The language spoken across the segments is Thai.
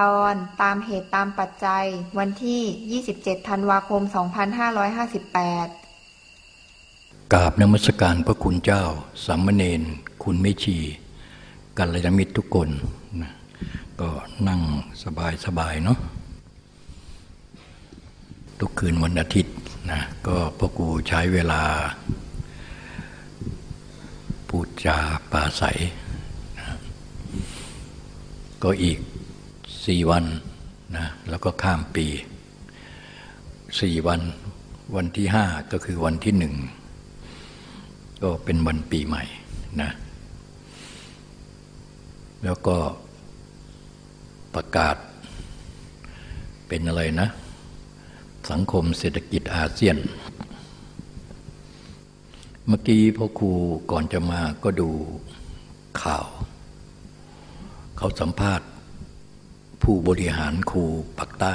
ตอนตามเหตุตามปัจจัย วันที่ 27 ธันวาคม 2558 กราบนมัสการพระคุณเจ้า สามเณรคุณไม่ชีกัลยาณมิตรทุกคนนะก็นั่งสบายสบายเนาะทุกคืนวันอาทิตย์นะก็พ่อกูใช้เวลา พูดจาปราศัยนะก็อีก สี่วันนะแล้วก็ข้ามปีสี่วันวันที่ห้าก็คือวันที่หนึ่งก็เป็นวันปีใหม่นะแล้วก็ประกาศเป็นอะไรนะ สังคมเศรษฐกิจอาเซียน เมื่อกี้พ่อครูก่อนจะมาก็ดูข่าว เขาสัมภาษณ์ ผู้บริหารครูปักใต้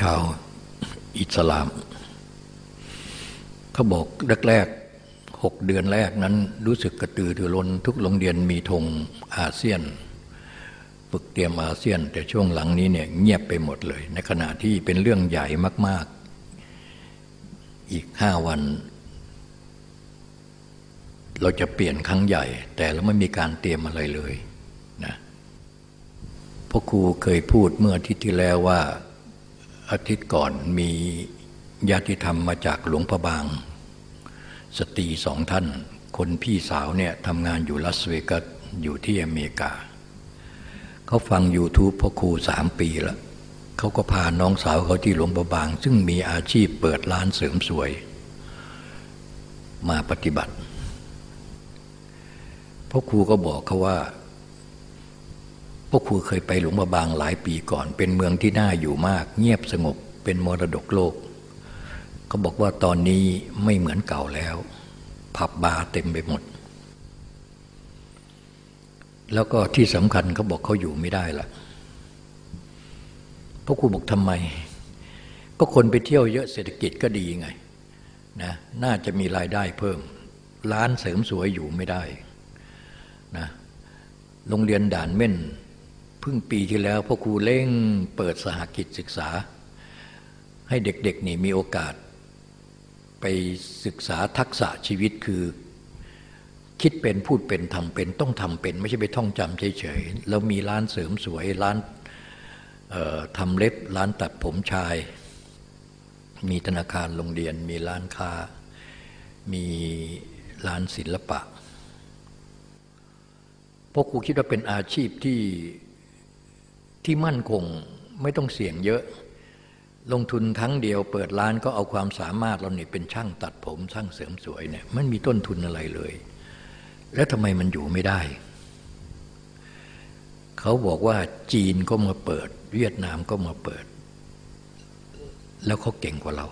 ชาวอิสลาม เขาบอกแรกๆหกเดือนแรกนั้น รู้สึกกระตือรือร้นทุกโรงเรียนมีธงอาเซียน ฝึกเตรียมอาเซียน แต่ช่วงหลังนี้เนี่ยเงียบไปหมดเลย ในขณะที่เป็นเรื่องใหญ่มาก ๆ อีกห้าวัน เราจะเปลี่ยนครั้งใหญ่ แต่เราไม่มีการเตรียมอะไรเลยนะพ่อครูเคยพูดเมื่ออาทิตย์ที่แล้วว่าอาทิตย์ก่อนมีญาติธรรมมาจากหลวงพระบาง สตรีสองท่าน คนพี่สาวเนี่ยทำงานอยู่ลาสเวกัสอยู่ที่อเมริกา เขาฟัง YouTube พ่อครูสามปีแล้วเขาก็พาน้องสาวเขาที่หลวงพระบาง ซึ่งมีอาชีพเปิดร้านเสริมสวย มาปฏิบัติ พ่อครูก็บอกเขาว่าพ่อครูเคยไปหลวงมาบางหลายปีก่อน เป็นเมืองที่น่าอยู่มาก เงียบสงบเป็นมรดกโลกเขาบอกว่าตอนนี้ไม่เหมือนเก่าแล้ว ผับบาร์เต็มไปหมด แล้วก็ที่สำคัญเขาบอกเขาอยู่ไม่ได้ละพ่อครูบอกทำไม ก็คนไปเที่ยวเยอะเศรษฐกิจก็ดีไงนะน่าจะมีรายได้เพิ่ม ร้านเสริมสวยอยู่ไม่ได้ นะโรงเรียนด่านเม่นพึ่งปีที่แล้วพ่อครูเล่งเปิดสหกิจศึกษา ให้เด็กๆนี่มีโอกาส ไปศึกษาทักษะชีวิตคือ คิดเป็นพูดเป็นทำเป็นต้องทำเป็น ไม่ใช่ไปท่องจำเฉยๆแล้วมีร้านเสริมสวยร้านทำเล็บร้านตัดผมชาย มีธนาคารโรงเรียน มีร้านค้า มีร้านศิลปะ เพราะครูคิดว่าเป็นอาชีพที่ที่มั่นคงไม่ต้องเสี่ยงเยอะ ลงทุนครั้งเดียวเปิดร้านก็เอาความสามารถเราเนี่ยเป็นช่างตัดผมช่างเสริมสวยเนี่ยมันมีต้นทุนอะไรเลย แล้วทำไมมันอยู่ไม่ได้ เขาบอกว่าจีนก็มาเปิด เวียดนามก็มาเปิด แล้วเขาเก่งกว่าเรา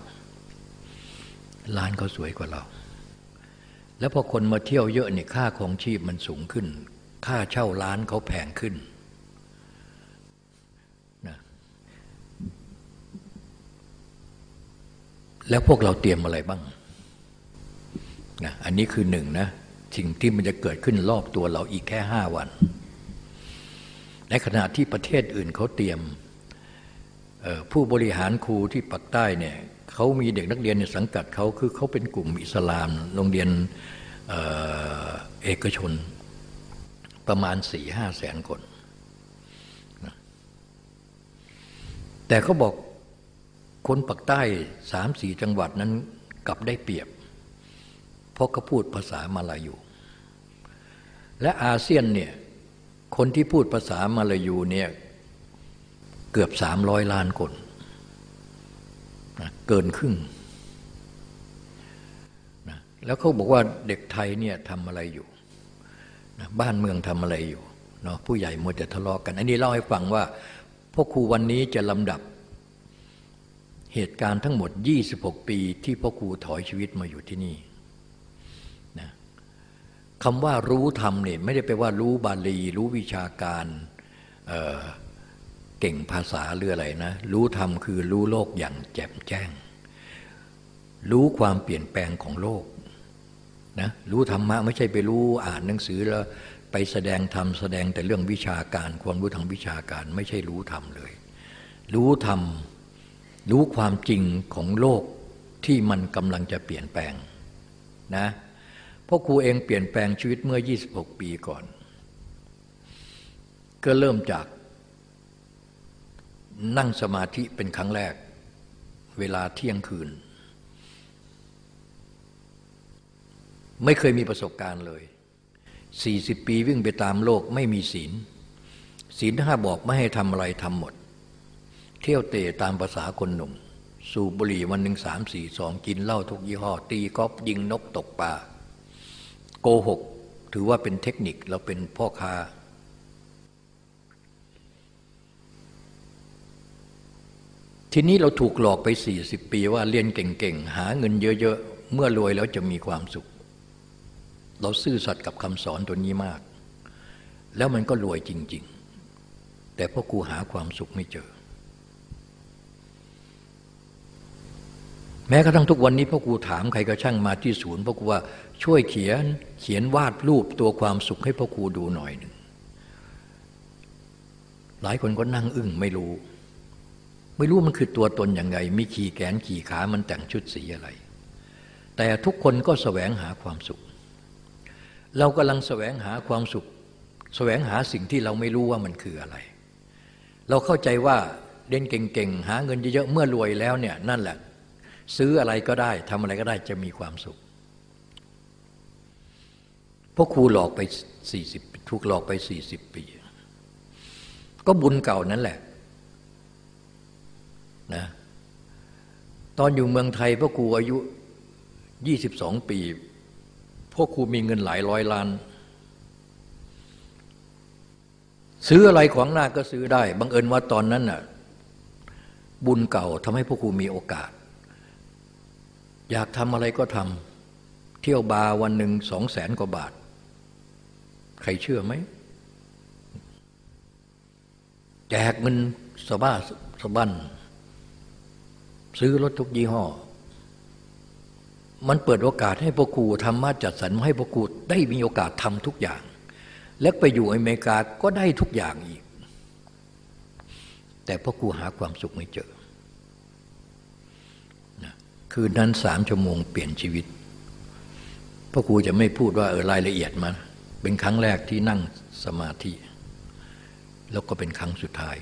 ร้านเขาสวยกว่าเรา แล้วพอคนมาเที่ยวเยอะเนี่ยค่าของชีพมันสูงขึ้น ค่าเช่าร้านเขาแพงขึ้นนะแล้วพวกเราเตรียมอะไรบ้างนะอันนี้คือหนึ่งนะสิ่งที่มันจะเกิดขึ้นรอบตัวเราอีกแค่ห้าวัน ในขณะที่ประเทศอื่นเขาเตรียมผู้บริหารครูที่ปักใต้เนี่ยเขามีเด็กนักเรียนในสังกัดเขาคือเขาเป็นกลุ่มอิสลาม โรงเรียนเอกชน ประมาณสี่ห้าแสนคน แต่เขาบอกคนปักใต้สามสี่จังหวัดนั้นกลับได้เปรียบ เพราะเขาพูดภาษามาลายู และอาเซียนเนี่ยคนที่พูดภาษามาลายูเนี่ยเกือบสามร้อยล้านคนนะเกินครึ่งนะแล้วเขาบอกว่าเด็กไทยเนี่ยทำอะไรอยู่ บ้านเมืองทำอะไรอยู่เนาะผู้ใหญ่มัวแต่ทะเลาะกกัน อันนี้เล่าให้ฟังว่าพ่อครูวันนี้จะลำดับเหตุการณ์ทั้งหมด 26 ปีที่พ่อครูถอยชีวิตมาอยู่ที่นี่นะคำว่ารู้ธรรมเนี่ยไม่ได้แปว่ารู้บาลี รู้วิชาการเเก่งภาษาหรืออะไรนะ รู้ธรรมคือรู้โลกอย่างแจ่มแจ้ง รู้ความเปลี่ยนแปลงของโลก นะรู้ธรรมะไม่ใช่ไปรู้อ่านหนังสือแล้วไปแสดงธรรมแสดงแต่เรื่องวิชาการความรู้ทางวิชาการไม่ใช่รู้ธรรมเลย รู้ธรรมรู้ความจริงของโลกที่มันกำลังจะเปลี่ยนแปลงนะพราะครูเองเปลี่ยนแปลงชีวิตเมื่อ 26 ปีก่อน ก็เริ่มจากนั่งสมาธิเป็นครั้งแรก เวลาเที่ยงคืน ไม่เคยมีประสบการณ์เลย 40 ปีวิ่งไปตามโลกไม่มีศีล ศีลห้าบอกไม่ให้ทำอะไรทำหมด เที่ยวเตะตามภาษาคนหนุ่ม สูบบุหรี่วันหนึ่งสามสี่สองกินเหล้าทุกยี่ห้อ ตีกอล์ฟยิงนกตกปลาโกหก ถือว่าเป็นเทคนิคเราเป็นพ่อค้า ทีนี้เราถูกหลอกไป 40 ปีว่าเรียนเก่งๆ หาเงินเยอะๆ เมื่อรวยแล้วจะมีความสุข เราซื่อสัตย์กับคำสอนตัวนี้มาก แล้วมันก็รวยจริง ๆ แต่พ่อครูหาความสุขไม่เจอ แม้กระทั่งทุกวันนี้พ่อครูถามใครก็ช่างมาที่ศูนย์พ่อครูว่าช่วยเขียนเขียนวาดรูปตัวความสุขให้พ่อครูดูหน่อยหนึ่งหลายคนก็นั่งอึ้งไม่รู้ ไม่รู้มันคือตัวตนอย่างไงมีขี่แขนขี่ขามันแต่งชุดสีอะไร แต่ทุกคนก็แสวงหาความสุข เรากำลังแสวงหาความสุข แสวงหาสิ่งที่เราไม่รู้ว่ามันคืออะไร เราเข้าใจว่าเรียนเก่งๆ หาเงินเยอะๆ เมื่อรวยแล้วเนี่ยนั่นแหละ ซื้ออะไรก็ได้ทำอะไรก็ได้จะมีความสุขพราะครูหลอกไปสี่สิบถูกหลอกไปสี่สิบปี ก็บุญเก่านั่นแหละนะตอนอยู่เมืองไทยพ่อครูอายุยี่สิบสองปี พ่อครูมีเงินหลายร้อยล้าน ซื้ออะไรของหน้าก็ซื้อได้ บังเอิญว่าตอนนั้นน่ะบุญเก่าทำให้พ่อครูมีโอกาส อยากทำอะไรก็ทำเที่ยวบาร์วันหนึ่งสองแสนกว่าบาท ใครเชื่อไหมแจกเงินสบ้าสบันซื้อรถทุกยี่ห้อ มันเปิดโอกาสให้พวกครูทำมาจัดสรรให้พวกครูได้มีโอกาสทำทุกอย่าง และไปอยู่อเมริกาก็ได้ทุกอย่างอีก แต่พวกครูหาความสุขไม่เจอคืนนั้นสามชั่วโมงเปลี่ยนชีวิตพ่อครูจะไม่พูดว่าเออรายละเอียดมาเป็นครั้งแรกที่นั่งสมาธิ แล้วก็เป็นครั้งสุดท้าย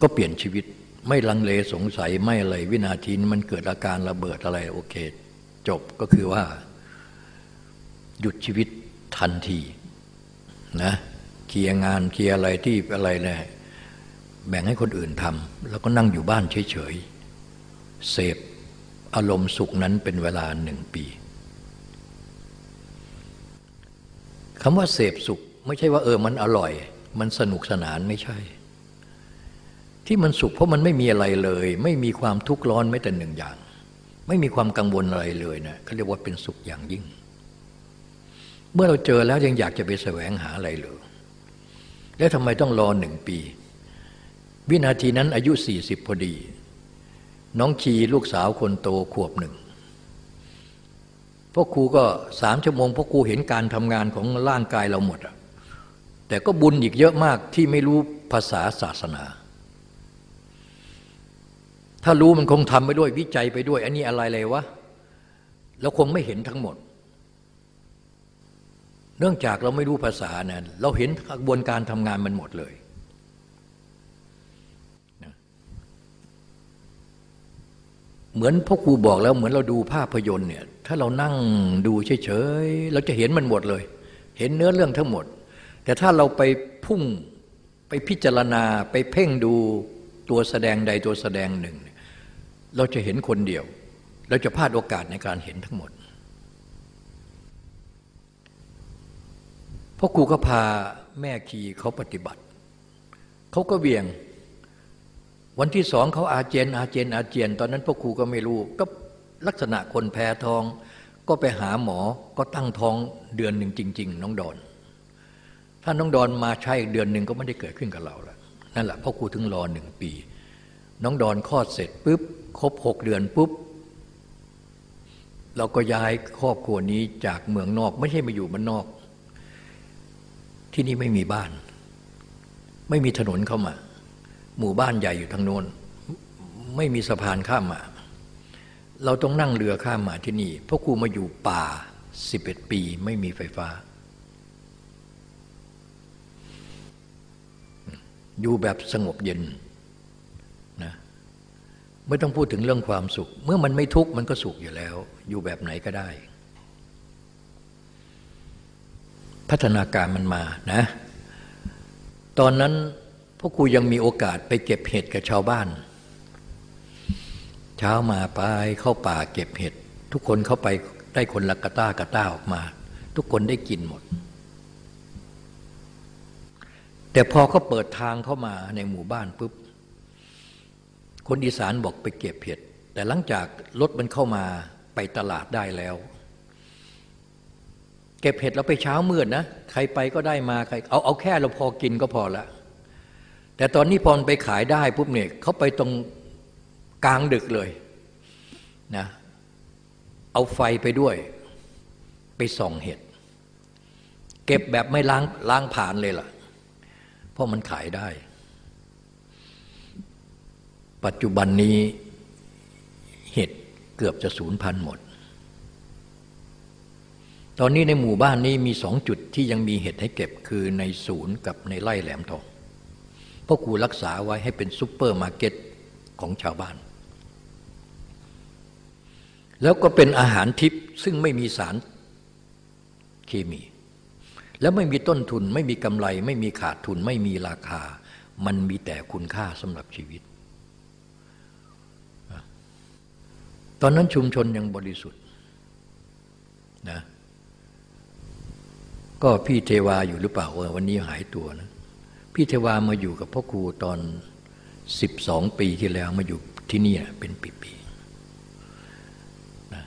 ก็เปลี่ยนชีวิต ไม่ลังเลสงสัยไม่อะไรวินาทีมันเกิดอาการระเบิดอะไรโอเค จบก็คือว่า หยุดชีวิตทันทีนะเคลียร์งานเคลียร์อะไรที่อะไรเนี่ยแบ่งให้คนอื่นทำแล้วก็นั่งอยู่บ้านเฉยๆเสพอารมณ์สุขนั้นเป็นเวลาหนึ่งปีคำว่าเสพสุข ไม่ใช่ว่าเออมันอร่อย มันสนุกสนานไม่ใช่ ที่มันสุขเพราะมันไม่มีอะไรเลย ไม่มีความทุกข์ร้อนไม่แต่หนึ่งอย่าง ไม่มีความกังวลอะไรเลยนะเขาเรียกว่าเป็นสุขอย่างยิ่ง เมื่อเราเจอแล้วยังอยากจะไปแสวงหาอะไรเลยแล้วทำไมต้องรอหนึ่งปี วินาทีนั้นอายุสี่สิบพอดี น้องชีลูกสาวคนโตขวบหนึ่งพราะครูก็สามชั่วโมงพราะครูเห็นการทำงานของร่างกายเราหมดอะแต่ก็บุญอีกเยอะมากที่ไม่รู้ภาษาศาสนา ถ้ารู้มันคงทำไปด้วยวิจัยไปด้วย อันนี้อะไรเลยวะเราคงไม่เห็นทั้งหมด เนื่องจากเราไม่รู้ภาษานี่ยเราเห็นกระบวนการทำงานมันหมดเลยเหมือนพ่อครูบอกแล้วเหมือนเราดูภาพยนตร์เนี่ยถ้าเรานั่งดูเฉยๆเราจะเห็นมันหมดเลย เห็นเนื้อเรื่องทั้งหมด แต่ถ้าเราไปพุ่งไปพิจารณาไปเพ่งดูตัวแสดงใดตัวแสดงหนึ่ง เราจะเห็นคนเดียว เราจะพลาดโอกาสในการเห็นทั้งหมดพ่อครูก็พาแม่คีเขาปฏิบัติ เขาก็เวียง วันที่สองเขาอาเจียนอาเจียนอาเจียน ตอนนั้นพ่อครูก็ไม่รู้ ก็ลักษณะคนแพ้ท้อง ก็ไปหาหมอก็ตั้งท้องเดือนหนึ่งจริง ๆ น้องดอน ถ้าน้องดอนมาใช้เดือนหนึ่งก็ไม่ได้เกิดขึ้นกับเราแล้วนั่นแหละพ่อครูถึงรอหนึ่งปี น้องดอนคลอดเสร็จปุ๊บ ครบหกเดือนปุ๊บ เราก็ย้ายครอบครัวนี้จากเมืองนอก ไม่ใช่มาอยู่มันนอก ที่นี่ไม่มีบ้าน ไม่มีถนนเข้ามา หมู่บ้านใหญ่อยู่ทางโน้น ไม่มีสะพานข้ามมา เราต้องนั่งเรือข้ามมาที่นี่เพราะครูมาอยู่ป่าสิบเอ็ดปีไม่มีไฟฟ้า อยู่แบบสงบเย็น ไม่ต้องพูดถึงเรื่องความสุข เมื่อมันไม่ทุกข์มันก็สุขอยู่แล้ว อยู่แบบไหนก็ได้ พัฒนาการมันมานะ ตอนนั้นพวกครูยังมีโอกาสไปเก็บเห็ดกับชาวบ้าน เช้ามาไปเข้าป่าเก็บเห็ด ทุกคนเข้าไปได้คนละกระต้ากระต้าออกมา ทุกคนได้กินหมด แต่พอเขาเปิดทางเข้ามาในหมู่บ้านปุ๊บ คนอีสานบอกไปเก็บเห็ด แต่หลังจากรถมันเข้ามาไปตลาดได้แล้ว เก็บเห็ดเราไปเช้ามืดนะ ใครไปก็ได้มาใครเอาเอาแค่เราพอกินก็พอละแต่ตอนนี้พอไปขายได้ปุ๊บเนี่ยเขาไปตรงกลางดึกเลยนะเอาไฟไปด้วย ไปส่องเห็ด เก็บแบบไม่ล้างล้างผ่านเลยล่ะ เพราะมันขายได้ ปัจจุบันนี้เห็ดเกือบจะสูญพันธุ์หมด ตอนนี้ในหมู่บ้านนี้มีสองจุดที่ยังมีเห็ดให้เก็บคือในศูนย์กับในไร่แหลมทองพ่อครูรักษาไว้ให้เป็นซุปเปอร์มาร์เก็ตของชาวบ้าน แล้วก็เป็นอาหารทิพย์ซึ่งไม่มีสารเคมี แล้วไม่มีต้นทุน ไม่มีกำไร ไม่มีขาดทุน ไม่มีราคา มันมีแต่คุณค่าสำหรับชีวิต ตอนนั้นชุมชนยังบริสุทธิ์นะก็พี่เทวาอยู่หรือเปล่าวันนี้หายตัวนะพี่เทวามาอยู่กับพ่อครูตอนสิบสองปีที่แล้วมาอยู่ที่นี่เป็นปีๆนะ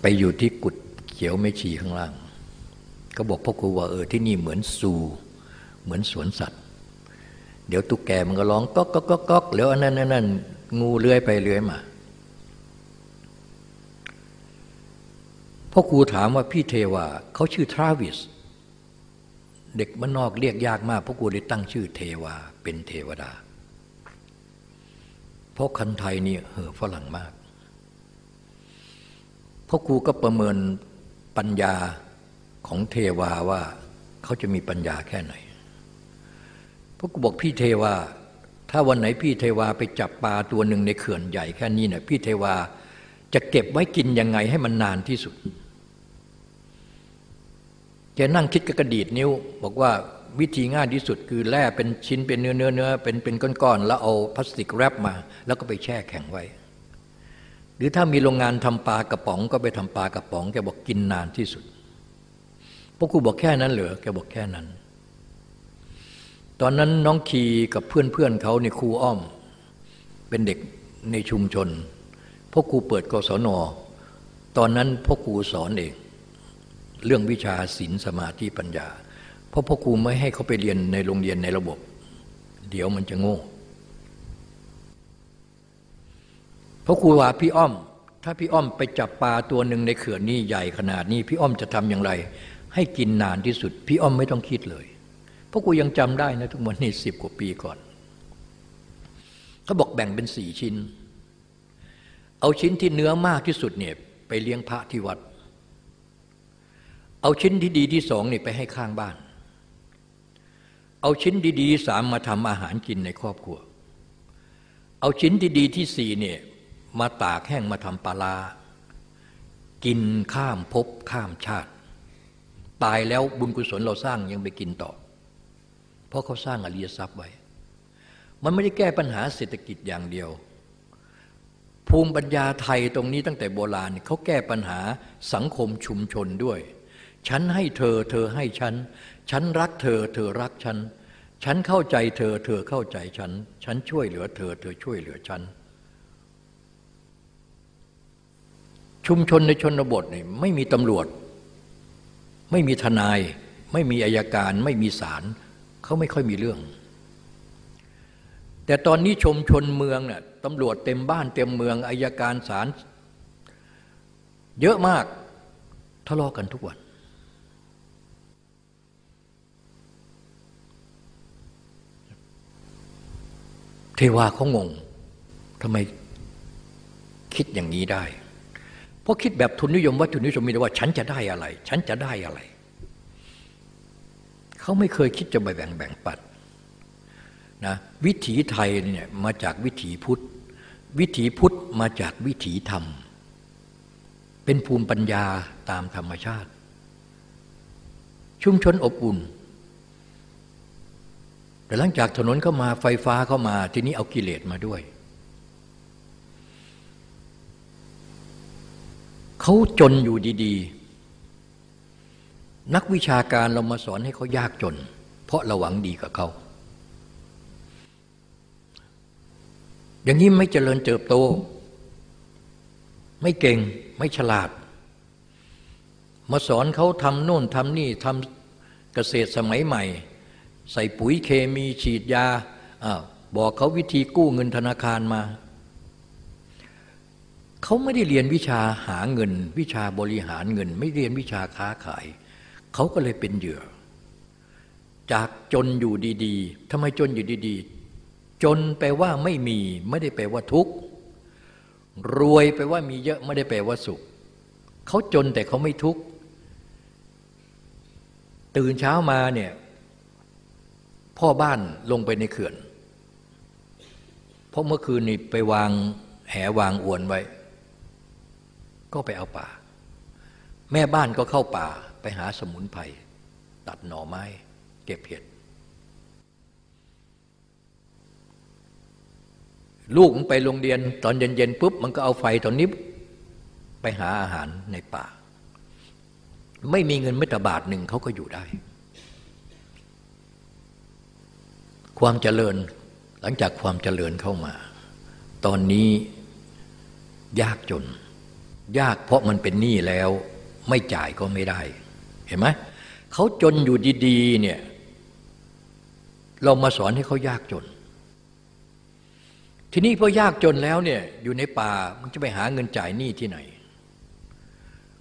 ไปอยู่ที่กุดเขียวไม่ชีข้างล่าง ก็บอกพ่อครูว่าเออที่นี่เหมือนซูเหมือนสวนสัตว์ เดี๋ยวตุ๊กแกมันก็ร้องก๊อกก๊อกก๊อกแล้วอันนั้นนั่น งูเลื้อยไปเลื้อยมาพ่อครูถามว่าพี่เทวาเขาชื่อทราวิส เด็กมันนอกเรียกยากมากพ่อครูเลยตั้งชื่อเทวาเป็นเทวดา เพราะคันไทยนี่เห่อฝรั่งมากพ่อครูก็ประเมินปัญญาของเทวาว่าเขาจะมีปัญญาแค่ไหนพ่อครูบอกพี่เทวา ถ้าวันไหนพี่เทวาไปจับปลาตัวหนึ่งในเขื่อนใหญ่แค่นี้เนี่ยพี่เทวาจะเก็บไว้กินยังไงให้มันนานที่สุดแกนั่งคิดกระดีดนิ้ว บอกว่าวิธีง่ายที่สุดคือแร่เป็นชิ้นเป็นเนื้อเนื้อเนื้อเป็นเป็นก้อนๆแล้วเอาพลาสติกแรปมา แล้วก็ไปแช่แข็งไว้ หรือถ้ามีโรงงานทำปลากระป๋องก็ไปทำปลากระป๋องแกบอกกินนานที่สุดพวกกูบอกแค่นั้นเหรอแกบอกแค่นั้น อนนั้นน้องคีกับเพื่อนๆเขาในครูอ้อม เป็นเด็กในชุมชนพ่อครูเปิดกศนตอนนั้นพ่อครูสอนเอง เรื่องวิชาศีลสมาธิปัญญา เพราะพ่อครูไม่ให้เขาไปเรียนในโรงเรียนในระบบ เดี๋ยวมันจะโง่พ่อครูว่าพี่อ้อม ถ้าพี่อ้อมไปจับปลาตัวหนึ่งในเขื่อนนี้ใหญ่ขนาดนี้ พี่อ้อมจะทำอย่างไร ให้กินนานที่สุด พี่อ้อมไม่ต้องคิดเลย พราะกูยังจำได้นะทุกวันนี้สิบกว่าปีก่อนเขาบอกแบ่งเป็นสี่ชิ้น เอาชิ้นที่เนื้อมากที่สุดเนี่ยไปเลี้ยงพระที่วัด เอาชิ้นที่ดีที่สองเนี่ยไปให้ข้างบ้าน เอาชิ้นดีๆสามมาทำอาหารกินในครอบครัว เอาชิ้นที่ดีที่สี่เนี่ยมาตากแห้งมาทำปลากินข้ามภพข้ามชาติ ตายแล้วบุญกุศลเราสร้างยังไปกินต่อ เพราะเขาสร้างอริยทรัพย์ไว้ มันไม่ได้แก้ปัญหาเศรษฐกิจอย่างเดียว ภูมิปัญญาไทยตรงนี้ตั้งแต่โบราณเขาแก้ปัญหาสังคมชุมชนด้วย ฉันให้เธอ เธอให้ฉัน ฉันรักเธอ เธอรักฉัน ฉันเข้าใจเธอ เธอเข้าใจฉัน ฉันช่วยเหลือเธอ เธอช่วยเหลือฉันชุมชนในชนบทนี่ไม่มีตำรวจ ไม่มีทนาย ไม่มีอายการ ไม่มีศาล เขาไม่ค่อยมีเรื่อง แต่ตอนนี้ชมชนเมืองเนี่ยตำรวจเต็มบ้านเต็มเมืองอายการศาลเยอะมากทะเลาะกันทุกวัน เทวาเขางงทำไมคิดอย่างนี้ได้ เพราะคิดแบบทุนนิยมวัตถุนิยมมีแต่ว่า ฉันจะได้อะไร ฉันจะได้อะไร เขาไม่เคยคิดจะไปแบ่งแบ่งปัดนะวิถีไทยเนี่ยมาจากวิถีพุทธ วิถีพุทธมาจากวิถีธรรม เป็นภูมิปัญญาตามธรรมชาติ ชุมชนอบอุ่น แต่หลังจากถนนเข้ามาไฟฟ้าเข้ามาทีนี้เอากิเลสมาด้วยเขาจนอยู่ดีๆ นักวิชาการเรามาสอนให้เขายากจน เพราะเราหวังดีกับเขา อย่างนี้ไม่เจริญเติบโต ไม่เก่งไม่ฉลาด มาสอนเขาทำโน่นทำนี่ทำเกษตรสมัยใหม่ ใส่ปุ๋ยเคมีฉีดยาอบอกเขาวิธีกู้เงินธนาคารมา เขาไม่ได้เรียนวิชาหาเงิน วิชาบริหารเงิน ไม่เรียนวิชาค้าขาย เขาก็เลยเป็นเหยื่อ จากจนอยู่ดีๆทำไมจนอยู่ดีๆ จนแปลว่าไม่มี ไม่ได้แปลว่าทุกข์รวยแปลว่ามีเยอะไม่ได้แปลว่าสุข เขาจนแต่เขาไม่ทุกข์ตื่นเช้ามาเนี่ยพ่อบ้านลงไปในเขื่อน เพราะเมื่อคืนนี้ไปวางแหวางอวนไว้ ก็ไปเอาป่า แม่บ้านก็เข้าป่า ไปหาสมุนไพรตัดหน่อไม้ เก็บเห็ด ลูกมันไปโรงเรียนตอนเย็นๆปุ๊บมันก็เอาไฟตอนนี้ ไปหาอาหารในป่า ไม่มีเงินไม่ตบาทหนึ่งเขาก็อยู่ได้ ความเจริญหลังจากความเจริญเข้ามา ตอนนี้ยากจน ยากเพราะมันเป็นหนี้แล้ว ไม่จ่ายก็ไม่ได้ เห็นไหมเขาจนอยู่ดีๆเนี่ยเรามาสอนให้เขายากจน ทีนี้พอยากจนแล้วเนี่ยอยู่ในป่ามันจะไปหาเงินจ่ายหนี้ที่ไหน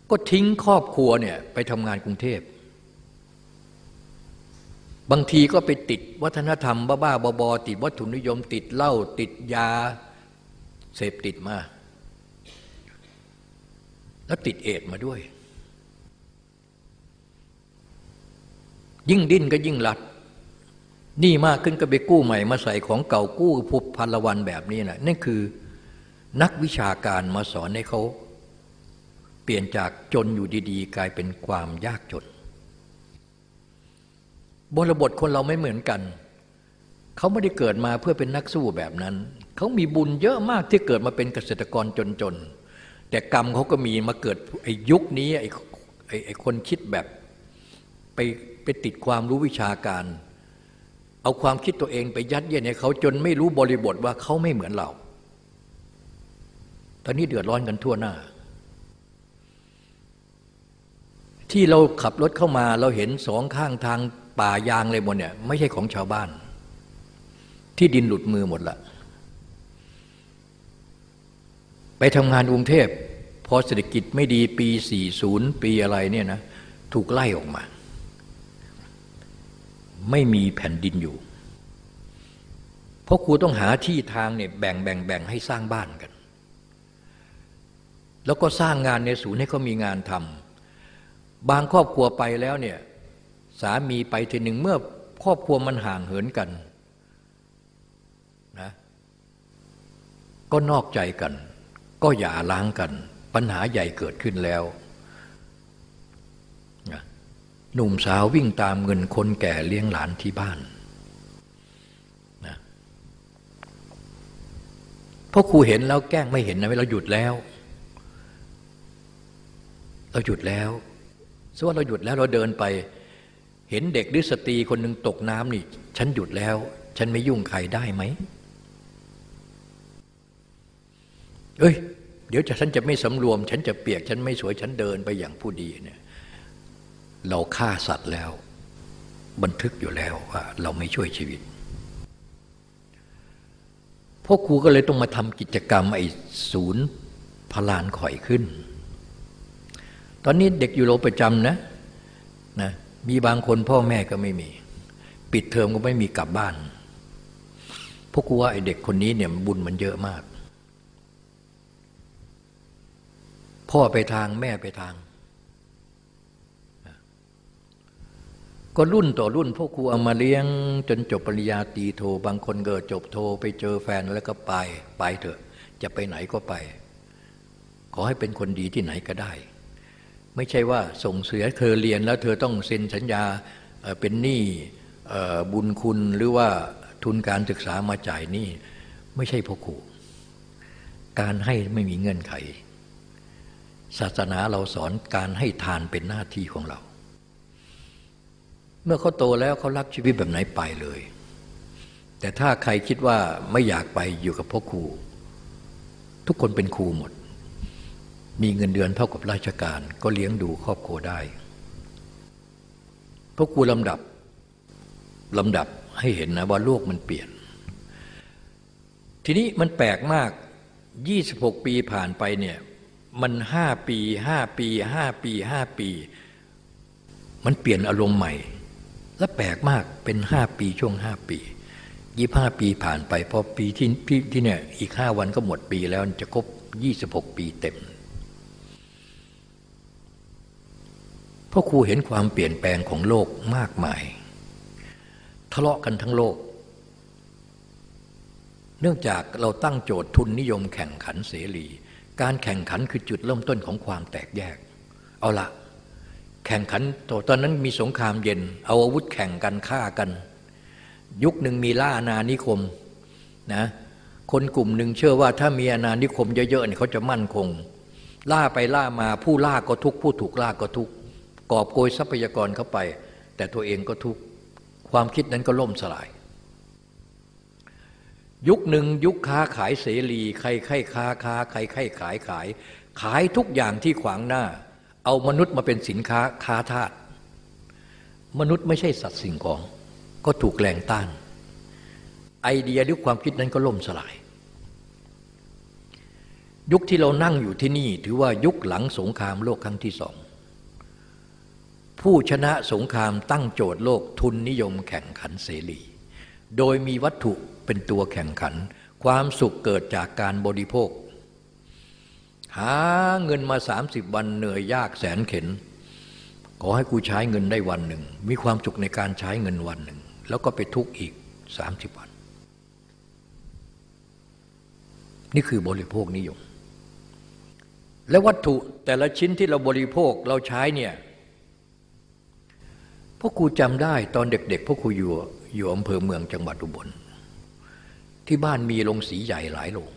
ก็ทิ้งครอบครัวเนี่ยไปทำงานกรุงเทพ บางทีก็ไปติดวัฒนธรรมบ้าๆบอๆติดวัตถุนิยม ติดเหล้าติดยาเสพติดมา แล้วติดเอดมาด้วย ยิ่งดิ้นก็ยิ่งรัดนี่มากขึ้นก็ไปกู้ใหม่มาใส่ของเก่ากู้พบพันละวันแบบนี้นะนั่นคือนักวิชาการมาสอนให้เขา เปลี่ยนจากจนอยู่ดีๆ กลายเป็นความยากจนบริบทคนเราไม่เหมือนกัน เขาไม่ได้เกิดมาเพื่อเป็นนักสู้แบบนั้น เขามีบุญเยอะมากที่เกิดมาเป็นเกษตรกรจนๆ แต่กรรมเขาก็มีมาเกิดไอ้ยุคนี้ไอ้ไอ้คนคิดแบบไป ไปติดความรู้วิชาการ เอาความคิดตัวเองไปยัดเยียดให้เขาจนไม่รู้บริบทว่าเขาไม่เหมือนเรา ตอนนี้เดือดร้อนกันทั่วหน้า ที่เราขับรถเข้ามาเราเห็นสองข้างทางป่ายางเลยหมดเนี่ยไม่ใช่ของชาวบ้าน ที่ดินหลุดมือหมดละไปทำงานกรุงเทพพอเศรษฐกิจไม่ดีปี 40 ปีอะไรเนี่ยนะถูกไล่ออกมา ไม่มีแผ่นดินอยู่ เพราะครูต้องหาที่ทางเนี่ยแบ่งแบ่งแบ่งให้สร้างบ้านกัน แล้วก็สร้างงานในศูนย์ให้เขามีงานทำบางครอบครัวไปแล้วเนี่ยสามีไปทีหนึ่งเมื่อครอบครัวมันห่างเหินกันนะก็นอกใจกัน ก็อย่าล้างกัน ปัญหาใหญ่เกิดขึ้นแล้ว หนุ่มสาววิ่งตามเงินคนแก่เลี้ยงหลานที่บ้านนะพราะครูเห็นแล้วแกล้งไม่เห็นนะเราหยุดแล้ว เราหยุดแล้วสมมติเราหยุดแล้วเราเดินไป เห็นเด็กหรือสตรีคนหนึ่งตกน้ำนี่ ฉันหยุดแล้ว ฉันไม่ยุ่งใครได้ไหมเอ้ย เดี๋ยวฉันจะไม่สำรวม ฉันจะเปียก ฉันไม่สวย ฉันเดินไปอย่างผู้ดีเนี่ย เราฆ่าสัตว์แล้ว บันทึกอยู่แล้วว่า เราไม่ช่วยชีวิตพวกครูก็เลยต้องมาทำกิจกรรมไอ้ศูนย์พลานข่อยขึ้น ตอนนี้เด็กอยู่โรงประจำนะนะ มีบางคนพ่อแม่ก็ไม่มี ปิดเทอมก็ไม่มีกลับบ้านพวกกูว่าไอเด็กคนนี้เนี่ยบุญมันเยอะมาก พ่อไปทางแม่ไปทาง ก็รุ่นต่อรุ่นพวกครูเอามาเลี้ยง จนจบปริญญาตีโท บางคนเกิดจบโทไปเจอแฟนแล้วก็ไปไปเถอะ จะไปไหนก็ไป ขอให้เป็นคนดีที่ไหนก็ได้ ไม่ใช่ว่าส่งเสียเธอเรียนแล้วเธอต้องเซ็นสัญญาเป็นหนี้บุญคุณหรือว่าทุนการศึกษามาจ่ายหนี้ไม่ใช่พ่อครูการให้ไม่มีเงื่อนไข ศาสนาเราสอนการให้ทานเป็นหน้าที่ของเรา เมื่อเขาโตแล้วเขารักชีวิตแบบไหนไปเลย แต่ถ้าใครคิดว่าไม่อยากไปอยู่กับพ่อครูทุกคนเป็นครูหมด มีเงินเดือนเท่ากับราชการ ก็เลี้ยงดูครอบครัวได้พ่อครูลำดับลำดับให้เห็นนะว่าโลกมันเปลี่ยน ทีนี้มันแปลกมาก 26 ปีผ่านไปเนี่ยมันห้าปีห้าปีห้าปีห้าปี มันเปลี่ยนอารมณ์ใหม่ และแปลกมากเป็นห้าปีช่วงห้าปียี่ห้าปีผ่านไปพอปีที่ที่เนี่ยอีกห้าวันก็หมดปีแล้วจะครบยี่สิบหกปีเต็มพ่อครูเห็นความเปลี่ยนแปลงของโลกมากมาย ทะเลาะกันทั้งโลก เนื่องจากเราตั้งโจทย์ทุนนิยมแข่งขันเสรี การแข่งขันคือจุดเริ่มต้นของความแตกแยก เอาละ แข่งขันตอนนั้นมีสงครามเย็น เอาอาวุธแข่งกันฆ่ากัน ยุคหนึ่งมีล่าอาณานิคมนะคนกลุ่มหนึ่งเชื่อว่าถ้ามีอาณานิคมเยอะๆเนี่ยเขาจะมั่นคง ล่าไปล่ามาผู้ล่าก็ทุกผู้ถูกล่าก็ทุกกอบโกยทรัพยากรเข้าไป แต่ตัวเองก็ทุกความคิดนั้นก็ล่มสลาย ยุคหนึ่งยุคค้าขายเสรี ใครใครค้าค้าใครใครขายขาย ขายทุกอย่างที่ขวางหน้า เอามนุษย์มาเป็นสินค้าค้าทาสมนุษย์ไม่ใช่สัตว์สิ่งของ ก็ถูกแรงต้าน ไอเดียหรือความคิดนั้นก็ล่มสลาย ยุคที่เรานั่งอยู่ที่นี่ถือว่ายุคหลังสงครามโลกครั้งที่สอง ผู้ชนะสงครามตั้งโจทย์โลกทุนนิยมแข่งขันเสรี โดยมีวัตถุเป็นตัวแข่งขัน ความสุขเกิดจากการบริโภค หาเงินมา 30 วันเหนื่อยยากแสนเข็น ขอให้กูใช้เงินได้วันหนึ่ง มีความสุขในการใช้เงินวันหนึ่ง แล้วก็ไปทุกข์อีก 30 วัน นี่คือบริโภคนิยม และวัตถุแต่ละชิ้นที่เราบริโภคเราใช้เนี่ยพราะครูจำได้ตอนเด็กๆพวกครูอยู่อยู่อำเภอเมืองจังหวัดอุบลที่บ้านมีโรงสีใหญ่หลายโรง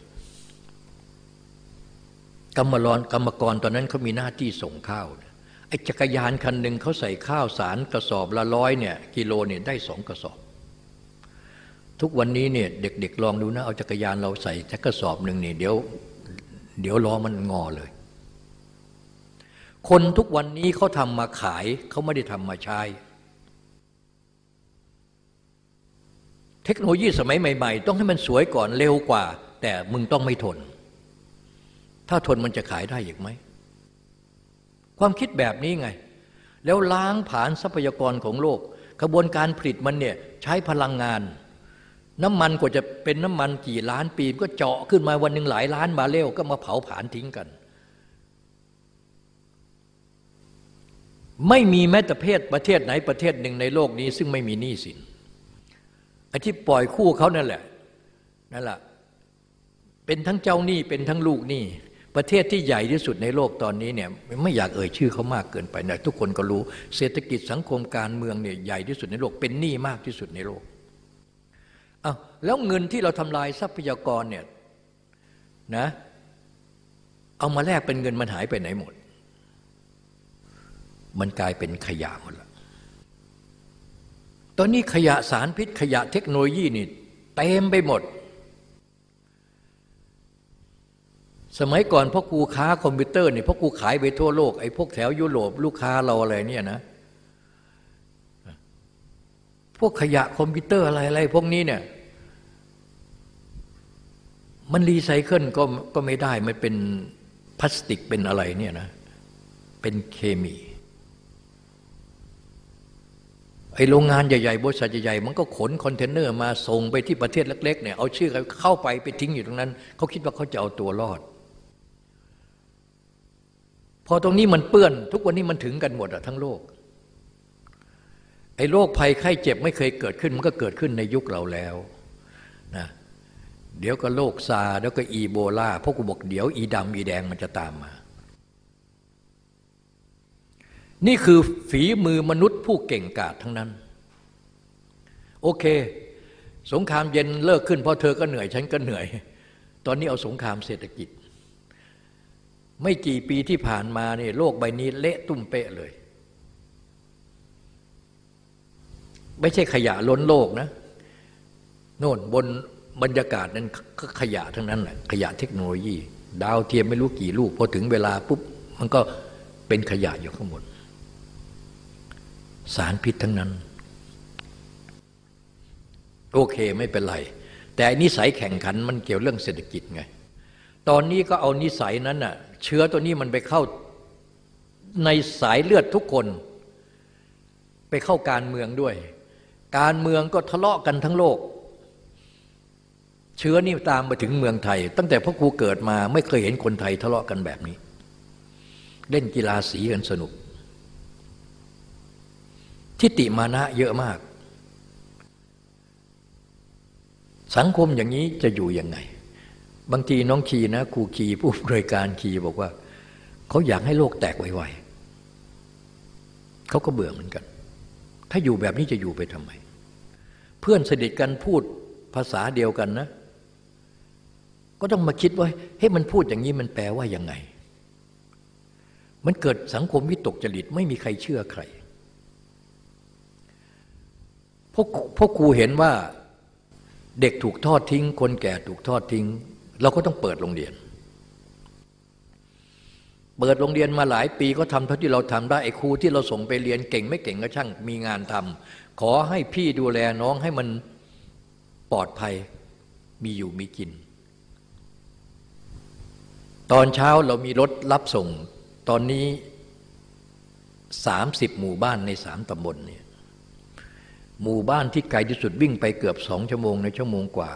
กรรมรอนกรรมกรตอนนั้นเขามีหน้าที่ส่งข้าวไอ้จักรยานคันหนึ่งเขาใส่ข้าวสารกระสอบละร้อยเนี่ยกิโลเนี่ยได้สองกระสอบ ทุกวันนี้เนี่ยเด็กๆลองดูนะเอาจักรยานเราใส่จักระสอบหนึ่งเนี่ยเดี๋ยวเดี๋ยวล้อมันงอเลย คนทุกวันนี้เขาทำมาขายเขาไม่ได้ทำมาใช้เทคโนโลยีสมัยใหม่ ๆ ต้องให้มันสวยก่อนเร็วกว่า แต่มึงต้องไม่ทน ถ้าทนมันจะขายได้อีกไหม ความคิดแบบนี้ไง แล้วล้างผ่านทรัพยากรของโลกกระบวนการผลิตมันเนี่ยใช้พลังงาน น้ำมันกว่าจะเป็นน้ำมันกี่ล้านปี ก็เจาะขึ้นมาวันหนึ่งหลายล้านบาเรลก็มาเผาผลาญทิ้งกัน ไม่มีแม้แต่เพศประเทศไหนประเทศหนึ่งในโลกนี้ ซึ่งไม่มีหนี้สินไอ้ที่ปล่อยคู่เขานั่นแหละนั่นแหละเป็นทั้งเจ้าหนี้เป็นทั้งลูกหนี้ ประเทศที่ใหญ่ที่สุดในโลกตอนนี้เนี่ยไม่อยากเอ่ยชื่อเขามากเกินไปนะทุกคนก็รู้เศรษฐกิจสังคมการเมืองเนี่ยใหญ่ที่สุดในโลกเป็นหนี้มากที่สุดในโลกอ้าวแล้วเงินที่เราทำลายทรัพยากรเนี่ยนะเอามาแลกเป็นเงินมันหายไปไหนหมด มันกลายเป็นขยะหมดแล้วตอนนี้ขยะสารพิษขยะเทคโนโลยีนี่เต็มไปหมด สมัยก่อนพ่อครูค้าคอมพิวเตอร์เนี่ยพ่อครูขายไปทั่วโลกไอ้พวกแถวยุโรปลูกค้าเราอะไรเนี่ยนะพวกขยะคอมพิวเตอร์อะไรอะไรพวกนี้เนี่ยมันรีไซเคิลก็ก็ไม่ได้มันเป็นพลาสติกเป็นอะไรเนี่ยนะเป็นเคมีไอ้โรงงานใหญ่ๆบริษัทใหญ่ๆมันก็ขนคอนเทนเนอร์มาส่งไปที่ประเทศเล็กๆเนี่ยเอาชื่อเข้าไปไปทิ้งอยู่ตรงนั้น เขาคิดว่าเขาจะเอาตัวรอด พอตรงนี้มันเปื้อน ทุกวันนี้มันถึงกันหมดอะทั้งโลกไอ้โรคภัยไข้เจ็บไม่เคยเกิดขึ้น มันก็เกิดขึ้นในยุคเราแล้วนะเดี๋ยวก็โรคซาเดียวก็อีโบลาพวกกูบอกเดี๋ยวอีดำอีแดงมันจะตามมา นี่คือฝีมือมนุษย์ผู้เก่งกาจทั้งนั้น โอเค สงครามเย็นเลิกขึ้นเพราะเธอก็เหนื่อยฉันก็เหนื่อย ตอนนี้เอาสงครามเศรษฐกิจ ไม่กี่ปีที่ผ่านมาเนี่ยโลกใบนี้เละตุ้มเป๊ะเลย ไม่ใช่ขยะล้นโลกนะโน่นบนบรรยากาศนั้นก็ขยะทั้งนั้นแหละขยะเทคโนโลยี ดาวเทียมไม่รู้กี่ลูกพอถึงเวลาปุ๊บมันก็เป็นขยะอยู่ข้างบนสารพิษทั้งนั้น โอเคไม่เป็นไร แต่นิสัยแข่งขันมันเกี่ยวเรื่องเศรษฐกิจไง ตอนนี้ก็เอานิสัยนั้นน่ะเชื้อตัวนี้มันไปเข้าในสายเลือดทุกคน ไปเข้าการเมืองด้วย การเมืองก็ทะเลาะกันทั้งโลก เชื้อนี่ตามมาถึงเมืองไทย ตั้งแต่พ่อครูเกิดมาไม่เคยเห็นคนไทยทะเลาะกันแบบนี้ เล่นกีฬาสีกันสนุก ทิฏฐิมานะเยอะมาก สังคมอย่างนี้จะอยู่ยังไง บางทีน้องคีนะครูคีผู้บริการคีบอกว่า เขาอยากให้โลกแตกไวๆเขาก็เบื่อเหมือนกัน ถ้าอยู่แบบนี้จะอยู่ไปทำไม เพื่อนสนิทกันพูดภาษาเดียวกันนะ ก็ต้องมาคิดว่าเฮ้ยมันพูดอย่างนี้มันแปลว่ายังไง มันเกิดสังคมวิตกจริตไม่มีใครเชื่อใครพวกพวกครูเห็นว่าเด็กถูกทอดทิ้ง คนแก่ถูกทอดทิ้ง เราก็ต้องเปิดโรงเรียน เปิดโรงเรียนมาหลายปีก็ทำเท่าที่เราทำได้ไอ้ครูที่เราส่งไปเรียนเก่งไม่เก่งก็ช่างมีงานทำขอให้พี่ดูแลน้องให้มันปลอดภัยมีอยู่มีกิน ตอนเช้าเรามีรถรับส่ง ตอนนี้สามสิบหมู่บ้านในสามตำบลเนี่ยหมู่บ้านที่ไกลที่สุดวิ่งไปเกือบสองชั่วโมงในชั่วโมงกว่า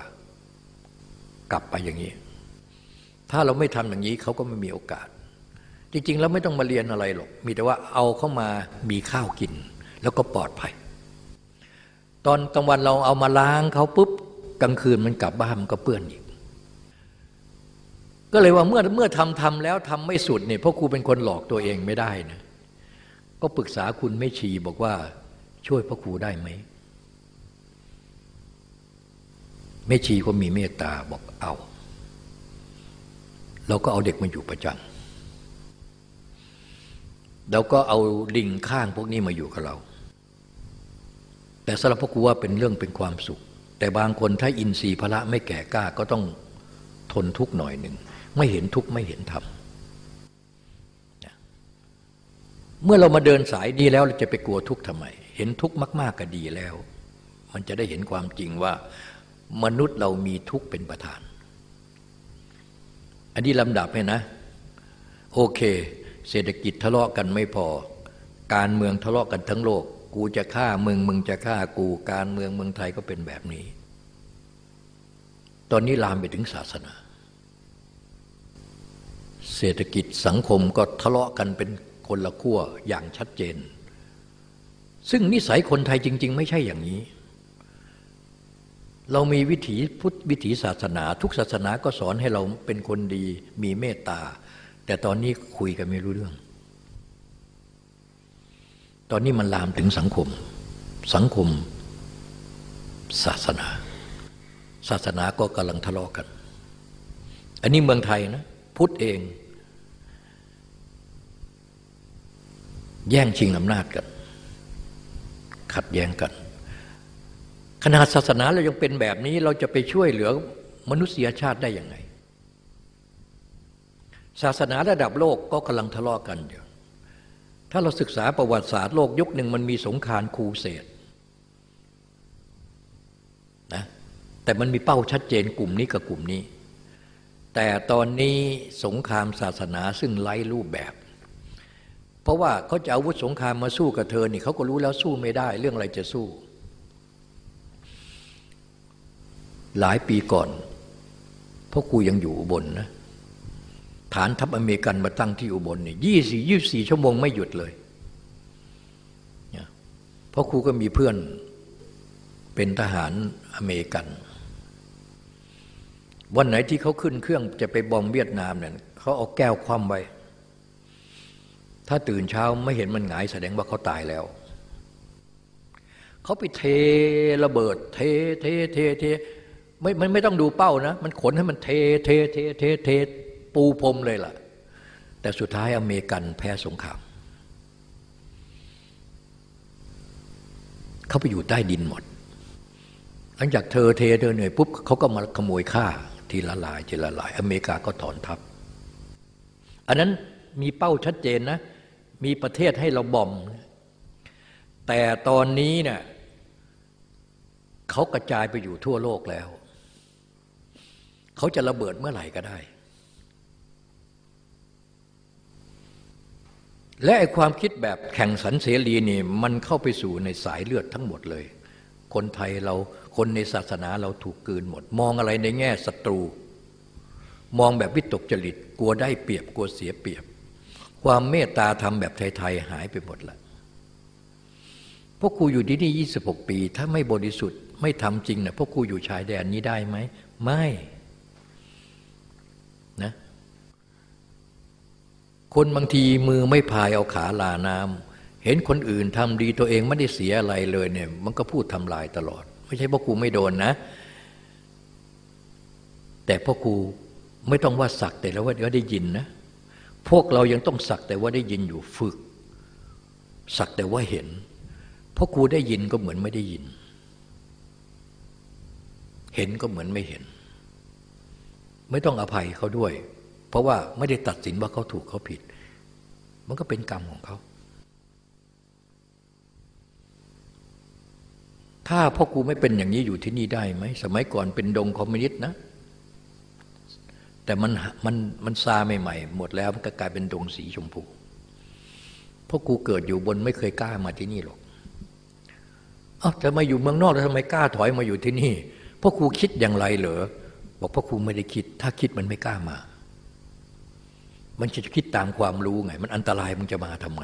กลับไปอย่างนี้ ถ้าเราไม่ทำอย่างนี้เขาก็ไม่มีโอกาส จริงๆแล้วไม่ต้องมาเรียนอะไรหรอก มีแต่ว่าเอาเข้ามามีข้าวกิน แล้วก็ปลอดภัย ตอนกลางวันเราเอามาล้างเขาปุ๊บกลางคืนมันกลับบ้านมันก็เปื้อนอีก ก็เลยว่าเมื่อเมื่อทำทำแล้วทำไม่สุดเนี่ยพ่อครูเป็นคนหลอกตัวเองไม่ได้นะก็ปรึกษาคุณไม่ชีบอกว่าช่วยพ่อครูได้ไหม แม่ชีก็มีเมตตาบอกเอาเราก็เอาเด็กมาอยู่ประจำแล้วก็เอาลิงข้างพวกนี้มาอยู่กับเรา แต่สำหรับพวกกูว่าเป็นเรื่องเป็นความสุข แต่บางคนถ้าอินทรีย์พละไม่แก่กล้าก็ต้องทนทุกข์หน่อยหนึ่ง ไม่เห็นทุกข์ไม่เห็นธรรมเมื่อเรามาเดินสายนี้แล้วเราจะไปกลัวทุกข์ทำไม เห็นทุกข์มาก ๆก็ดีแล้ว มันจะได้เห็นความจริงว่า มนุษย์เรามีทุกข์เป็นประธาน อันนี้ลำดับให้นะ โอเค เศรษฐกิจทะเลาะกันไม่พอ การเมืองทะเลาะกันทั้งโลก กูจะฆ่ามึงมึงจะฆ่ากู การเมืองเมืองไทยก็เป็นแบบนี้ ตอนนี้ลามไปถึงศาสนา เศรษฐกิจสังคมก็ทะเลาะกันเป็นคนละขั้วอย่างชัดเจน ซึ่งนิสัยคนไทยจริง ๆ ไม่ใช่อย่างนี้ เรามีวิถีพุทธวิถีศาสนา ทุกศาสนาก็สอนให้เราเป็นคนดีมีเมตตา แต่ตอนนี้คุยกันไม่รู้เรื่อง ตอนนี้มันลามถึงสังคม สังคม ศาสนา ศาสนาก็กำลังทะเลาะกัน อันนี้เมืองไทยนะ พุทธเอง แย่งชิงอำนาจกัน ขัดแย้งกัน ขนาดศาสนาเรายังเป็นแบบนี้ เราจะไปช่วยเหลือมนุษยชาติได้ยังไง ศาสนาระดับโลกก็กำลังทะเลาะกันอยู่ถ้าเราศึกษาประวัติศาสตร์โลกยุคหนึ่งมันมีสงครามคูเสดนะแต่มันมีเป้าชัดเจนกลุ่มนี้กับกลุ่มนี้ แต่ตอนนี้สงครามศาสนาซึ่งไร้รูปแบบ เพราะว่าเขาจะอาวุธสงครามมาสู้กับเธอนี่เขาก็รู้แล้วสู้ไม่ได้ เรื่องอะไรจะสู้ หลายปีก่อนพ่อครูยังอยู่อุบลนนะฐานทัพอเมริกันมาตั้งที่อุบลนี่ยี่สี่ยี่สี่ชั่วโมงไม่หยุดเลยพ่อครูก็มีเพื่อนเป็นทหารอเมริกัน วันไหนที่เขาขึ้นเครื่องจะไป bomb เวียดนามเนี่ยเขาเอาแก้วคว่ำไว้ ถ้าตื่นเช้าไม่เห็นมันหงายแสดงว่าเขาตายแล้วเขาไปเทระเบิด เทเทเทเท ไม่มันไม่ต้องดูเป้านะ มันขนให้มันเทเทเทเทเทปูพรมเลยล่ะ แต่สุดท้ายอเมริกันแพ้สงครามเขาไปอยู่ใต้ดินหมด หลังจากเธอเทเธอเหนื่อยปุ๊บเขาก็มาขโมยฆ่าทีละลายทีละลาย อเมริกาก็ถอนทัพ อันนั้นมีเป้าชัดเจนนะ มีประเทศให้เราบอม แต่ตอนนี้เนี่ยเขากระจายไปอยู่ทั่วโลกแล้ว เขาจะระเบิดเมื่อไหร่ก็ได้ และไอความคิดแบบแข่งสันเสรีนี่มันเข้าไปสู่ในสายเลือดทั้งหมดเลย คนไทยเราคนในศาสนาเราถูกกืนหมด มองอะไรในแง่ศัตรู มองแบบวิตกจริตกลัวได้เปรียบกลัวเสียเปรียบ ความเมตตาทำแบบไทยๆหายไปหมดละพวกครูอยู่ที่นี่ยี่สิบหกปี ถ้าไม่บริสุทธิ์ไม่ทำจริงนะพวกครูอยู่ชายแดนนี้ได้ไหม ไม่นะ คนบางทีมือไม่พายเอาขาลาน้ำเห็นคนอื่นทำดีตัวเองไม่ได้เสียอะไรเลยเนี่ย มันก็พูดทำลายตลอด ไม่ใช่พ่อครูไม่โดนนะ แต่พ่อครูไม่ต้องว่าสักแต่แล้วว่าได้ยินนะ พวกเรายังต้องสักแต่ว่าได้ยินอยู่ฝึก สักแต่ว่าเห็นพ่อครูได้ยินก็เหมือนไม่ได้ยิน เห็นก็เหมือนไม่เห็น ไม่ต้องอภัยเขาด้วย เพราะว่าไม่ได้ตัดสินว่าเขาถูกเขาผิด มันก็เป็นกรรมของเขา ถ้าพ่อครูไม่เป็นอย่างนี้อยู่ที่นี่ได้ไหม สมัยก่อนเป็นดงคอมมิวนิสต์นะ แต่มันมันมันซาใหม่ๆ หมดแล้วมันก็กลายเป็นดงสีชมพูพ่อครูเกิดอยู่บนไม่เคยกล้ามาที่นี่หรอกเอ้าจะมาอยู่เมืองนอกแล้วทำไมกล้าถอยมาอยู่ที่นี่พ่อครูคิดอย่างไรเหรอบอกพ่อครูไม่ได้คิด ถ้าคิดมันไม่กล้ามา มันจะคิดตามความรู้ไง มันอันตรายมันจะมาทำไม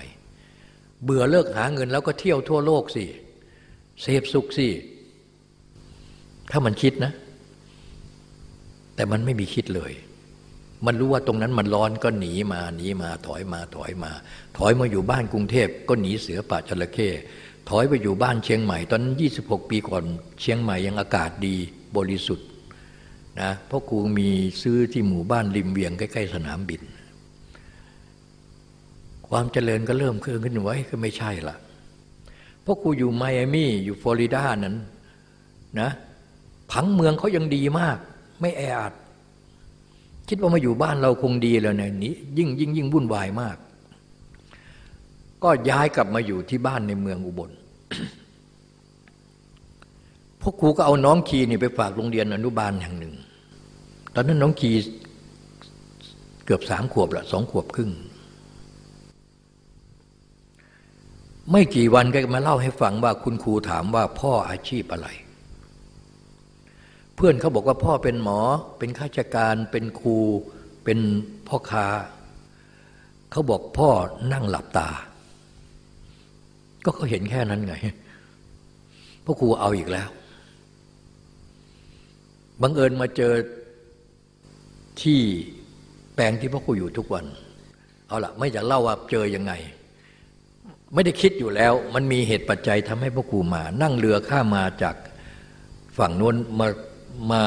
เบื่อเลิกหาเงินแล้วก็เที่ยวทั่วโลกสิ เสพสุขสิ ถ้ามันคิดนะ แต่มันไม่มีคิดเลย มันรู้ว่าตรงนั้นมันร้อนก็หนีมาหนีมาถอยมาถอยมา ถอยมาอยู่บ้านกรุงเทพก็หนีเสือป่าจระเข้ถอยไปอยู่บ้านเชียงใหม่ ตอนนั้นยี่สิบหกปีก่อนเชียงใหม่ยังอากาศดีบริสุทธิ์นะเพราะกูมีซื้อที่หมู่บ้านริมเวียงใกล้ ๆ สนามบิน ความเจริญก็เริ่มเคลื่อนขึ้นไว้ก็ไม่ใช่ละเพราะกูอยู่ไมอามี่อยู่ฟลอริดานั้นนะผังเมืองเขายังดีมาก ไม่แออัดคิดว่ามาอยู่บ้านเราคงดีแล้วเนี่ยนี้ยิ่งยิ่งยิ่งวุ่นวายมาก ก็ย้ายกลับมาอยู่ที่บ้านในเมืองอุบลพวกครูก็เอาน้องคีนี่ไปฝากโรงเรียนอนุบาลแห่งหนึ่ง ตอนนั้นน้องคีเกือบสามขวบละสองขวบครึ่ง ไม่กี่วันก็มาเล่าให้ฟังว่าคุณครูถามว่าพ่ออาชีพอะไร เพื่อนเขาบอกว่าพ่อเป็นหมอ เป็นข้าราชการ เป็นครู เป็นพ่อค้า เขาบอกพ่อนั่งหลับตา ก็เขาเห็นแค่นั้นไงพ่อครูเอาอีกแล้ว บังเอิญมาเจอที่แปลงที่พ่อครูอยู่ทุกวัน เอาละไม่อยากเล่าว่าเจอยังไง ไม่ได้คิดอยู่แล้ว มันมีเหตุปัจจัยทำให้พ่อครูมา นั่งเรือข้ามาจากฝั่งนู้นมามา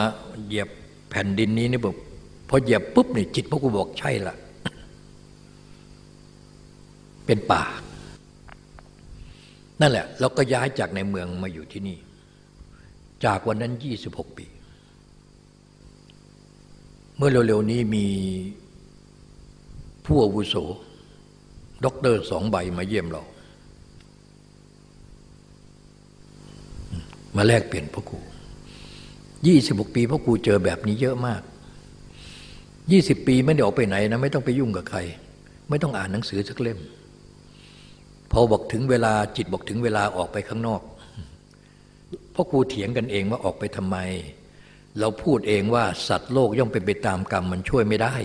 เหยียบแผ่นดินนี้นี่บอกพอเหยียบปุ๊บนี่จิตพ่อครูบอกใช่ละเป็นป่า นั่นแหละ เราก็ย้ายจากในเมืองมาอยู่ที่นี่ จากวันนั้นยี่สิบหกปี เมื่อเร็วๆนี้มีผู้อาวุโสด็อกเตอร์สองใบมาเยี่ยมเรา มาแลกเปลี่ยนพ่อครูยี่สิบกปีพ่อครูเจอแบบนี้เยอะมากยี่สิบปีไม่ได้ออกไปไหนนะไม่ต้องไปยุ่งกับใคร ไม่ต้องอ่านหนังสือสักเล่ม พอบอกถึงเวลาจิตบอกถึงเวลาออกไปข้างนอกพ่อครูเถียงกันเองว่าออกไปทำไม เราพูดเองว่าสัตว์โลกย่อมเป็นไปตามกรรมมันช่วยไม่ได้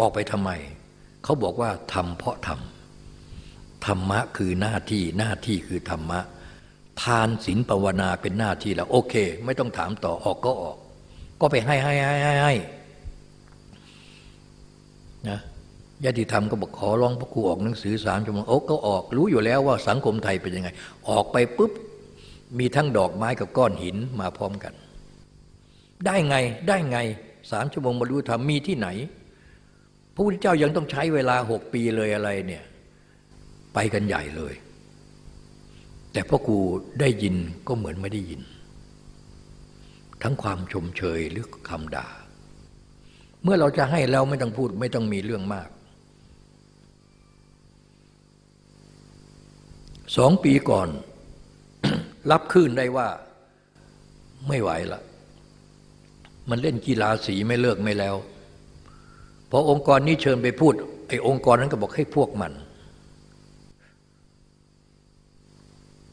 ออกไปทำไม เขาบอกว่าทำเพราะทำธรรมะคือหน้าที่หน้าที่คือธรรมะ ทานศีลภาวนาเป็นหน้าที่แล้วโอเค ไม่ต้องถามต่อออกก็ออก ก็ไปให้ให้ให้ให้ให้นะญาติธรรมก็บอกขอร้องพระครูออกหนังสือสามชั่วโมงโอ้ก็ออก รู้อยู่แล้วว่าสังคมไทยเป็นยังไง ออกไปปุ๊บ มีทั้งดอกไม้กับก้อนหินมาพร้อมกัน ได้ไงได้ไงสามชั่วโมงมารู้ธรรมมีที่ไหนพระพุทธเจ้ายังต้องใช้เวลาหกปีเลยอะไรเนี่ย ไปกันใหญ่เลย แต่พ่อครูได้ยินก็เหมือนไม่ได้ยิน ทั้งความชมเชยหรือคำด่า เมื่อเราจะให้แล้วไม่ต้องพูดไม่ต้องมีเรื่องมากสองปีก่อน รับคืนได้ว่าไม่ไหวละมันเล่นกีฬาสีไม่เลิกไม่แล้วพอองค์กรนี้เชิญไปพูดไอ้องค์กรนั้นก็บอกให้พวกมัน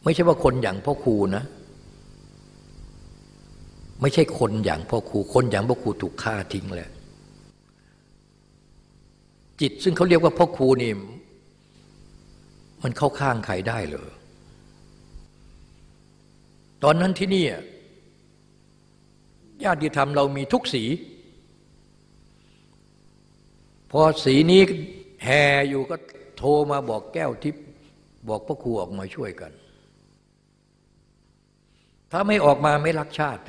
ไม่ใช่ว่าคนอย่างพ่อครูนะ ไม่ใช่คนอย่างพ่อครู คนอย่างพ่อครูถูกฆ่าทิ้งแหละจิตซึ่งเขาเรียกว่าพ่อครูนี่มันเข้าข้างใครได้เหรอตอนนั้นที่นี่ญาติธรรมเรามีทุกสี พอสีนี้แห่อยู่ก็โทรมาบอกแก้วทิพย์บอกพระครูออกมาช่วยกัน ถ้าไม่ออกมาไม่รักชาติ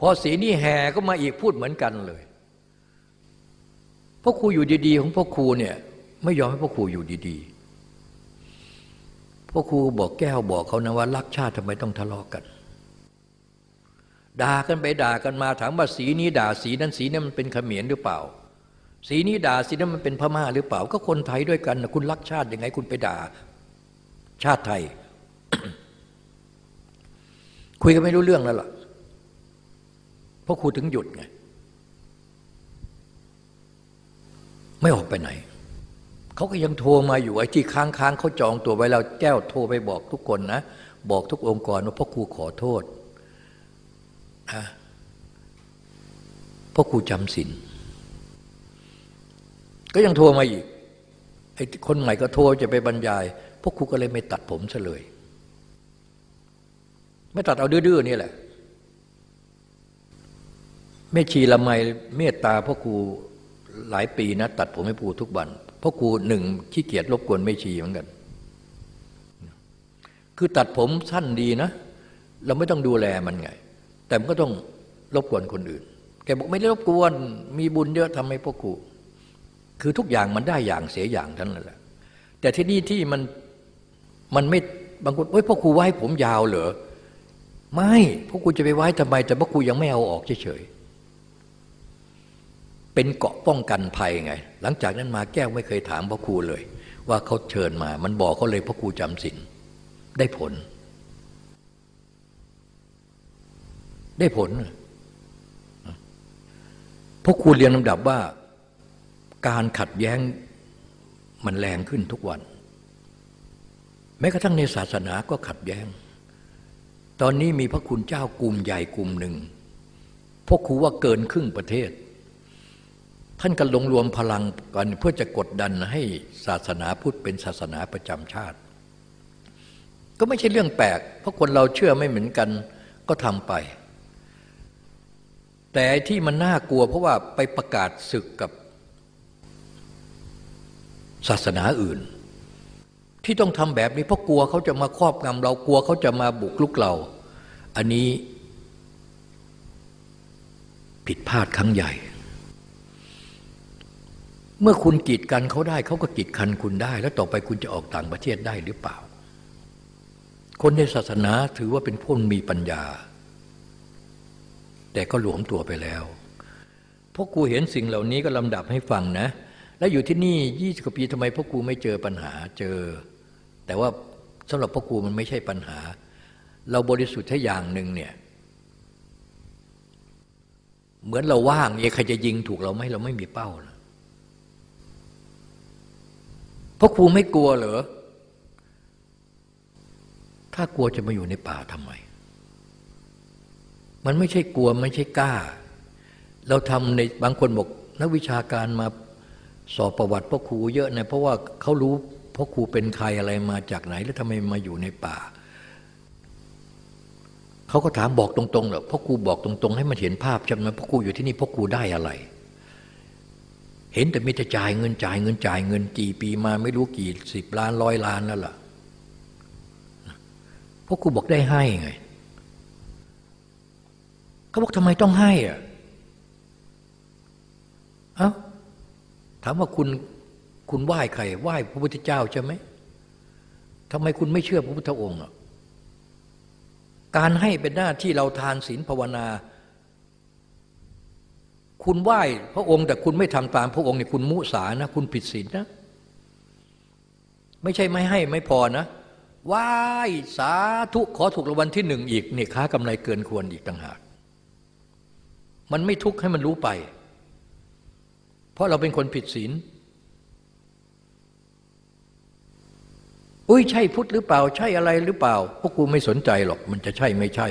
พอสีนี้แห่ก็มาอีกพูดเหมือนกันเลยพ่อครูอยู่ดี ๆ ของพ่อครูเนี่ย ไม่ยอมให้พ่อครูอยู่ดี ๆพ่อครูบอกแก้วบอกเขานะว่า รักชาติทำไมต้องทะเลาะกกันด่ากันไปด่ากันมาถามว่าสีนี้ด่าสีนั้นสีนั้นมันเป็นเขมรหรือเปล่า สีนี้ด่าสีนั้นมันเป็นพม่าหรือเปล่า ก็คนไทยด้วยกันนะคุณรักชาติยังไง คุณไปด่า ชาติไทย คุยกันไม่รู้เรื่องแล้วล่ะพ่อครูถึงหยุดไง ไม่ออกไปไหน เขาก็ยังโทรมาอยู่ไอ้ที่ค้างค้างเขาจองตัวไว้แล้วแก้วโทรไปบอกทุกคนนะ บอกทุกองค์กรว่าพ่อครูขอโทษอะพ่อครูจำศีลก็ยังโทรมาอีกไอ้คนใหม่ก็โทรจะไปบรรยายพ่อครูก็เลยไม่ตัดผมซะเลย ไม่ตัดเอาดื้อๆนี่แหละแม่ชีละไมเมตตาพ่อครูหลายปีนะ ตัดผมให้ปูทุกวันพราะครูหนึ่งขี้เกียจรบกวนไม่ชีเหมือนกัน คือตัดผมสั้นดีนะ เราไม่ต้องดูแลมันไง แต่มันก็ต้องรบกวนคนอื่น แกบอกไม่ได้รบกวน มีบุญเยอะทำให้พ่อครูคือทุกอย่างมันได้อย่างเสียอย่างทั้งนั้นแหละแต่ที่นี่ที่มันมันไม่บางคนเฮ้ยพ่อครูไว้ผมยาวเหรอ ไม่พ่อครูจะไปไว้ทำไม แต่พ่อครูยังไม่เอาออกเฉยเป็นเกาะป้องกันภัยไง หลังจากนั้นมาแก้วไม่เคยถามพ่อครูเลย ว่าเขาเชิญมา มันบอกเขาเลยพ่อครูจำสินได้ผล ได้ผลพ่อครูเรียนลำดับว่า การขัดแย้งมันแรงขึ้นทุกวัน แม้กระทั่งในศาสนาก็ขัดแย้ง ตอนนี้มีพระคุณเจ้ากลุ่มใหญ่กลุ่มหนึ่งพ่อครูว่าเกินครึ่งประเทศ ท่านก็ลงรวมพลังกันเพื่อจะกดดันให้ศาสนาพุทธเป็นศาสนาประจำชาติ ก็ไม่ใช่เรื่องแปลก เพราะคนเราเชื่อไม่เหมือนกันก็ทำไป แต่ที่มันน่ากลัวเพราะว่าไปประกาศศึกกับศาสนาอื่น ที่ต้องทำแบบนี้เพราะกลัวเขาจะมาครอบงำเรากลัวเขาจะมาบุกลุกเรา อันนี้ผิดพลาดครั้งใหญ่ เมื่อคุณกีดกันเขาได้เขาก็กีดกันคุณได้ แล้วต่อไปคุณจะออกต่างประเทศได้หรือเปล่า คนในศาสนาถือว่าเป็นผู้มีปัญญา แต่ก็หลวมตัวไปแล้วพวกกูเห็นสิ่งเหล่านี้ก็ลำดับให้ฟังนะ แล้วอยู่ที่นี่ยี่สิบกว่าปีทำไมพวกกูไม่เจอปัญหาเจอ แต่ว่าสำหรับพวกกูมันไม่ใช่ปัญหา เราบริสุทธิ์แค่อย่างหนึ่งเนี่ยเหมือนเราว่างเอใครจะยิงถูกเราไหมเราไม่มีเป้านะพ่อครูไม่กลัวเหรอ ถ้ากลัวจะมาอยู่ในป่าทำไม มันไม่ใช่กลัวไม่ใช่กล้า เราทำในบางคนบอกนักวิชาการมาสอบประวัติพ่อครูเยอะนะเพราะว่าเขารู้ พ่อครูเป็นใครอะไรมาจากไหน แล้วทำไมมาอยู่ในป่าเขาก็ถามบอกตรงๆเหรอพ่อครูบอกตรงๆ ให้มันเห็นภาพใช่ไหมพ่อครูอยู่ที่นี่พ่อครูได้อะไร เห็นแต่มีแต่จ่ายเงินจ่ายเงินจ่ายเงินกี่ปีมาไม่รู้กี่สิบล้านร้อยล้านแล้วล่ะพ่อครูบอกได้ให้ไงเขาบอกทำไมต้องให้อะเอ้าถามว่าคุณ คุณไหว้ใครไหว้พระพุทธเจ้าใช่ไหมทำไมคุณไม่เชื่อพระพุทธองค์อะการให้เป็นหน้าที่เราทานศีลภาวนา คุณไหว้พระองค์แต่คุณไม่ทำตามพระองค์เนี่ยคุณมุสานะ คุณผิดศีลนะ ไม่ใช่ไม่ให้ไม่พอนะไหว้สาธุขอถูกรางวัลที่หนึ่งอีกนี่ค้ากำไรเกินควรอีกต่างหาก มันไม่ทุกข์ให้มันรู้ไป เพราะเราเป็นคนผิดศีล อุ้ยใช่พุทธหรือเปล่า ใช่อะไรหรือเปล่าพวกกูไม่สนใจหรอก มันจะใช่ไม่ใช่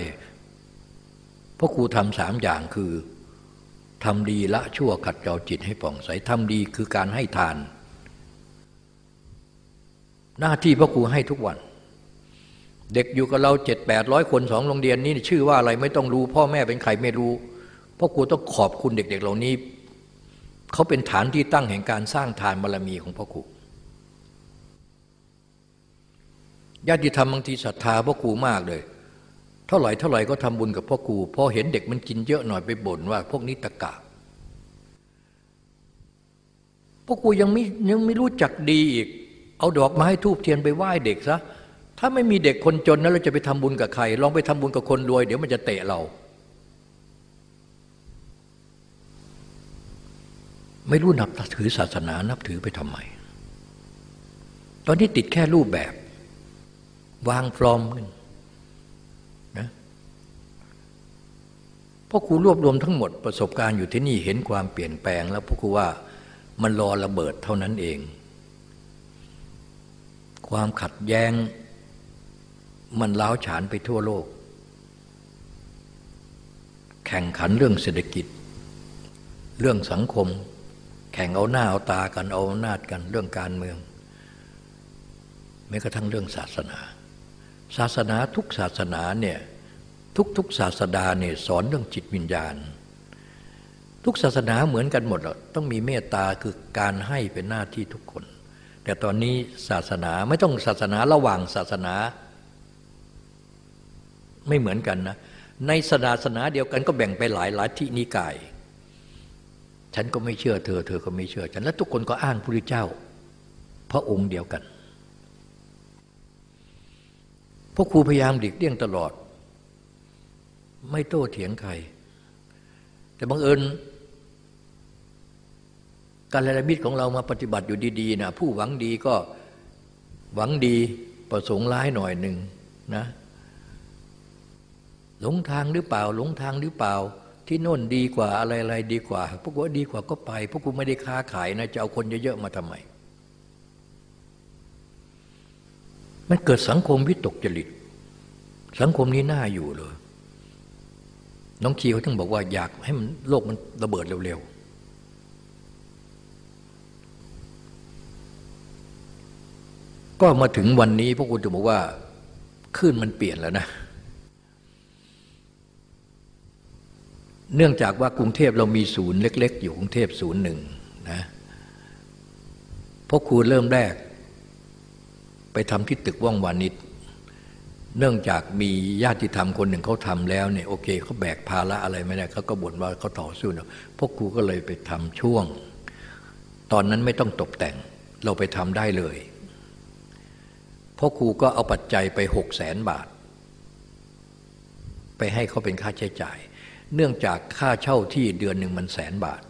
พวกกูทำสามอย่างคือทำดีละชั่วขัดเกลาจิตให้ป่องใสทำดีคือการให้ทาน หน้าที่พระครูให้ทุกวัน เด็กอยู่กับเราเจ็ดแปดร้อยคนสองโรงเรียนนี้ชื่อว่าอะไรไม่ต้องรู้ พ่อแม่เป็นใครไม่รู้พ่อครูต้องขอบคุณเด็ก ๆ เหล่านี้ เขาเป็นฐานที่ตั้งแห่งการสร้างทานบารรมีของพ่อครู ญาติธรรมบางทีศรัทธาพ่อครูมากเลย เท่าไหร่เท่าไหร่ก็ทำบุญกับพ่อครูพอเห็นเด็กมันกินเยอะหน่อยไปบ่นว่า พวกนี้ตะกะพ่อครูยังไม่ยังไม่รู้จักดีอีก เอาดอกไม้ทูบเทียนไปไหว้เด็กซะถ้าไม่มีเด็กคนจนนั้นเราจะไปทำบุญกับใคร ลองไปทำบุญกับคนรวย เดี๋ยวมันจะเตะเรา ไม่รู้นับถือศาสนานับถือไปทำไม ตอนนี้ติดแค่รูปแบบ วางฟลอมกันนะพ่อครูรวบรวมทั้งหมดประสบการณ์อยู่ที่นี่เห็นความเปลี่ยนแปลง แล้วพ่อครูว่ามันรอระเบิดเท่านั้นเอง ความขัดแย้ง มันล้าวฉานไปทั่วโลก แข่งขันเรื่องเศรษฐกิจ เรื่องสังคม แข่งเอาหน้าเอาตากันเอาหน้ากันเรื่องการเมืองแม้กระทั่งเรื่องศาสนา ศาสนาทุกศาสนาเนี่ยทุกทุกศาสดาเนี่ยสอนเรื่องจิตวิญญาณ ทุกศาสนาเหมือนกันหมดต้องมีเมตตาคือการให้เป็นหน้าที่ทุกคน แต่ตอนนี้ศาสนาไม่ต้องศาสนาระหว่างศาสนา ไม่เหมือนกันนะในศาสนาเดียวกันก็แบ่งไปหลายหลายที่นิกาย ฉันก็ไม่เชื่อเธอ เธอก็ไม่เชื่อฉันและทุกคนก็อ้างพระพุทธเจ้า พระองค์เดียวกัน พราะครูพยายามหลีกเลี่ยงตลอด ไม่โต้เถียงใคร แต่บังเอิญการละมิตรของเรามาปฏิบัติอยู่ดีๆนะผู้หวังดีก็หวังดีประสงค์ร้ายหน่อยหนึ่งนะหลงทางหรือเปล่า หลงทางหรือเปล่า ที่โน่นดีกว่าอะไรๆดีกว่าพวกว่าดีกว่าก็ไปพวกกูไม่ได้ค้าขายนะจะเอาคนเยอะๆมาทำไม มันเกิดสังคมวิตกจริต สังคมนี้น่าอยู่เลย น้องคีเขาถึงบอกว่าอยากให้มันโลกมันระเบิดเร็วๆ ก็มาถึงวันนี้พวกคุณจะบอกว่าคลื่นมันเปลี่ยนแล้วนะ เนื่องจากว่ากรุงเทพเรามีศูนย์เล็ก ๆ อยู่กรุงเทพศูนย์หนึ่งนะพราะครูเริ่มแรก ไปทำที่ตึกว่องวานิชเนื่องจากมีญาติธรรมคนหนึ่งเขาทำแล้วเนี่ยโอเคเขาแบกภาระอะไรไม่ได้เขาก็บ่นว่าเขาต่อสู้เนาะพวกครูก็เลยไปทำช่วง ตอนนั้นไม่ต้องตกแต่งเราไปทำได้เลยพ่อครูก็เอาปัจจัยไปหกแสนบาท ไปให้เขาเป็นค่าใช้จ่าย เนื่องจากค่าเช่าที่เดือนหนึ่งมันแสนบาท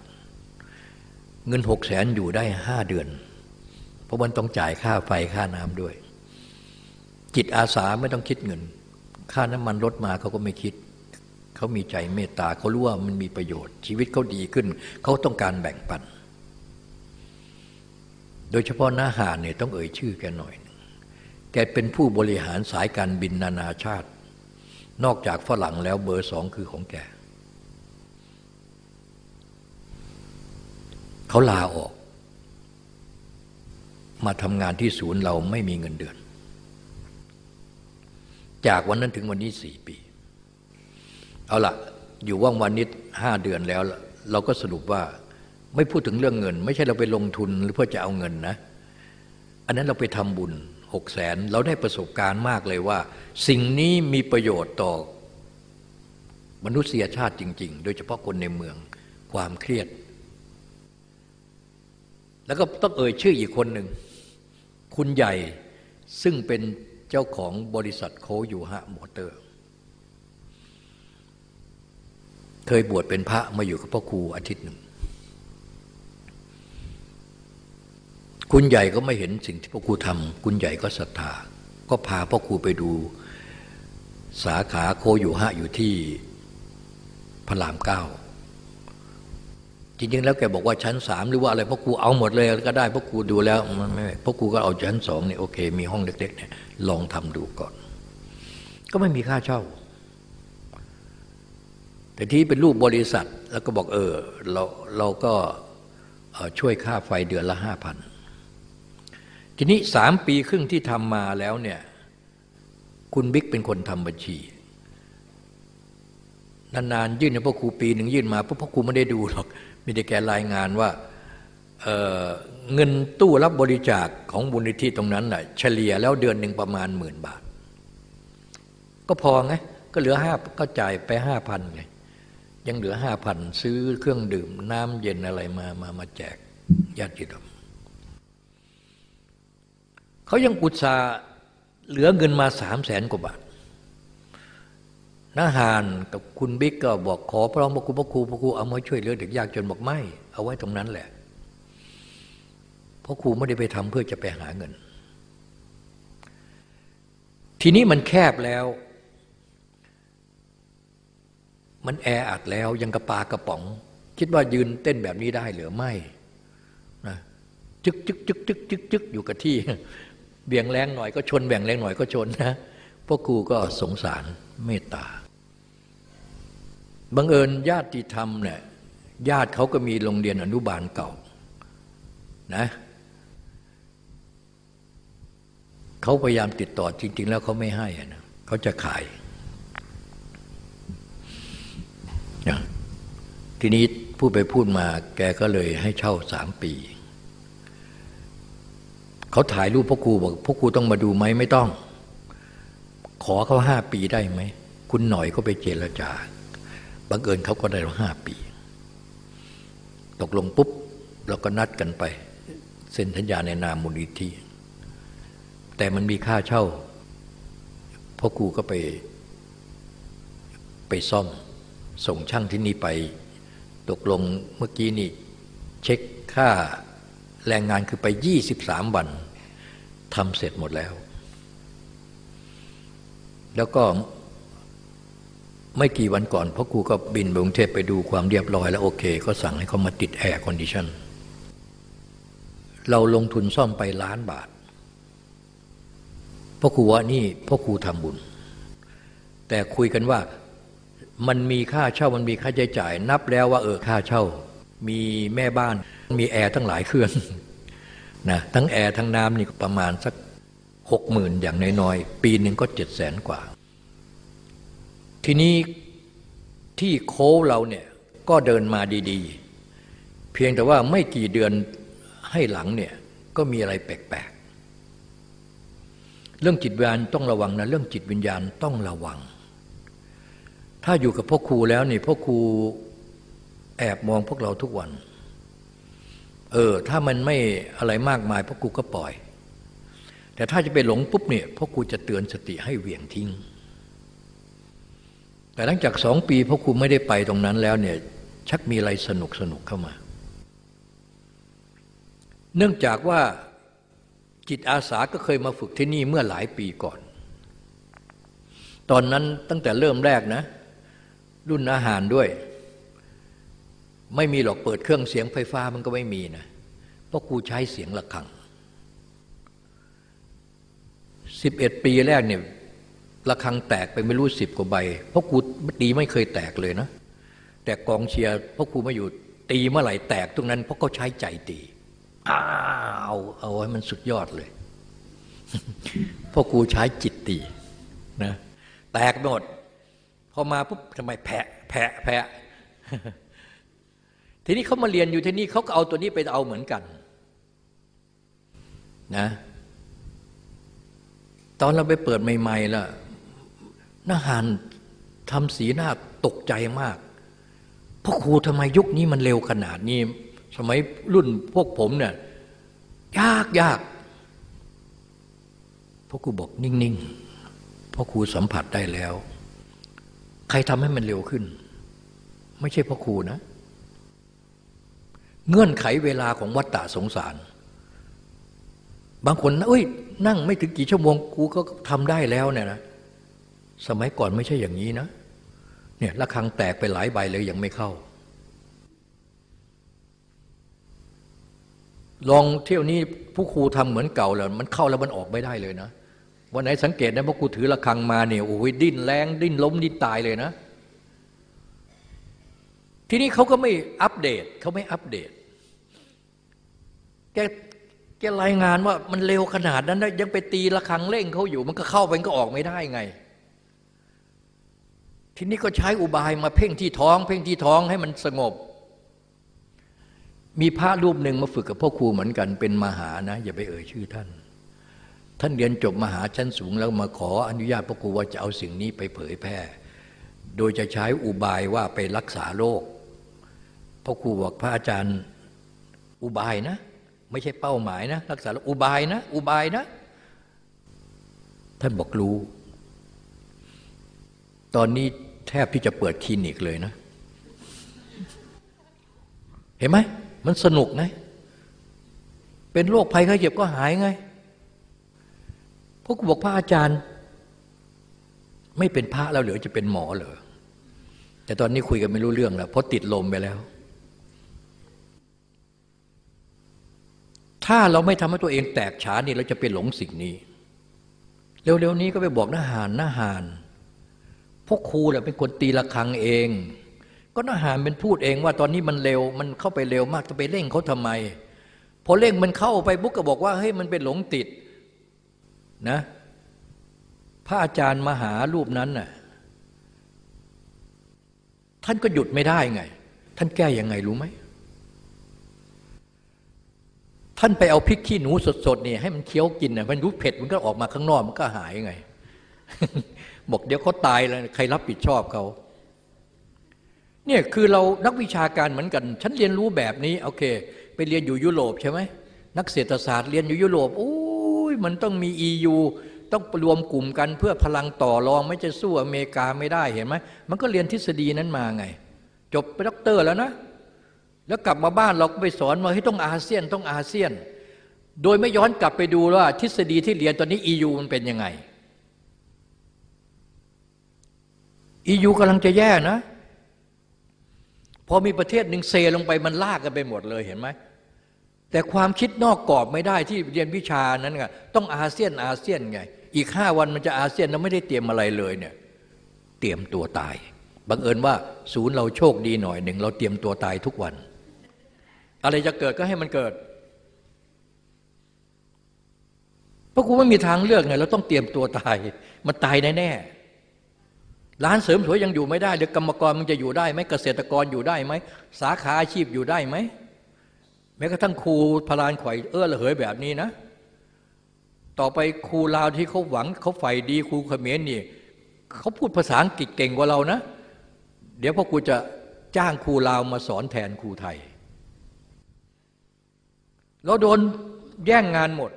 เงินหกแสนอยู่ได้ห้าเดือน เพราะมันต้องจ่ายค่าไฟค่าน้ำด้วย จิตอาสาไม่ต้องคิดเงิน ค่าน้ำมันลดมาเขาก็ไม่คิด เขามีใจเมตตาเขารู้ว่ามันมีประโยชน์ ชีวิตเขาดีขึ้น เขาต้องการแบ่งปัน โดยเฉพาะหน้าหานเนี่ยต้องเอ่ยชื่อแกหน่อย แกเป็นผู้บริหารสายการบินนานาชาติ นอกจากฝรั่งแล้วเบอร์สองคือของแกเขาลาออก มาทำงานที่ศูนย์เราไม่มีเงินเดือน จากวันนั้นถึงวันนี้สี่ปี เอาละอยู่ว่างวันนิดห้าเดือนแล้ว เราก็สรุปว่าไม่พูดถึงเรื่องเงิน ไม่ใช่เราไปลงทุนหรือเพื่อจะเอาเงินนะ อันนั้นเราไปทำบุญหกแสนเราได้ประสบการณ์มากเลยว่า สิ่งนี้มีประโยชน์ต่อมนุษยชาติจริง ๆ โดยเฉพาะคนในเมืองความเครียด แล้วก็ต้องเอ่ยชื่ออีกคนหนึ่ง คุณใหญ่ซึ่งเป็นเจ้าของบริษัทโคยูฮะมอเตอร์ เคยบวชเป็นพระมาอยู่กับพ่อครูอาทิตย์หนึ่ง คุณใหญ่ก็ไม่เห็นสิ่งที่พ่อครูทำคุณใหญ่ก็ศรัทธา ก็พาพ่อครูไปดูสาขาโคอยู่ฮะอยู่ที่พระรามเก้า จริงๆแล้วแกบอกว่าชั้นสามหรือว่าอะไรพ่อครูเอาหมดเลยก็ได้พ่อครูดูแล้วไม่พ่อครูก็เอาชั้นสองเนี่ยโอเค มีห้องเล็กๆเนี่ยลองทำดูก่อน ก็ไม่มีค่าเช่า แต่ที่เป็นรูปบริษัทแล้วก็บอกเออเราเราก็ช่วยค่าไฟเดือนละห้าพันทีนี้สามปีครึ่งที่ทำมาแล้วเนี่ยคุณบิ๊กเป็นคนทำบัญชีนานๆยื่นให้พ่อครูปีหนึ่งยื่นมาพ่อครูไม่ได้ดูหรอก มีแต่แกรายงานว่าเเงินตู้รับบริจาคของบุญนิธิตรงนั้นน่ะเฉลี่ยแล้วเดือนหนึ่งประมาณหมื่นบาท ก็พอไงก็เหลือห้าก็จ่ายไปห้าพันไงยังเหลือห้าพันซื้อเครื่องดื่ม น้ำเย็นอะไรมามามาแจกญาติโยมเขายังอุตส่าห์เหลือเงินมาสามแสนกว่าบาท นาหานกับคุณบิ๊กก็บอกขอพร้อมพระครูพระครูพระครูเอามาช่วยเหลือเด็กยากจนบอกไม่ เอาไว้ตรงนั้นแหละ เพราะครูไม่ได้ไปทำเพื่อจะไปหาเงิน ทีนี้มันแคบแล้ว มันแออัดแล้วยังกระปากระป๋อง คิดว่ายืนเต้นแบบนี้ได้หรือไม่นะจึกจึกจึกจึกจึกจึกอยู่กับที่เบี่ยงแรงหน่อยก็ชนแบ่งแรงหน่อยก็ชนนะพวกครูก็สงสารเมตตา บังเอิญญาติธรรมเนี่ยญาติเขาก็มีโรงเรียนอนุบาลเก่านะเขาพยายามติดต่อจริง ๆ แล้วเขาไม่ให้นะเขาจะขายนะทีนี้พูดไปพูดมา แกก็เลยให้เช่าสามปี เขาถ่ายรูปพ่อครูบอกพ่อครูต้องมาดูไหมไม่ต้อง ขอเขาห้าปีได้ไหม คุณหน่อยก็ไปเจรจา บังเอิญเขาก็ได้ห้าปี ตกลงปุ๊บเราก็นัดกันไป เซ็นสัญญาในนามมูลนิธิแต่มันมีค่าเช่าพ่อครูก็ไป ไปซ่อม ส่งช่างที่นี่ไป ตกลงเมื่อกี้นี่เช็คค่าแรงงานคือไปยี่สิบสามวันทำเสร็จหมดแล้ว แล้วก็ ไม่กี่วันก่อนพ่อครูก็บินไปกรุงเทพไปดูความเรียบร้อยแล้วโอเค ก็สั่งให้เขามาติด air condition เราลงทุนซ่อมไปล้านบาทพ่อครูว่านี่พ่อครูทำบุญ แต่คุยกันว่ามันมีค่าเช่ามันมีค่าใช้จ่าย นับแล้วว่าเออค่าเช่า มีแม่บ้าน มีแอร์ทั้งหลายเครื่องนะทั้งแอร์ทั้งน้ำนี่ประมาณสักหกหมื่นอย่างน้อยๆ ปีหนึ่งก็เจ็ดแสนกว่า ทีนี้ที่โค้เราเนี่ยก็เดินมาดีๆ เพียงแต่ว่าไม่กี่เดือนให้หลังเนี่ยก็มีอะไรแปลกๆ เรื่องจิตวิญญาณต้องระวังนะเรื่องจิตวิญญาณต้องระวัง ถ้าอยู่กับพ่อครูแล้วนี่พ่อครูแอบมองพวกเราทุกวัน เออถ้ามันไม่อะไรมากมายพ่อครูก็ปล่อย แต่ถ้าจะไปหลงปุ๊บเนี่ยพ่อครูจะเตือนสติให้เหวี่ยงทิ้ง แต่หลังจากสองปีพ่อครูไม่ได้ไปตรงนั้นแล้วเนี่ยชักมีอะไรสนุกสนุกเข้ามา เนื่องจากว่าจิตอาสาก็เคยมาฝึกที่นี่เมื่อหลายปีก่อน ตอนนั้นตั้งแต่เริ่มแรกนะ รุ่นอาหารด้วย ไม่มีหรอกเปิดเครื่องเสียงไฟฟ้ามันก็ไม่มีนะพราะครูใช้เสียงะระฆัง 11 ปีแรกเนี่ย ระฆังแตกไปไม่รู้สิบกว่าใบเพราะครูตีไม่เคยแตกเลยนะ แต่กองเชียร์เพราะครูมาอยู่ตีเมื่อไหร่แตกตรงนั้นเพราะเขาใช้ใจตีอ้าเอาให้มันสุดยอดเลยเพราะครูใช้จิตตีนะแตกหมดพอมาปุ๊บทำไมแผะแผะแผะทีนี้เขามาเรียนอยู่ที่นี่เขาก็เอาตัวนี้ไปเอาเหมือนกันนะตอนเราไปเปิดใหม่ๆล่ะ นาหานทำสีหน้าตกใจมากพ่อครูทำไมยุคนี้มันเร็วขนาดนี้ สมัยรุ่นพวกผมเนี่ยยากยากพ่อครูบอกนิ่งๆพ่อครูสัมผัสได้แล้ว ใครทำให้มันเร็วขึ้น ไม่ใช่พ่อครูนะ เงื่อนไขเวลาของวัฏฏะสงสาร บางคนเอ้ย นั่งไม่ถึงกี่ชั่วโมงกูก็ทำได้แล้วเนี่ยนะ สมัยก่อนไม่ใช่อย่างนี้นะ เนี่ยระฆังแตกไปหลายใบเลยยังไม่เข้า ลองเที่ยวนี้ผู้ครูทำเหมือนเก่าแล้ว มันเข้าแล้วมันออกไม่ได้เลยนะ วันไหนสังเกตนะพอครูถือระฆังมาเนี่ยโอ้ยดิ้นแรงดิ้นล้มดิ้นตายเลยนะ ทีนี้เขาก็ไม่อัปเดตเขาไม่อัปเดตแกแกรายงานว่ามันเร็วขนาดนั้นนะยังไปตีระฆังเร่งเขาอยู่ มันก็เข้าไปก็ออกไม่ได้ไง ทีนี้ก็ใช้อุบายมาเพ่งที่ท้อง เพ่งที่ท้องให้มันสงบ มีพระรูปหนึ่งมาฝึกกับพ่อครูเหมือนกัน เป็นมหานะ อย่าไปเอ่ยชื่อท่าน ท่านเรียนจบมหาชั้นสูงแล้วมาขออนุญาตพ่อครูว่าจะเอาสิ่งนี้ไปเผยแพร่ โดยจะใช้อุบายว่าไปรักษาโรคพ่อครูบอกพระอาจารย์อุบายนะ ไม่ใช่เป้าหมายนะ รักษาอุบายนะ อุบายนะ ท่านบอกรู้ ตอนนี้ แทบที่จะเปิดคลินิกเลยนะ เห็นไหม มันสนุกไง เป็นโรคภัยไข้เจ็บก็หายไงพวกบอกพระอาจารย์ ไม่เป็นพระแล้วเหรือจะเป็นหมอเหรอแต่ตอนนี้คุยกันไม่รู้เรื่องแล้วเพราะติดลมไปแล้ว ถ้าเราไม่ทำให้ตัวเองแตกฉานนี่เราจะเป็นหลงสิ่งนี้ เร็วๆนี้ก็ไปบอกนาหานนาหาน พวกครูแหละเป็นคนตีระฆังเอง ก็นาหารเป็นพูดเองว่าตอนนี้มันเร็วมันเข้าไปเร็วมากจะไปเร่งเขาทำไม พอเร่งมันเข้าไปบุ๊กก็บอกว่าเฮ้ยมันเป็นหลงติดนะพระอาจารย์มหารูปนั้นน่ะท่านก็หยุดไม่ได้ไง ท่านแก้ยังไงรู้ไหม ท่านไปเอาพริกขี้หนูสดๆนี่ให้มันเคี้ยวกินน่ะมันรู้เผ็ดมันก็ออกมาข้างนอกมันก็หายไง บอกเดี๋ยวเขาตายแล้วใครรับผิดชอบเขาเนี่ยคือเรานักวิชาการเหมือนกัน ฉันเรียนรู้แบบนี้โอเค ไปเรียนอยู่ยุโรปใช่ไหมนักเศรษฐศาสตร์เรียนอยู่ยุโรปโอ้ยมันต้องมี EU ต้องรวมกลุ่มกันเพื่อพลังต่อรองไม่จะสู้อเมริกาไม่ได้เห็นไหมมันก็เรียนทฤษฎีนั้นมาไง จบไปด็อกเตอร์แล้วนะ แล้วกลับมาบ้านเราก็ไปสอนว่าให้ต้องอาเซียนต้องอาเซียน โดยไม่ย้อนกลับไปดูว่าทฤษฎีที่เรียนตอนนี้ EU มันเป็นยังไง อียูกำลังจะแย่นะ พอมีประเทศหนึ่งเซลงไปมันลากกันไปหมดเลยเห็นไหมแต่ความคิดนอกกรอบไม่ได้ที่เรียนวิชานั้นไงต้องอาเซียนอาเซียนไง อีกห้าวันมันจะอาเซียนเราไม่ได้เตรียมอะไรเลยเนี่ยเตรียมตัวตายบังเอิญว่าศูนย์เราโชคดีหน่อยหนึ่งเราเตรียมตัวตายทุกวัน อะไรจะเกิดก็ให้มันเกิดเพราะกูไม่มีทางเลือกไงเราต้องเตรียมตัวตาย มันตายแน่ๆ ร้านเสริมสวยยังอยู่ไม่ได้หรือกรรมกรมันจะอยู่ได้ไหมเกษตรกรอยู่ได้ไหมสาขาอาชีพอยู่ได้ไหมแม้กระทั่งครูพลานข่อยเอื้อระเหยแบบนี้นะ ต่อไปครูลาวที่เขาหวังเขาใฝ่ดีครูเขมรนี่เขาพูดภาษาอังกฤษเก่งกว่าเรานะ เดี๋ยวพ่อครูจะจ้างครูลาวมาสอนแทนครูไทยเราโดนแย่งงานหมด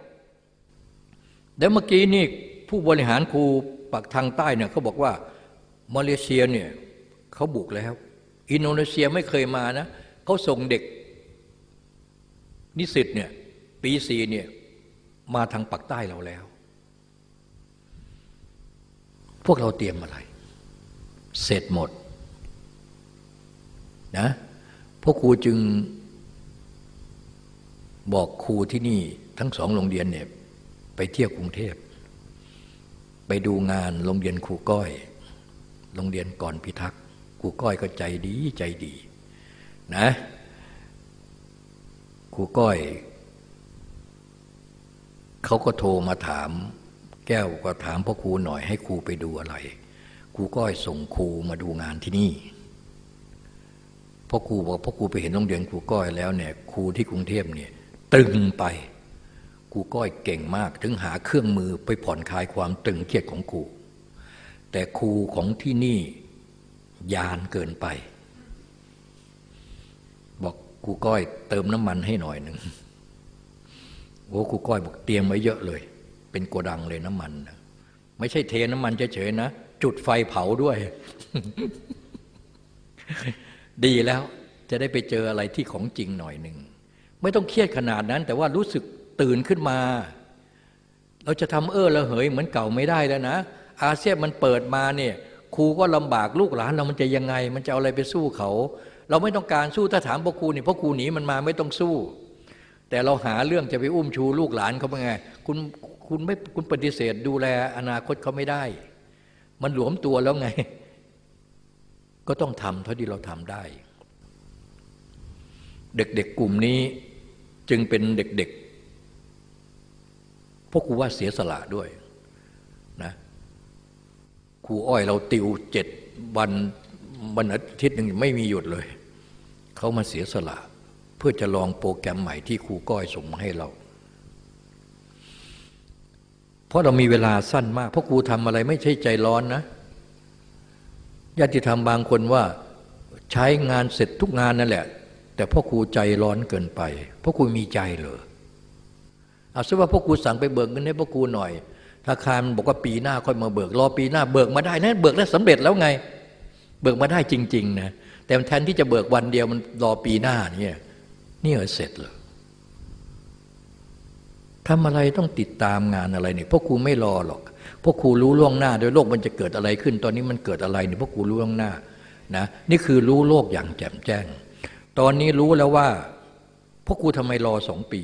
เดี๋ยวเมื่อกี้นี่ผู้บริหารครูปักทางใต้เนี่ยเขาบอกว่า มาเลเซียเนี่ยเขาบุกแล้ว อินโดนีเซียไม่เคยมานะเขาส่งเด็กนิสิตเนี่ยปีสีเนี่ยมาทางปักใต้เราแล้ว พวกเราเตรียมอะไร เสร็จหมดนะพวกครูจึงบอกครูที่นี่ทั้งสองโรงเรียนเนี่ยไปเที่ยวกรุงเทพ ไปดูงานโรงเรียนครูก้อย โรงเรียนก่อนพิทักษ์ครูก้อยก็ใจดีใจดีนะครูก้อย เขาก็โทรมาถาม แก้วก็ถามพ่อครูหน่อยให้ครูไปดูอะไรครูก้อยส่งครูมาดูงานที่นี่พ่อครูบอกพ่อครูไปเห็นโรงเรียนครูก้อยแล้วเนี่ยครูที่กรุงเทพเนี่ยตึงไปครูก้อยเก่งมาก ถึงหาเครื่องมือไปผ่อนคลายความตึงเครียดของครู แต่ครูของที่นี่ยานเกินไป บอกครูก้อยเติมน้ำมันให้หน่อยหนึ่งโอ้ครูก้อยบอกเตรียมไว้เยอะเลย เป็นโกดังเลยน้ำมันนะไม่ใช่เทน้ำมันเฉยๆนะ จุดไฟเผาด้วย ดีแล้วจะได้ไปเจออะไรที่ของจริงหน่อยหนึ่ง ไม่ต้องเครียดขนาดนั้น แต่ว่ารู้สึกตื่นขึ้นมา เราจะทำเออระเหยเหมือนเก่าไม่ได้แล้วนะ อาเซียนมันเปิดมาเนี่ยครูก็ลำบากลูกหลานเรามันจะยังไง มันจะเอาอะไรไปสู้เขา เราไม่ต้องการสู้ถ้าถามพ่อครูนี่พ่อครูหนีมันมาไม่ต้องสู้ แต่เราหาเรื่องจะไปอุ้มชูลูกหลานเขาเป็นไงคุณคุณไม่คุณปฏิเสธดูแลอนาคตเขาไม่ได้ มันหลวมตัวแล้วไง ก็ต้องทำเท่าที่เราทำได้ เด็กๆกลุ่มนี้จึงเป็นเด็กๆพวกครูว่าเสียสละด้วย รูอ้อยเราติวเจ็ดวันวันอาทิตย์หนึ่งไม่มีหยุดเลย เขามาเสียสละ เพื่อจะลองโปรแกรมใหม่ที่ครูก้อยส่งมาให้เรา เพราะเรามีเวลาสั้นมาก เพราะครูทำอะไรไม่ใช่ใจร้อนนะญาติธรรมบางคนว่าใช้งานเสร็จทุกงานนั่นแหละ แต่พ่อครูใจร้อนเกินไปพ่อครูมีใจเหรอเอาซะว่าพ่อครูสั่งไปเบิกเงินให้พ่อครูหน่อย ธนาคารบอกว่าปีหน้าค่อยมาเบิกรอปีหน้าเบิกมาได้นะเบิกแล้วสำเร็จแล้วไง เบิกมาได้จริงๆนะแต่แทนที่จะเบิกวันเดียวมันรอปีหน้าเนี่ยนี่เสร็จเลยทำอะไรต้องติดตามงานอะไรเนี่ยพวกครูไม่รอหรอกพวกครูรู้ล่วงหน้าโดยโลกมันจะเกิดอะไรขึ้น ตอนนี้มันเกิดอะไรเนี่ยพวกครูรู้ล่วงหน้านะนี่คือรู้โลกอย่างแจ่มแจ้ง ตอนนี้รู้แล้วว่าพวกครูทำไมรอสองปี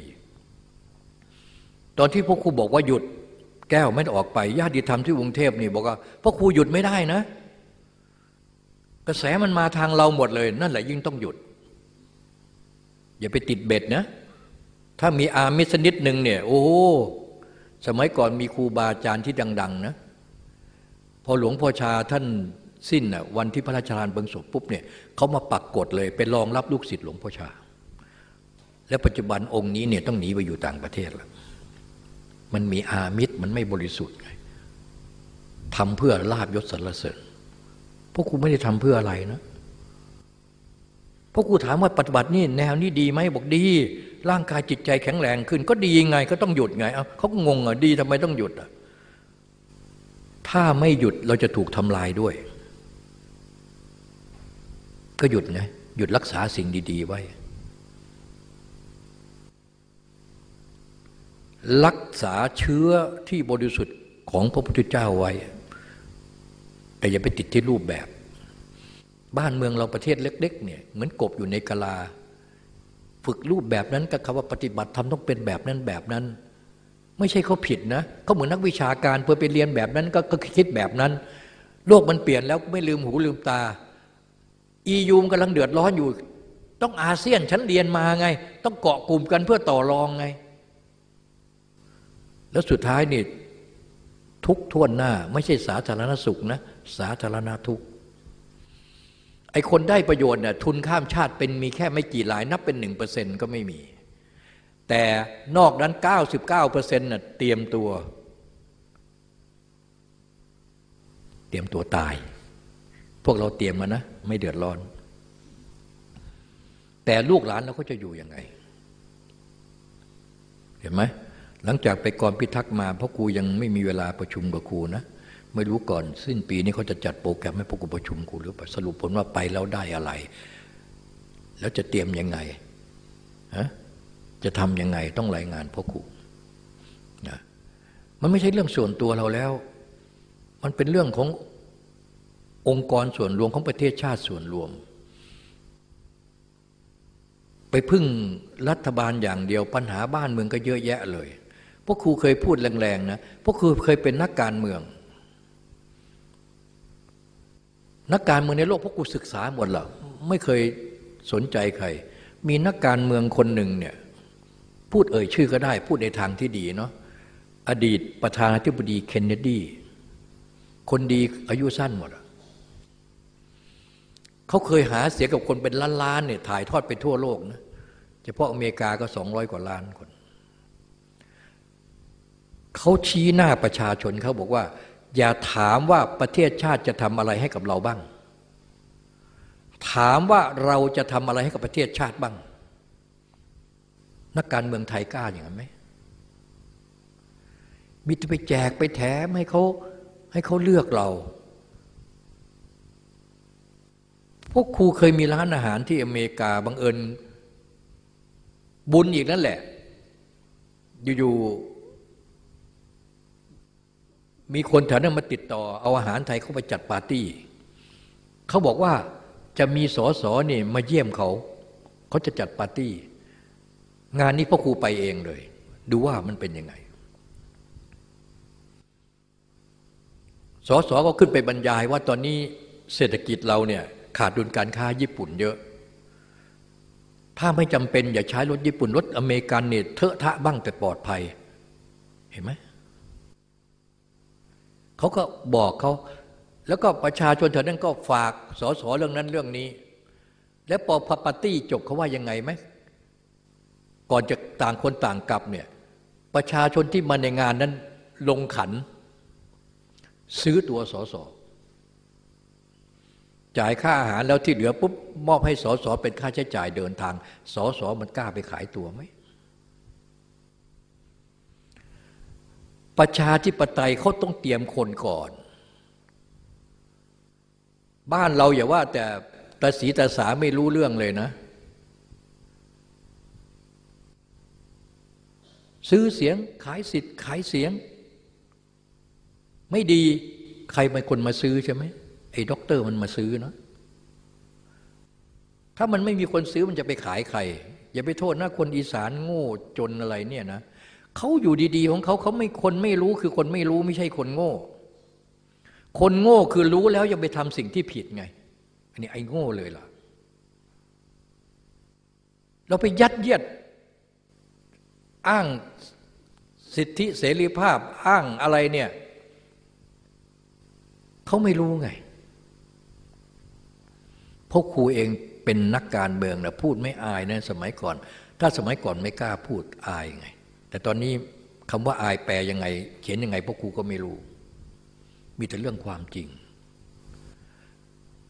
ตอนที่พวกครูบอกว่าหยุด แก้วไม่ออกไปญาติธรรมที่กรุงเทพนี่บอกว่าพวกครูหยุดไม่ได้นะ กระแสมันมาทางเราหมดเลย นั่นแหละยิ่งต้องหยุด อย่าไปติดเบ็ดนะ ถ้ามีอามิสนิดหนึ่งเนี่ย โอ้สมัยก่อนมีครูบาอาจารย์ที่ดัง ๆ นะ พอหลวงพ่อชาท่านสิ้นน่ะวันที่พระราชทานเบิงศพปุ๊บเนี่ยเขามาปักกฎเลยเป็นรองรับลูกศิษย์หลวงพ่อชา และปัจจุบันองค์นี้เนี่ยต้องหนีไปอยู่ต่างประเทศแล้ว มันมีอามิตรมันไม่บริสุทธิ์ไงทำเพื่อลาบยศสรรเสริญพวกครูไม่ได้ทำเพื่ออะไรนะพวกครูถามว่าปฏิบัตินี่แนวนี้ดีไหมบอกดี ร่างกายจิตใจแข็งแรงขึ้น ก็ดีไงก็ต้องหยุดไงเอาเขาก็งงอะดีทำไมต้องหยุดอะถ้าไม่หยุดเราจะถูกทำลายด้วย ก็หยุดไงหยุดรักษาสิ่งดี ๆ ไว้ รักษาเชื้อที่บริสุทธิ์ของพระพุทธเจ้าไว้ แต่อย่าไปติดที่รูปแบบ บ้านเมืองเราประเทศเล็ก ๆ เนี่ยเหมือนกบอยู่ในกะลา ฝึกรูปแบบนั้นกับคำว่าปฏิบัติทำต้องเป็นแบบนั้นแบบนั้น ไม่ใช่เขาผิดนะเขาเหมือนนักวิชาการเพื่อไปเรียนแบบนั้นก็คิดแบบนั้น โลกมันเปลี่ยนแล้วไม่ลืมหูลืมตาอียูมกำลังเดือดร้อนอยู่ ต้องอาเซียนฉันเรียนมาไง ต้องเกาะกลุ่มกันเพื่อต่อรองไง แล้วสุดท้ายนี่ทุกท่วนหน้า ไม่ใช่สาธารณสุขนะ สาธารณทุกไอคนได้ประโยชน์น่ยทุนข้ามชาติเป็นมีแค่ไม่กี่หลายนับเป็นหนึ่งเปอร์เซ็นก็ไม่มี แต่นอกนั้น 99%เปอร์เซ็นต์น่ะเตรียมตัว เตรียมตัวตาย พวกเราเตรียมมานะ ไม่เดือดร้อน แต่ลูกหลานเราก็จะอยู่ยังไง เห็นไหม หลังจากไปก่อนพิทักษ์มาพราะครูยังไม่มีเวลาประชุมกับครูนะไม่รู้ก่อนสิ้นปีนี้เขาจะจัดโปรแกรมให้พวกครูประชุมครูหรือเปล่าสรุปผลว่าไปแล้วได้อะไร แล้วจะเตรียมยังไงฮะจะทำยังไงต้องรายงานพ่อครูนะมันไม่ใช่เรื่องส่วนตัวเราแล้ว มันเป็นเรื่องขององค์กรส่วนรวมของประเทศชาติส่วนรวม ไปพึ่งรัฐบาลอย่างเดียวปัญหาบ้านเมืองก็เยอะแยะเลย พวกครูเคยพูดแรงๆนะพวกครูเคยเป็นนักการเมือง นักการเมืองในโลกพวกกูศึกษาหมดหรอไม่เคยสนใจใคร มีนักการเมืองคนหนึ่งเนี่ยพูดเอ่ยชื่อก็ได้ พูดในทางที่ดีเนาะอดีตประธานาธิบดีเคนเนดี คนดีอายุสั้นหมดเขาเคยหาเสียกับคนเป็นล้านๆเนี่ยถ่ายทอดไปทั่วโลกนะเฉพาะอเมริกาก็สองร้อยกว่าล้านคน เขาชี้หน้าประชาชนเขาบอกว่า อย่าถามว่าประเทศชาติจะทำอะไรให้กับเราบ้าง ถามว่าเราจะทำอะไรให้กับประเทศชาติบ้าง นักการเมืองไทยกล้าอย่างนั้นไหมมีแต่ไปแจกไปแถมให้เขาให้เขาเลือกเราพวกครูเคยมีร้านอาหารที่อเมริกาบังเอิญบุญอีกนั่นแหละ อยู่ๆ มีคนแถวนั้นมาติดต่อ เอาอาหารไทยเข้าไปจัดปาร์ตี้เขาบอกว่าจะมีสอสอนี่ยมาเยี่ยมเขาเขาจะจัดปาร์ตี้ งานนี้พ่อครูไปเองเลย ดูว่ามันเป็นยังไงสสก็ขึ้นไปบรรยายว่าตอนนี้เศรษฐกิจเราเนี่ยขาดดุลการค้าญี่ปุ่นเยอะ ถ้าไม่จำเป็นอย่าใช้รถญี่ปุ่นรถอเมริกันเนี่ยเทอะทะบ้างแต่ปลอดภัย เห็นไหม เขาก็บอกเขา แล้วก็ประชาชนแถวนั้นก็ฝากสอสอเรื่องนั้นเรื่องนี้ แล้วพอพัปตี้จบเขาว่ายังไงไหมก่อนจะต่างคนต่างกลับเนี่ยประชาชนที่มาในงานนั้นลงขัน ซื้อตัวสอสอจ่ายค่าอาหารแล้วที่เหลือปุ๊บมอบให้สอสอเป็นค่าใช้จ่ายเดินทางสอสอมันกล้าไปขายตัวไหม ประชาธิปไตยเขาต้องเตรียมคนก่อน บ้านเราอย่าว่าแต่ตาสีตาสาไม่รู้เรื่องเลยนะ ซื้อเสียงขายสิทธิ์ขายเสียง ไม่ดีใครเป็นคนมาซื้อใช่ไหมไอ้ด็อกเตอร์มันมาซื้อเนาะถ้ามันไม่มีคนซื้อมันจะไปขายใคร อย่าไปโทษนะคนอีสานโง่จนอะไรเนี่ยนะ เขาอยู่ดีๆของเขาเขาไม่คนไม่รู้คือคนไม่รู้ไม่ใช่คนโง่ คนโง่คือรู้แล้วยังไปทำสิ่งที่ผิดไง อันนี้ไอ้โง่เลยล่ะ เราไปยัดเยียด อ้างสิทธิเสรีภาพอ้างอะไรเนี่ยเขาไม่รู้ไงพราะครูเองเป็นนักการเมืองนะพูดไม่อายนะสมัยก่อน ถ้าสมัยก่อนไม่กล้าพูดอายไง แต่ตอนนี้คำว่าอายแปลยังไง เขียนยังไงพวกครูก็ไม่รู้ มีแต่เรื่องความจริง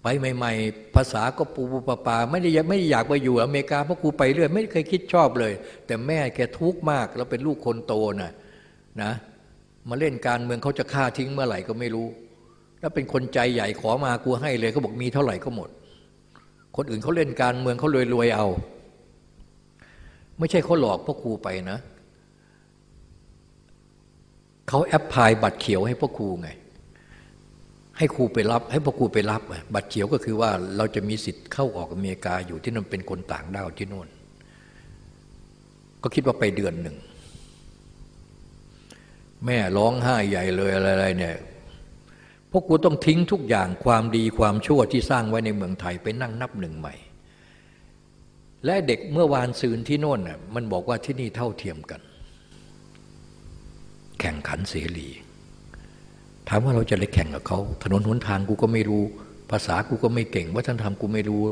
ไปใหม่ ๆ ภาษาก็ปูปูปาปาไม่ได้ไม่อยากไปอยู่อเมริกาพราะครูไปเรื่อยไม่เคยคิดชอบเลย แต่แม่แกทุกข์มากแล้วเป็นลูกคนโตนะนะมาเล่นการเมืองเขาจะฆ่าทิ้งเมื่อไหร่ก็ไม่รู้ถ้าเป็นคนใจใหญ่ขอมากูให้เลยเขาบอกมีเท่าไหร่ก็หมด คนอื่นเขาเล่นการเมืองเขารวยรวยเอา ไม่ใช่เขาหลอกพ่อครูไปนะ เขาแอปพลายบัตรเขียวให้พ่อครูไง ให้ครูไปรับ ให้พ่อครูไปรับ บัตรเขียวก็คือว่าเราจะมีสิทธิ์เข้าออกอเมริกาอยู่ที่นั่นเป็นคนต่างด้าวที่โน่น ก็คิดว่าไปเดือนหนึ่ง แม่ร้องไห้ใหญ่เลยอะไรๆเนี่ยพวกกูต้องทิ้งทุกอย่างความดีความชั่วที่สร้างไว้ในเมืองไทยไปนั่งนับหนึ่งใหม่ และเด็กเมื่อวานซืนที่โน่นน่ะมันบอกว่าที่นี่เท่าเทียมกัน แข่งขันเสรีถามว่าเราจะไปแข่งกับเขาถนนหนทางกูก็ไม่รู้ ภาษากูก็ไม่เก่งวัฒนธรรมกูไม่รู้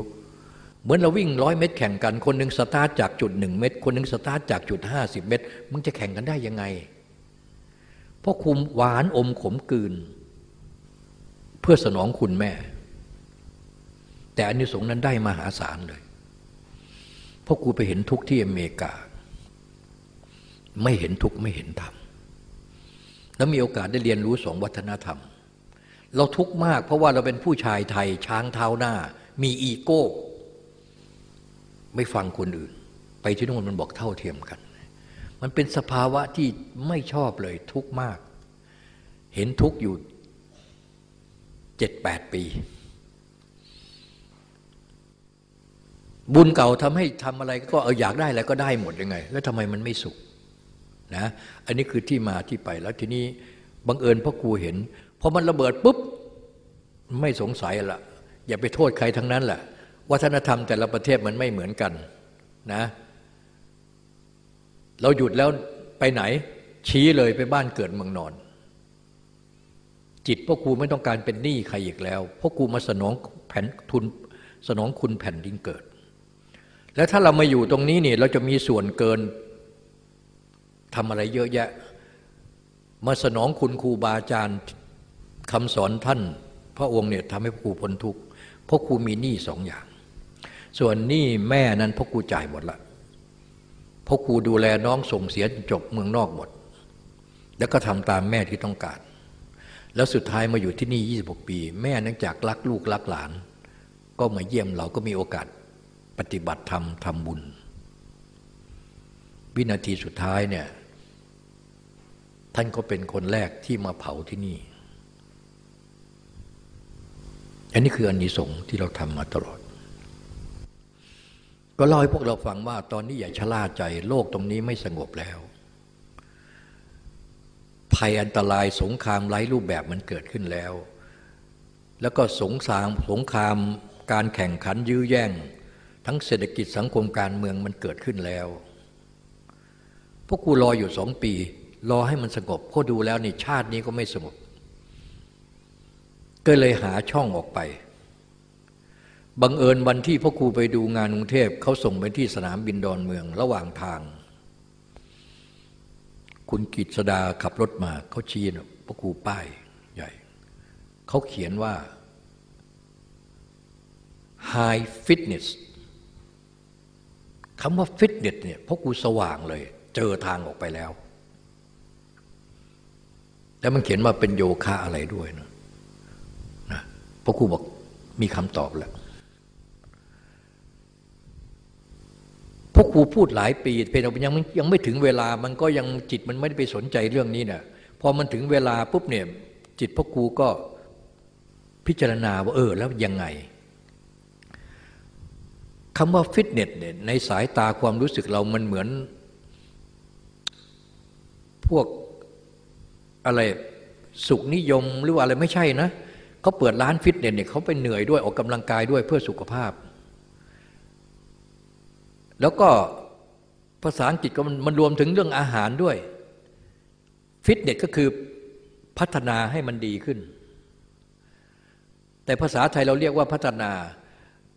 เหมือนเราวิ่งร้อยเมตรแข่งกันคนหนึ่งสตาร์ทจากจุดหนึ่งเมตร คนหนึ่งสตาร์ทจากจุดห้าสิบเมตรมึงจะแข่งกันได้ยังไงเพราะคุมหวานอมขมกืน เพื่อสนองคุณแม่ แต่อันนี้สงนั้นได้มหาศาลเลย เพราะกูไปเห็นทุกที่อเมริกา ไม่เห็นทุกไม่เห็นธรรม แล้วมีโอกาสได้เรียนรู้สองวัฒนธรรม เราทุกข์มากเพราะว่าเราเป็นผู้ชายไทยช้างเท้าหน้า มีอีโก้ ไม่ฟังคนอื่น ไปที่นู่นมันบอกเท่าเทียมกัน มันเป็นสภาวะที่ไม่ชอบเลยทุกข์มาก เห็นทุกข์อยู่เจ็ดแปดปี บุญเก่าทำให้ทำอะไรก็เอออยากได้อะไรก็ได้หมดยังไง แล้วทำไมมันไม่สุข นะอันนี้คือที่มาที่ไปแล้วทีนี้บังเอิญพ่อครูเห็นพอมันระเบิดปุ๊บไม่สงสัยละอย่าไปโทษใครทั้งนั้นแหละวัฒนธรรมแต่ละประเทศมันไม่เหมือนกันนะ เราหยุดแล้วไปไหน ชี้เลยไปบ้านเกิดเมืองนอน จิตพ่อครูไม่ต้องการเป็นหนี้ใครอีกแล้วพ่อครูมาสนองแผ่นทุนสนองคุณแผ่นดินเกิด แล้วถ้าเรามาอยู่ตรงนี้เนี่ยเราจะมีส่วนเกิน ทำอะไรเยอะแยะ มาสนองคุณครูบาอาจารย์คำสอนท่าน พระองค์เนี่ยทำให้ครูพ้นทุกข์เพราะครูมีหนี้สองอย่าง ส่วนหนี้แม่นั้นพ่อครูจ่ายหมดละพ่อครูดูแลน้องส่งเสียจบเมืองนอกหมด แล้วก็ทำตามแม่ที่ต้องการ แล้วสุดท้ายมาอยู่ที่นี่ 26 ปี แม่เนื่องจากรักลูกรักหลาน ก็มาเยี่ยมเราก็มีโอกาสปฏิบัติธรรมทำบุญวินาทีสุดท้ายเนี่ย ท่านก็เป็นคนแรกที่มาเผาที่นี่ อันนี้คืออันนิสงส์ที่เราทำมาตลอด ก็เล่าให้พวกเราฟังว่า ตอนนี้อย่าชะล่าใจ โลกตรงนี้ไม่สงบแล้ว ภัยอันตรายสงครามไร้รูปแบบมันเกิดขึ้นแล้ว แล้วก็สงครามสงครามการแข่งขันยื้อแย่ง ทั้งเศรษฐกิจสังคมการเมืองมันเกิดขึ้นแล้วพวกกูรออยู่สองปี รอให้มันสงบพราะดูแล้วนี่ชาตินี้ก็ไม่สงบ ก็เลยหาช่องออกไป บังเอิญวันที่พ่อครูไปดูงานกรุงเทพเขาส่งไปที่สนามบินดอนเมืองระหว่างทาง คุณกิตสดาขับรถมาเขาชี้นะพ่อครูป้ายใหญ่ เขาเขียนว่า high fitness คำว่า fitness เนี่ยพ่อครูสว่างเลย เจอทางออกไปแล้ว แล้วมันเขียนว่าเป็นโยคะอะไรด้วยนะนะพระครูบอกมีคำตอบแล้วพระครูพูดหลายปีเป็นยังยังไม่ถึงเวลามันก็ยังจิตมันไม่ได้ไปสนใจเรื่องนี้นะพอมันถึงเวลาปุ๊บเนี่ยจิตพระครูก็พิจารณาว่าเออแล้วยังไงคำว่าฟิตเนสเนี่ยในสายตาความรู้สึกเรามันเหมือน พวก อะไรสุขนิยมหรือว่าอะไรไม่ใช่นะเขาเปิดร้านฟิตเนสเนี่ยเขาไปเหนื่อยด้วยออกกำลังกายด้วยเพื่อสุขภาพ แล้วก็ภาษาอังกฤษก็มันรวมถึงเรื่องอาหารด้วยฟิตเนสก็คือพัฒนาให้มันดีขึ้น แต่ภาษาไทยเราเรียกว่าพัฒนา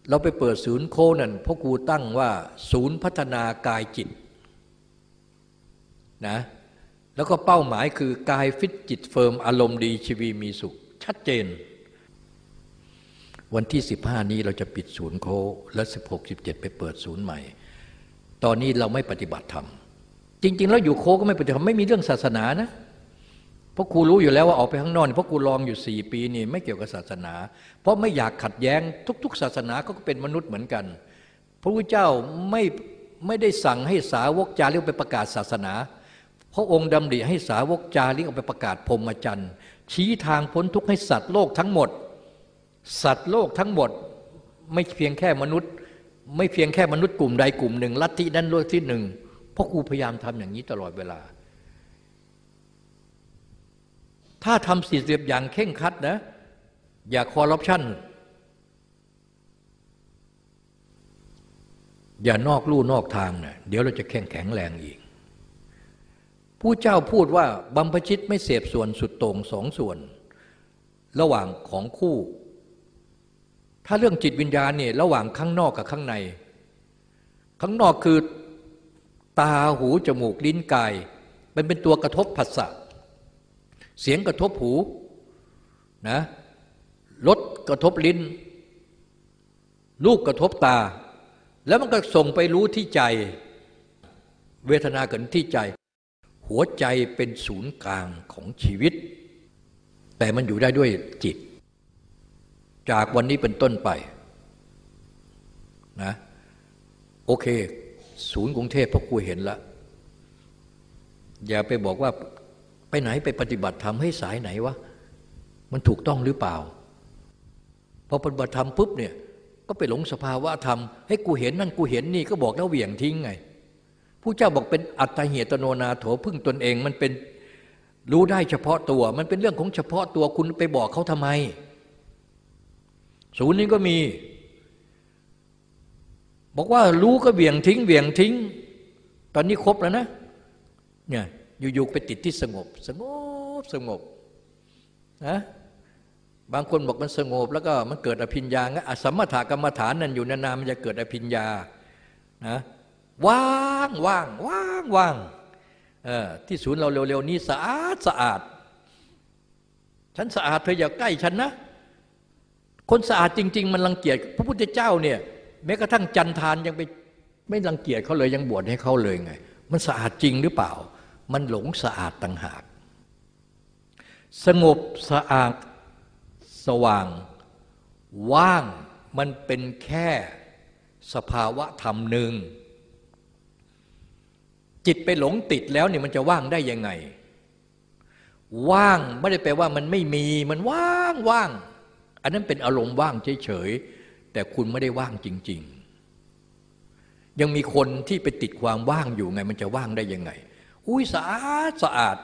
เราไปเปิดศูนย์โคนั่นพ่อครูตั้งว่า ศูนย์พัฒนากายจิตนะ แล้วก็เป้าหมายคือกายฟิตจิต firm อารมณ์ดีชีวีมีสุข ชัดเจน วันที่ 15 นี้เราจะปิดศูนย์โคและ 16 17 ไปเปิดศูนย์ใหม่ ตอนนี้เราไม่ปฏิบัติธรรมจริง ๆ แล้วอยู่โคก็ไม่ปฏิบัติธรรมไม่มีเรื่องศาสนานะเพราะครูรู้อยู่แล้วว่าออกไปข้างนอกเพราะครูลองอยู่ 4 ปีนี่ไม่เกี่ยวกับศาสนา เพราะไม่อยากขัดแย้งทุก ๆ ศาสนาก็เป็นมนุษย์เหมือนกัน พระพุทธเจ้าไม่ไม่ได้สั่งให้สาวกจาริกไปประกาศศาสนา ระองค์ดำริให้สาวกจาริกออกไปประกาศพรมจันทร์ชี้ทางพ้นทุกข์ให้สัตว์โลกทั้งหมด สัตว์โลกทั้งหมด ไม่เพียงแค่มนุษย์ ไม่เพียงแค่มนุษย์กลุ่มใดกลุ่มหนึ่งลัทธินั้นลัทธิหนึ่งเพราะครูพยายามทำอย่างนี้ตลอดเวลา ถ้าทำสี่เรียบอย่างเข่งคัดนะ อย่าคอร์รัปชันอย่านอกลู่นอกทางนะเดี๋ยวเราจะแข็งแข็งแรงอีก ผู้เจ้าพูดว่าบัมพชิตไม่เสพส่วนสุดโต่งสองส่วน ระหว่างของคู่ ถ้าเรื่องจิตวิญญาณเนี่ยระหว่างข้างนอกกับข้างใน ข้างนอกคือตาหูจมูกลิ้นกาย มันเป็นตัวกระทบผัสสะเสียงกระทบหูนะรสกระทบลิ้นลูกกระทบตา แล้วมันก็ส่งไปรู้ที่ใจ เวทนาเกิดที่ใจ หัวใจเป็นศูนย์กลางของชีวิต แต่มันอยู่ได้ด้วยจิต จากวันนี้เป็นต้นไปนะโอเค ศูนย์กรุงเทพพ่อครูเห็นแล้วอย่าไปบอกว่าไปไหนไปปฏิบัติธรรมให้สายไหนวะมันถูกต้องหรือเปล่าพอปฏิบัติธรรมปุ๊บเนี่ยก็ไปหลงสภาวะธรรมให้กูเห็นนั่นกูเห็นนี่ก็บอกแล้วเหวี่ยงทิ้งไง ผู้เจ้าบอกเป็นอัตตเหตโนนาโถพึ่งตนเอง มันเป็นรู้ได้เฉพาะตัว มันเป็นเรื่องของเฉพาะตัวคุณไปบอกเขาทำไม ศูนย์นี้ก็มี บอกว่ารู้ก็เบี่ยงทิ้งเบี่ยงทิ้ง ตอนนี้ครบแล้วนะเนี่ยอยู่ๆไปติดที่สงบ สงบสงบนะบางคนบอกมันสงบ แล้วก็มันเกิดอภิญญางั้นอสัมมาถกรรมฐานนั่นอยู่นานๆมันจะเกิดอภิญญานะ ว่างว่างว่างว่างที่ศูนย์เราเร็วๆนี้สะอาดสะอาด ฉันสะอาดเธออย่าใกล้ฉันนะ คนสะอาดจริง ๆ มันรังเกียจพระพุทธเจ้าเนี่ยแม้กระทั่งจันทานยังไปไม่รังเกียจเขาเลยยังบวชให้เขาเลยไง มันสะอาดจริงหรือเปล่า มันหลงสะอาดต่างหาก สงบสะอาดสว่าง ว่างมันเป็นแค่สภาวะธรรมหนึ่ง จิตไปหลงติดแล้วเนี่ยมันจะว่างได้ยังไง ว่างไม่ได้แปลว่ามันไม่มีมันว่างว่าง อันนั้นเป็นอารมณ์ว่างเฉยๆแต่คุณไม่ได้ว่างจริง ๆ ยังมีคนที่ไปติดความว่างอยู่ไง มันจะว่างได้ยังไง อุ้ยสะอาดสะอาด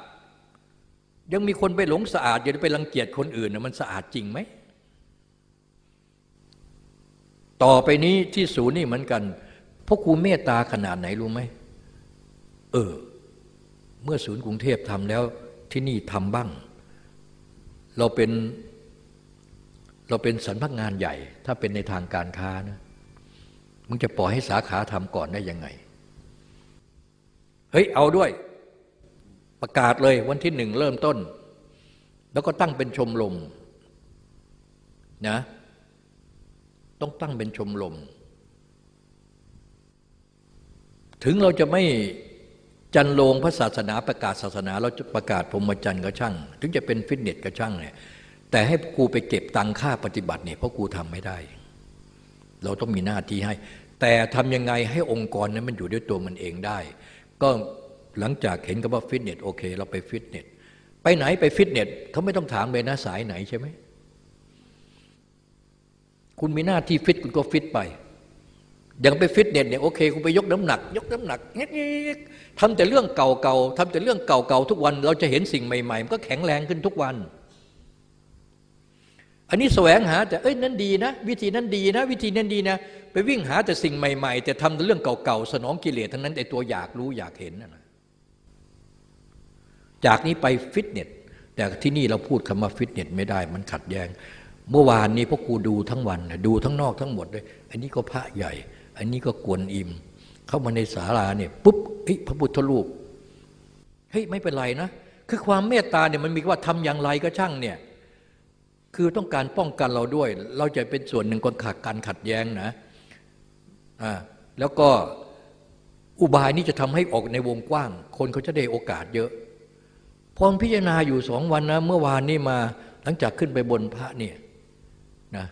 ยังมีคนไปหลงสะอาดอย่าไปรังเกียจคนอื่นนะมันสะอาดจริงไหมต่อไปนี้ที่ศูนย์นี่เหมือนกันพราะครูเมตตาขนาดไหนรู้ไหม เออ เมื่อศูนย์กรุงเทพทำแล้วที่นี่ทำบ้าง เราเป็น เราเป็นสรรพักงานใหญ่ ถ้าเป็นในทางการค้านะมึงจะปล่อยให้สาขาทำก่อนได้ยังไง เฮ้ย เอาด้วย ประกาศเลยวันที่หนึ่งเริ่มต้น แล้วก็ตั้งเป็นชมรมนะ ต้องตั้งเป็นชมรมถึงเราจะไม่ จันโลงพระศาสนาประกาศศาสนาเราจะประกาศพรมจันทร์ก็ช่าง ถึงจะเป็นฟิตเนสก็ช่างเนี่ยแต่ให้ครูไปเก็บตังค่าปฏิบัติเนี่ยเพราะครูทำไม่ได้ เราต้องมีหน้าที่ให้ แต่ทำยังไงให้องค์กรนั้นมันอยู่ด้วยตัวมันเองได้ ก็หลังจากเห็นกับว่าฟิตเนสโอเค เราไปฟิตเนสไปไหนไปฟิตเนสเขาไม่ต้องถามเลยนะสายไหนใช่ไหมคุณมีหน้าที่ฟิตคุณก็ฟิตไป อย่างไปฟิตเนสเนี่ยโอเคคุณไปยกน้ำหนัก ยกน้ำหนักเงี้ยทำแต่เรื่องเก่าๆทำแต่เรื่องเก่าๆทุกวัน เราจะเห็นสิ่งใหม่ๆมันก็แข็งแรงขึ้นทุกวัน อันนี้แสวงหาแต่เอ้ยนั่นดีนะ วิธีนั้นดีนะ วิธีนั้นดีนะ ไปวิ่งหาแต่สิ่งใหม่ๆ แต่ทำแต่เรื่องเก่าๆสนองกิเลสทั้งนั้นแต่ตัวอยากรู้อยากเห็นนะจากนี้ไปฟิตเนสแต่ที่นี่เราพูดคำว่าฟิตเนสไม่ได้มันขัดแย้ง เมื่อวานนี้พวกครูดูทั้งวันดูทั้งนอกทั้งหมดเลยอันนี้ก็พระใหญ่ อันนี้ก็กวนอิม เข้ามาในศาลาเนี่ยปุ๊บเฮ้ยพระพุทธรูปเฮ้ยไม่เป็นไรนะ คือความเมตตาเนี่ยมันมีว่าทำอย่างไรก็ช่างเนี่ยคือต้องการป้องกันเราด้วย เราจะเป็นส่วนหนึ่งคนขาดการขัดแย้งนะอ่าแล้วก็อุบายนี้จะทำให้ออกในวงกว้าง คนเขาจะได้โอกาสเยอะพอพิจารณาอยู่สองวันนะ เมื่อวานนี้มาหลังจากขึ้นไปบนพระเนี่ยนะ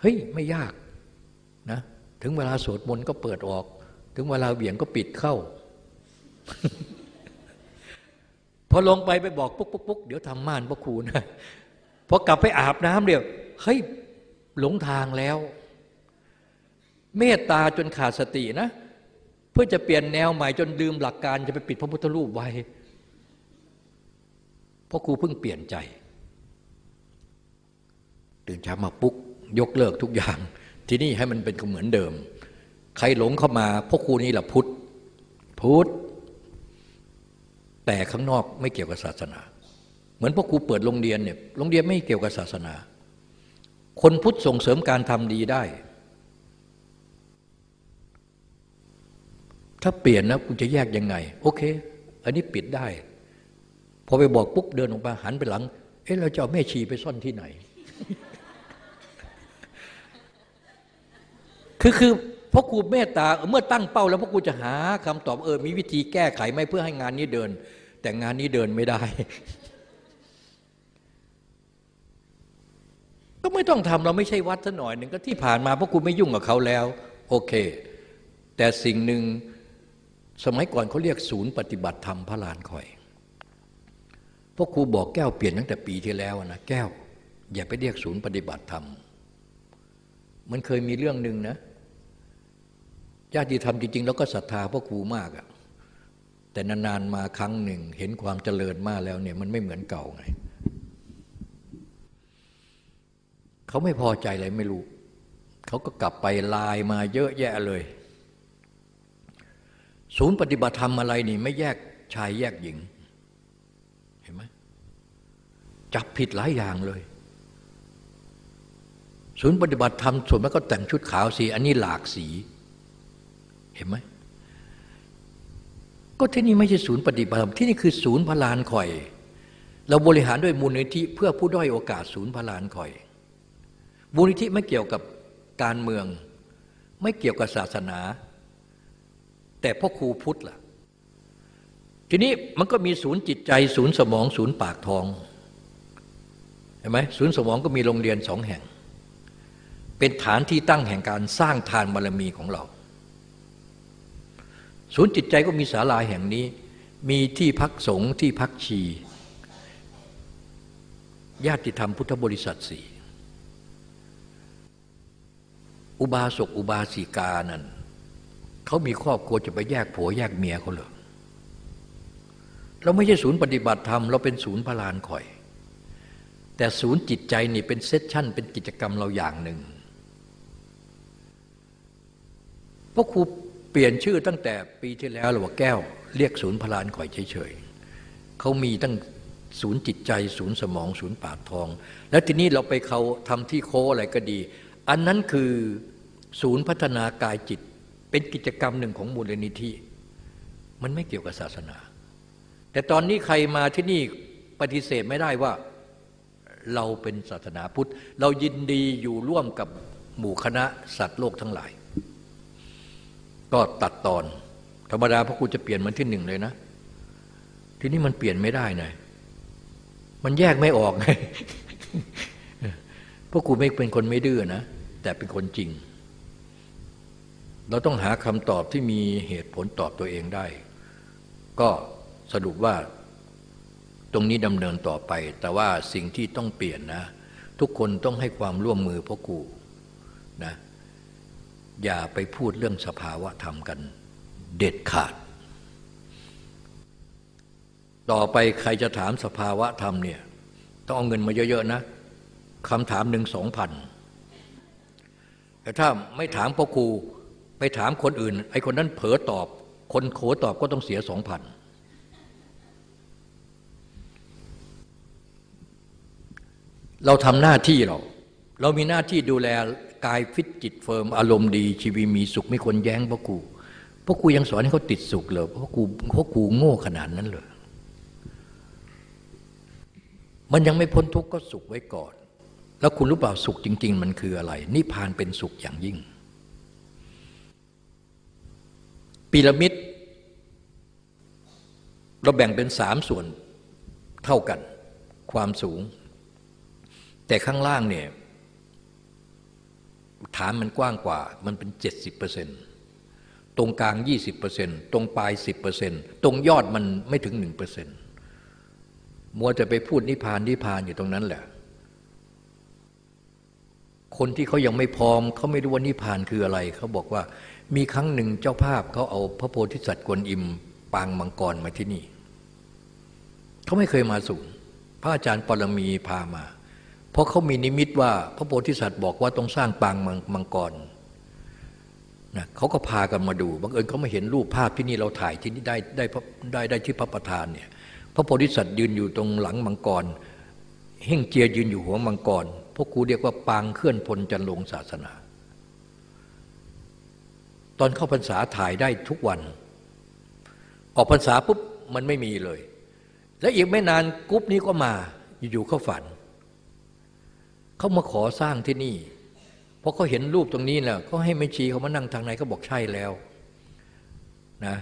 เฮ้ย ไม่ยาก ถึงเวลาสวดมนต์ก็เปิดออก ถึงเวลาเบี่ยงก็ปิดเข้า พอลงไปไปบอกปุ๊กปุ๊กปุ๊กเดี๋ยวทำม่านพระครูนะพอกลับไปอาบน้ำเดียวเฮ้ยหลงทางแล้ว เมตตาจนขาดสตินะ เพื่อจะเปลี่ยนแนวใหม่จนลืมหลักการจะไปปิดพระพุทธรูปไว้พราะครูเพิ่งเปลี่ยนใจ ตื่นเช้ามาปุ๊กยกเลิกทุกอย่าง ที่นี่ให้มันเป็นเหมือนเดิม ใครหลงเข้ามาพวกครูนี่แหละพุทธพุทธแต่ข้างนอกไม่เกี่ยวกับศาสนา เหมือนพวกครูเปิดโรงเรียนเนี่ยโรงเรียนไม่เกี่ยวกับศาสนา คนพุทธส่งเสริมการทำดีได้ ถ้าเปลี่ยนนะคุณจะแยกยังไง โอเค อันนี้ปิดได้ พอไปบอกปุ๊บเดินออกมาหันไปหลัง เอ๊ะเราจะเอาแม่ชีไปซ่อนที่ไหน คือคือพราะครูเมตตาเมื่อตั้งเป้าแล้วพราะครูจะหาคำตอบเออมีวิธีแก้ไขไหมเพื่อให้งานนี้เดิน แต่งานนี้เดินไม่ได้ ก็ไม่ต้องทำเราไม่ใช่วัดซะหน่อยหนึ่งก็ที่ผ่านมาพราะครูไม่ยุ่งกับเขาแล้ว โอเค แต่สิ่งหนึ่งสมัยก่อนเขาเรียกศูนย์ปฏิบัติธรรมพระลานคอยพราะครูบอกแก้วเปลี่ยนตั้งแต่ปีที่แล้วนะแก้ว อย่าไปเรียกศูนย์ปฏิบัติธรรมมันเคยมีเรื่องหนึ่งนะ ญาติธรรมจริง ๆ แล้วก็ศรัทธาพ่อครูมากอะแต่นานๆมาครั้งหนึ่งเห็นความเจริญมากแล้วเนี่ยมันไม่เหมือนเก่าไงเขาไม่พอใจอะไรไม่รู้ เขาก็กลับไปไลน์มาเยอะแยะเลย ศูนย์ปฏิบัติธรรมอะไรนี่ ไม่แยกชายแยกหญิง เห็นไหมจับผิดหลายอย่างเลย ศูนย์ปฏิบัติธรรมส่วนมากก็แต่งชุดขาวสี อันนี้หลากสี เห็นไหมก็ที่นี่ไม่ใช่ศูนย์ปฏิบัติธรรมที่นี่คือศูนย์พลานคอย เราบริหารด้วยมูลนิธิเพื่อผู้ด้อยโอกาสศูนย์พลานคอยมูลนิธิไม่เกี่ยวกับการเมือง ไม่เกี่ยวกับศาสนา แต่พ่อครูพุทธล่ะ ทีนี้มันก็มีศูนย์จิตใจ ศูนย์สมอง ศูนย์ปากทองเห็นไหมศูนย์สมองก็มีโรงเรียนสองแห่ง เป็นฐานที่ตั้งแห่งการสร้างทานบารมีของเรา ศูนย์จิตใจก็มีศาลาแห่งนี้ มีที่พักสงฆ์ที่พักชีญาติธรรมพุทธบริษัทสี่อุบาสกอุบาสิกานั่นเขามีครอบครัวจะไปแยกผัวแยกเมียเขาเหรอเราไม่ใช่ศูนย์ปฏิบัติธรรม เราเป็นศูนย์พลานคอย แต่ศูนย์จิตใจนี่เป็นเซสชั่น เป็นกิจกรรมเราอย่างหนึ่งพราะครู ปลี่ยนชื่อตั้งแต่ปีที่แล้วเราว่าแก้ว เรียกศูนย์พลานคอยเฉยๆเขามีตั้งศูนย์จิตใจ ศูนย์สมอง ศูนย์ปากทอง แล้วทีนี้เราไปเขาทำที่โคอะไรก็ดี อันนั้นคือศูนย์พัฒนากายจิต เป็นกิจกรรมหนึ่งของมูลนิธิ มันไม่เกี่ยวกับศาสนา แต่ตอนนี้ใครมาที่นี่ปฏิเสธไม่ได้ว่าเราเป็นศาสนาพุทธ เรายินดีอยู่ร่วมกับหมู่คณะสัตว์โลกทั้งหลาย ก็ตัดตอน ธรรมดาพระครูจะเปลี่ยนมันที่หนึ่งเลยนะ ทีนี้มันเปลี่ยนไม่ได้ไงมันแยกไม่ออกไงพวกครูไม่เป็นคนไม่ดื้อนะ แต่เป็นคนจริง เราต้องหาคำตอบที่มีเหตุผลตอบตัวเองได้ ก็สรุปว่าตรงนี้ดำเนินต่อไป แต่ว่าสิ่งที่ต้องเปลี่ยนนะ ทุกคนต้องให้ความร่วมมือพ่อครูนะ อย่าไปพูดเรื่องสภาวะธรรมกัน เด็ดขาด ต่อไปใครจะถามสภาวะธรรมเนี่ยต้องเอาเงินมาเยอะ ๆ นะคำถามหนึ่งสองพันแต่ถ้าไม่ถามพ่อครูไปถามคนอื่น ไอ้คนนั้นเผลอตอบ คนโขตอบก็ต้องเสียสองพันเราทำหน้าที่เรา เรามีหน้าที่ดูแล กายฟิตจิตเฟิร์มอารมณ์ดี ชีวิตมีสุขไม่ควรแย้งพ่อครูพ่อครูยังสอนให้เขาติดสุขเลยพ่อครูพ่อครูโง่ขนาดนั้นเลยมันยังไม่พ้นทุกข์ก็สุขไว้ก่อน แล้วคุณรู้เปล่าสุขจริง ๆ มันคืออะไร นิพพานเป็นสุขอย่างยิ่งปีระมิดเราแบ่งเป็นสามส่วนเท่ากัน ความสูง แต่ข้างล่างเนี่ย ฐานมันกว้างกว่า มันเป็นเจ็ดสิบเปอร์เซนตรงกลางยี่สิบเปอร์เซนตรงปลายสิบเปอร์เซนตรงยอดมันไม่ถึงหนึ่งเปอร์เซ็นมัวจะไปพูดนิพานนิพานอยู่ตรงนั้นแหละ คนที่เขายังไม่พร้อม เขาไม่รู้ว่านิพานคืออะไร เขาบอกว่ามีครั้งหนึ่งเจ้าภาพเขาเอาพระโพธิสัตว์กวนอิมปางมังกรมาที่นี่ เขาไม่เคยมาสูงพระอาจารย์ปรมีพามา เพราะเขามีนิมิตว่าพระโพธิสัตว์บอกว่าต้องสร้างปางมังกรนะเขาก็พากันมาดูบังเอิญเขามาเห็นรูปภาพที่นี่เราถ่ายที่นี่ได้ได้ได้ได้ที่พระประธานเนี่ยพระโพธิสัตว์ยืนอยู่ตรงหลังมังกรเฮ่งเจียยืนอยู่หัวมังกรพวกครูเรียกว่าปางเคลื่อนพลจันลงศาสนา ตอนเข้าพรรษาถ่ายได้ทุกวัน ออกพรรษาปุ๊บมันไม่มีเลย และอีกไม่นานกรุ๊ปนี้ก็มาอยู่ๆเขาฝัน เขามาขอสร้างที่นี่ เพราะเขาเห็นรูปตรงนี้แหละเขาให้ไม่ชีเขามานั่งทางไหนเขาบอกใช่แล้วนะ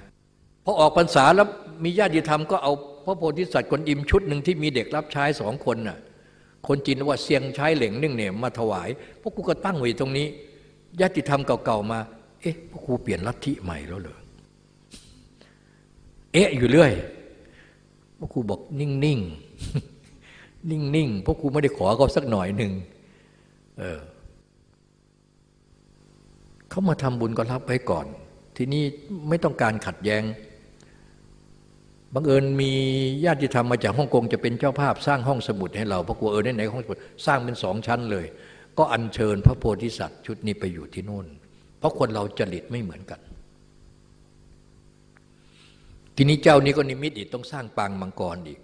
พอออกพรรษาแล้วมีญาติธรรมก็เอาพระโพธิสัตว์คนอิมชุดหนึ่งที่มีเด็กรับใช้สองคนน่ะคนจีนว่าเสียงใช้เหล่งนึ่งเนี่ยมาถวายพวกกูก็ตั้งไว้ตรงนี้ญาติธรรมเก่าๆมา เอ๊ะพวกครูเปลี่ยนลัทธิใหม่แล้วเหรอเอ๊ะอยู่เรื่อยพวกครูบอกนิ่งนิ่ง นิ่งนิ่งพวกครูไม่ได้ขอเขาสักหน่อยหนึ่งเออเขามาทำบุญก็รับไว้ก่อน ทีนี้ไม่ต้องการขัดแยง้งบังเอิญมีญาติธรรมมาจากฮ่องกงจะเป็นเจ้าภาพสร้างห้องสมุดให้เราเพราะกลัวเออในไหนห้องสมุดสร้างเป็นสองชั้นเลย ก็อัญเชิญพระโพธิสัตว์ชุดนี้ไปอยู่ที่นู่น เพราะคนเราจริตไม่เหมือนกัน ทีนี้เจ้านี้ก็นิมิตอีกต้องสร้างปางมังกรอีก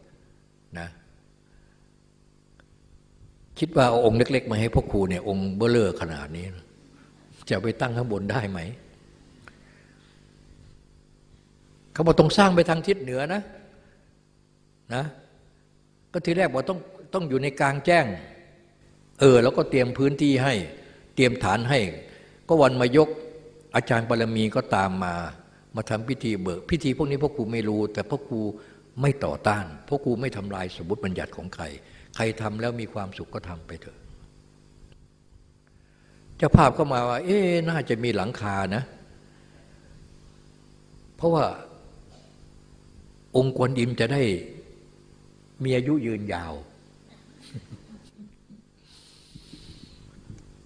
นะ คิดว่าเอาองค์เล็ก ๆ มาให้พ่อครูเนี่ยองค์เบ้อเร่อขนาดนี้ จะไปตั้งข้างบนได้ไหมเขาบอกต้องสร้างไปทางทิศเหนือนะนะก็ทีแรกบอกต้องต้องอยู่ในกลางแจ้ง เออ แล้วก็เตรียมพื้นที่ให้ เตรียมฐานให้ ก็วันมายกอาจารย์บารมีก็ตามมา มาทำพิธีเบิก พิธีพวกนี้พ่อครูไม่รู้ แต่พ่อครูไม่ต่อต้านพ่อครูไม่ทำลายสมมติบัญญัติของใคร ใครทำแล้วมีความสุขก็ทำไปเถอะ เจ้าภาพก็มาว่า เอ๊น่าจะมีหลังคานะ เพราะว่าองค์กวนอิมจะได้มีอายุยืนยาว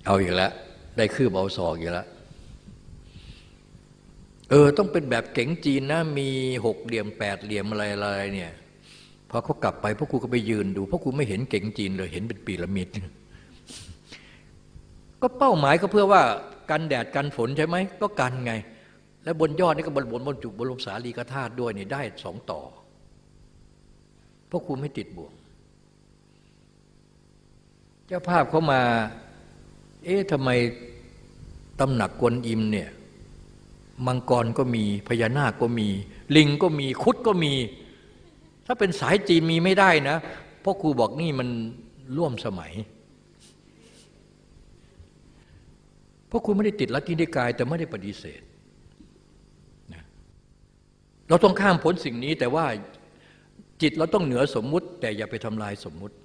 เอาอีกแล้ว ได้คืบเอาศอกอีกแล้วเออ ต้องเป็นแบบเก๋งจีนนะ มีหกเหลี่ยมแปดเหลี่ยมอะไรอะไรเนี่ย อเขากลับไปพ่อครูก็ไปยืนดูพ่อครูไม่เห็นเก๋งจีนเลยเห็นเป็นปีระมิด ก็เป้าหมายก็เพื่อว่ากันแดดกันฝนใช่ไหมก็กันไง แล้วบนยอดนี่ก็บนบนบนจุบรมสารีกธาตุด้วยนี่ได้สองต่อเพราะครูไม่ติดบ่วง เจ้าภาพเขามา เอ๊ะทำไมตำหนักกวนอิมเนี่ยมังกรก็มีพญานาคก็มี ลิงก็มีคุดก็มี ถ้าเป็นสายจีนมีไม่ได้นะเพราะครูบอกนี่มันร่วมสมัยเพราะครูไม่ได้ติดลัทธินิกาย แต่ไม่ได้ปฏิเสธเราต้องข้ามพ้นสิ่งนี้แต่ว่าจิตเราต้องเหนือสมมุติ แต่อย่าไปทำลายสมมุติ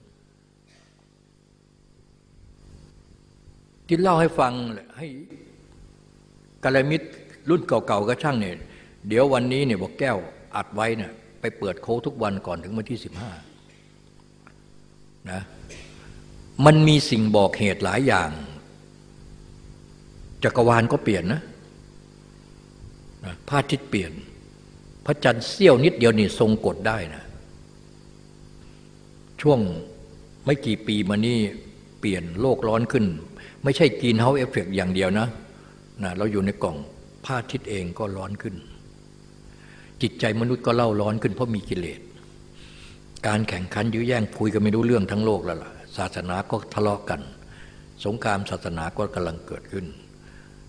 ที่เล่าให้ฟังให้กาลมิตรรุ่นเก่าๆก็ช่างเนี่ยเดี๋ยววันนี้เนี่ยบอกแก้วอัดไว้เนี่ย ไปเปิดโค้ทุกวันก่อนถึงวันที่สิบห้านะมันมีสิ่งบอกเหตุหลายอย่าง จักรวาลก็เปลี่ยนนะพระอาทิตย์เปลี่ยน พระจันทร์เสี้ยวนิดเดียวนี่ทรงกดได้นะ ช่วงไม่กี่ปีมานี้เปลี่ยนโลกร้อนขึ้น ไม่ใช่กินเฮาเอฟเฟกอย่างเดียวนะนะ เราอยู่ในกล่องผ้าทิศเองก็ร้อนขึ้น จิตใจมนุษย์ก็เล่าร้อนขึ้นเพราะมีกิเลส การแข่งขันยื้อแย่งคุยกันไม่รู้เรื่องทั้งโลกแล้วล่ะ ศาสนาก็ทะเลาะกัน สงครามศาสนาก็กำลังเกิดขึ้น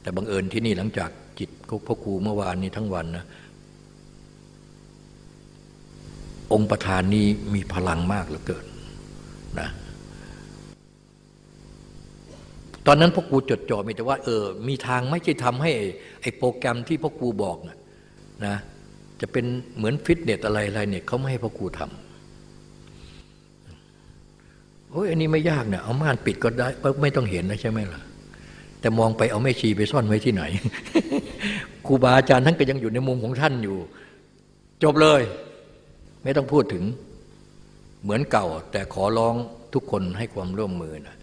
แต่บังเอิญที่นี่หลังจากจิตพ่อครูเมื่อวานนี้ทั้งวันนะองค์ประธานนี้มีพลังมากเหลือเกินนะตอนนั้นพ่อครูจดจ่อมีแต่ว่าเออมีทางไม่ใช่ทำให้ไอ้โปรแกรมที่พ่อครูบอกนะนะ จะเป็นเหมือนฟิตเนสอะไรอะไรเนี่ยเขาไม่ให้พ่อครูทำโอ้ยอันนี้ไม่ยากเนี่ยเอาม่านปิดก็ได้ไม่ต้องเห็นนะใช่ไหมล่ะ แต่มองไปเอาแม่ชีไปซ่อนไว้ที่ไหนครูบาอาจารย์ท่านก็ยังอยู่ในมุมของท่านอยู่ จบเลย ไม่ต้องพูดถึงเหมือนเก่า แต่ขอร้องทุกคนให้ความร่วมมือนะ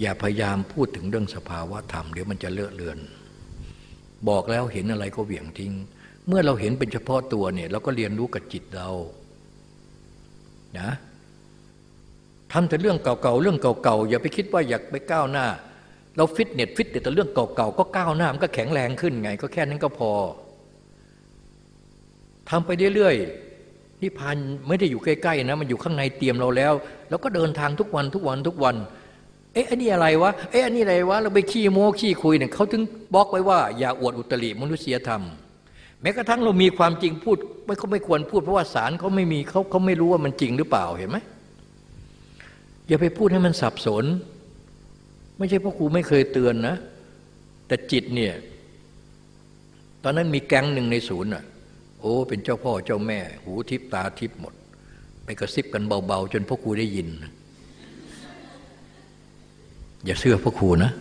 อย่าพยายามพูดถึงเรื่องสภาวะธรรมเดี๋ยวมันจะเลอะเลือน บอกแล้วเห็นอะไรก็เหวี่ยงทิ้ง เมื่อเราเห็นเป็นเฉพาะตัวเนี่ยเราก็เรียนรู้กับจิตเรานะทำแต่เรื่องเก่าๆเรื่องเก่าๆอย่าไปคิดว่าอยากไปก้าวหน้า เราฟิตเนสฟิตแต่เรื่องเก่าๆก็ก้าวหน้ามันก็แข็งแรงขึ้นไง ก็แค่นั้นก็พอทำไปเรื่อยๆนิพพานไม่ได้อยู่ใกล้ๆนะมันอยู่ข้างในเตรียมเราแล้ว แล้วก็เดินทางทุกวันทุกวันทุกวันเอ๊ะอันนี้อะไรวะเอ๊ะอันนี้อะไรวะเราไปขี้โม้ขี้คุยเนี่ยเขาถึงบอกไว้ว่าอย่าอวดอุตริมนุษยธรรม แม้กระทั่งเรามีความจริงพูดไม่เขาไม่ควรพูดเพราะว่าสารเขาไม่มีเขาเขาไม่รู้ว่ามันจริงหรือเปล่าเห็นไหมอย่าไปพูดให้มันสับสน ไม่ใช่พ่อครูไม่เคยเตือนนะ แต่จิตเนี่ย ตอนนั้นมีแก๊งหนึ่งในศูนย์อะ โอ้ เป็นเจ้าพ่อเจ้าแม่ หูทิพตาทิพหมด ไปกระซิบกันเบาๆ จนพ่อครูได้ยิน อย่าเชื่อพ่อครูนะ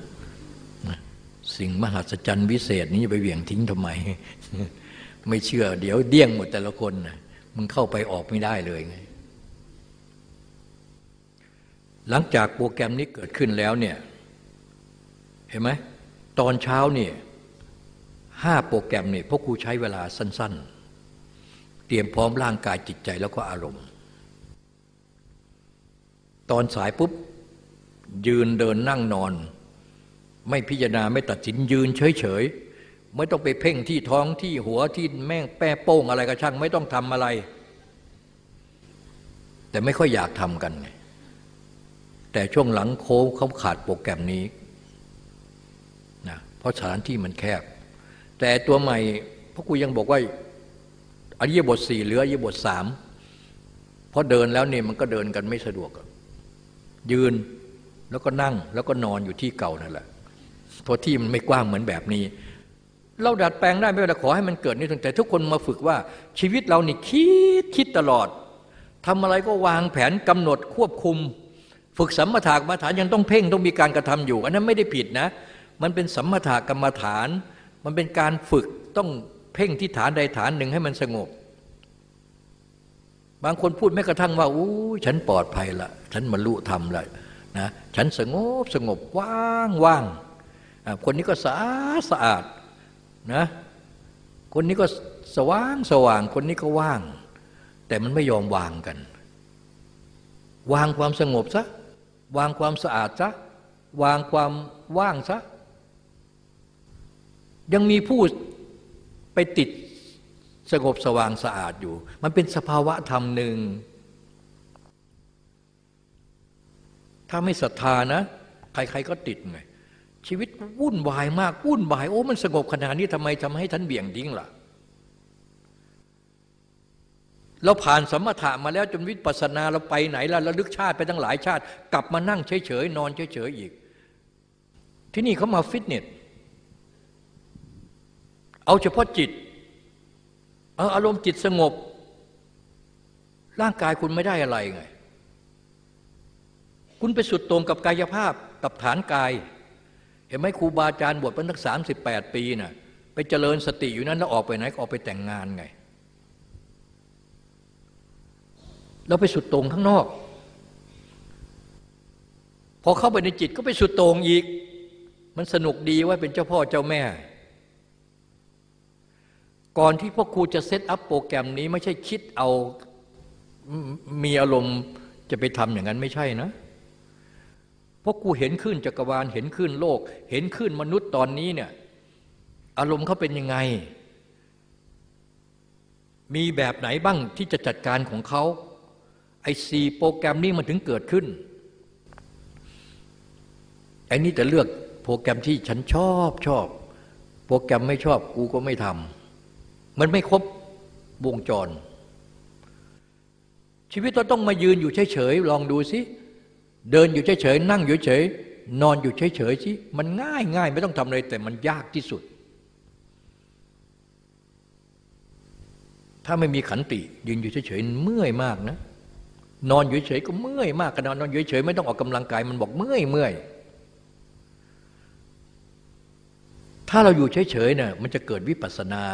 สิ่งมหัศจรรย์วิเศษนี้ไปเหวี่ยงทิ้งทำไม ไม่เชื่อ เดี๋ยวเดี้ยงหมดแต่ละคนนะมึงเข้าไปออกไม่ได้เลยไงหลังจากโปรแกรมนี้เกิดขึ้นแล้วเนี่ยเห็นไหมตอนเช้าเนี่ยห้าโปรแกรมเนี่ยพวกครูใช้เวลาสั้น ๆ เตรียมพร้อมร่างกายจิตใจแล้วก็อารมณ์ ตอนสายปุ๊บ ยืนเดินนั่งนอน ไม่พิจารณาไม่ตัดสินยืนเฉย ๆ ไม่ต้องไปเพ่งที่ท้องที่หัวที่แม่งแป้โป้งอะไรก็ช่าง ไม่ต้องทำอะไร แต่ไม่ค่อยอยากทำกันไงแต่ช่วงหลังโค้งเขาขาดโปรแกรมนี้นะเพราะสถานที่มันแคบ แต่ตัวใหม่พราะกูยังบอกว่าอริยบทสี่เหลืออริยบทสามเพราะเดินแล้วเนี่ยมันก็เดินกันไม่สะดวก ยืนแล้วก็นั่งแล้วก็นอนอยู่ที่เก่านั่นแหละเพราะที่มันไม่กว้างเหมือนแบบนี้ เราดัดแปลงได้ไม่ว่าขอให้มันเกิดนี่แต่ทุกคนมาฝึกว่า ชีวิตเรานี่คิดคิดตลอดทำอะไรก็วางแผนกำหนดควบคุม ฝึกสัมมาถากรรมฐานยังต้องเพ่งต้องมีการกระทำอยู่ อันนั้นไม่ได้ผิดนะ มันเป็นสัมมาถากรรมฐาน มันเป็นการฝึกต้องเพ่งที่ฐานใดฐานหนึ่งให้มันสงบบางคนพูดแม้กระทั่งว่าอู้ฉันปลอดภัยละฉันบรรลุธรรมละนะฉันสงบสงบว่างว่างคนนี้ก็สะอาดสะอาด นะคนนี้ก็สว่างสว่าง คนนี้ก็ว่าง แต่มันไม่ยอมวางกัน วางความสงบซะวางความสะอาดซะวางความว่างซะยังมีผู้ไปติดสงบสว่างสะอาดอยู่ มันเป็นสภาวะธรรมหนึ่ง ถ้าไม่ศรัทธานะ ใครๆก็ติดไง ชีวิตวุ่นวายมากวุ่นวายโอ้มันสงบขนาดนี้ทำไมทำให้ท่านเบี่ยงดิ้งล่ะ เราผ่านสมถะมาแล้วจนวิปัสสนาเราไปไหนแล้วระลึกชาติไปตั้งหลายชาติ กลับมานั่งเฉยๆนอนเฉยๆอีก ที่นี่เขามาฟิตเนสเอาเฉพาะจิตเอาอารมณ์จิตสงบ ร่างกายคุณไม่ได้อะไรไง คุณไปสุดตรงกับกายภาพกับฐานกาย เห็นไหมครูบาอาจารย์บวชมาตั้งสามสิบแปดปีนะ่ะไปเจริญสติอยู่นั้นแล้วออกไปไหนก็ออกไปแต่งงานไงเราไปสุดตรงข้างนอก พอเข้าไปในจิตก็ไปสุดตรงอีก มันสนุกดีว่าเป็นเจ้าพ่อเจ้าแม่ ก่อนที่พ่อครูจะเซตอัพโปรแกรมนี้ไม่ใช่คิดเอามีอารมณ์จะไปทำอย่างนั้นไม่ใช่นะ ราะกูเห็นขึ้นจักรวาลเห็นขึ้นโลก เห็นขึ้นมนุษย์ตอนนี้เนี่ยอารมณ์เขาเป็นยังไง มีแบบไหนบ้างที่จะจัดการของเขาไอซีโปรแกรมนี้มันถึงเกิดขึ้นไอ้นี่แต่เลือกโปรแกรมที่ฉันชอบชอบ โปรแกรมไม่ชอบกูก็ไม่ทำมันไม่ครบวงจร ชีวิตเราต้องมายืนอยู่เฉยๆลองดูสิ เดินอยู่เฉยๆนั่งอยู่เฉยนอนอยู่เฉยๆสิมันง่ายง่ายไม่ต้องทำอะไรแต่มันยากที่สุด ถ้าไม่มีขันติยืนอยู่เฉยๆเมื่อยมากนะ นอนอยู่เฉยก็เมื่อยมากขนาดนอนอยู่เฉยไม่ต้องออกกำลังกายมันบอกเมื่อยเมื่อยถ้าเราอยู่เฉยๆเนี่ยมันจะเกิดวิปัสสนา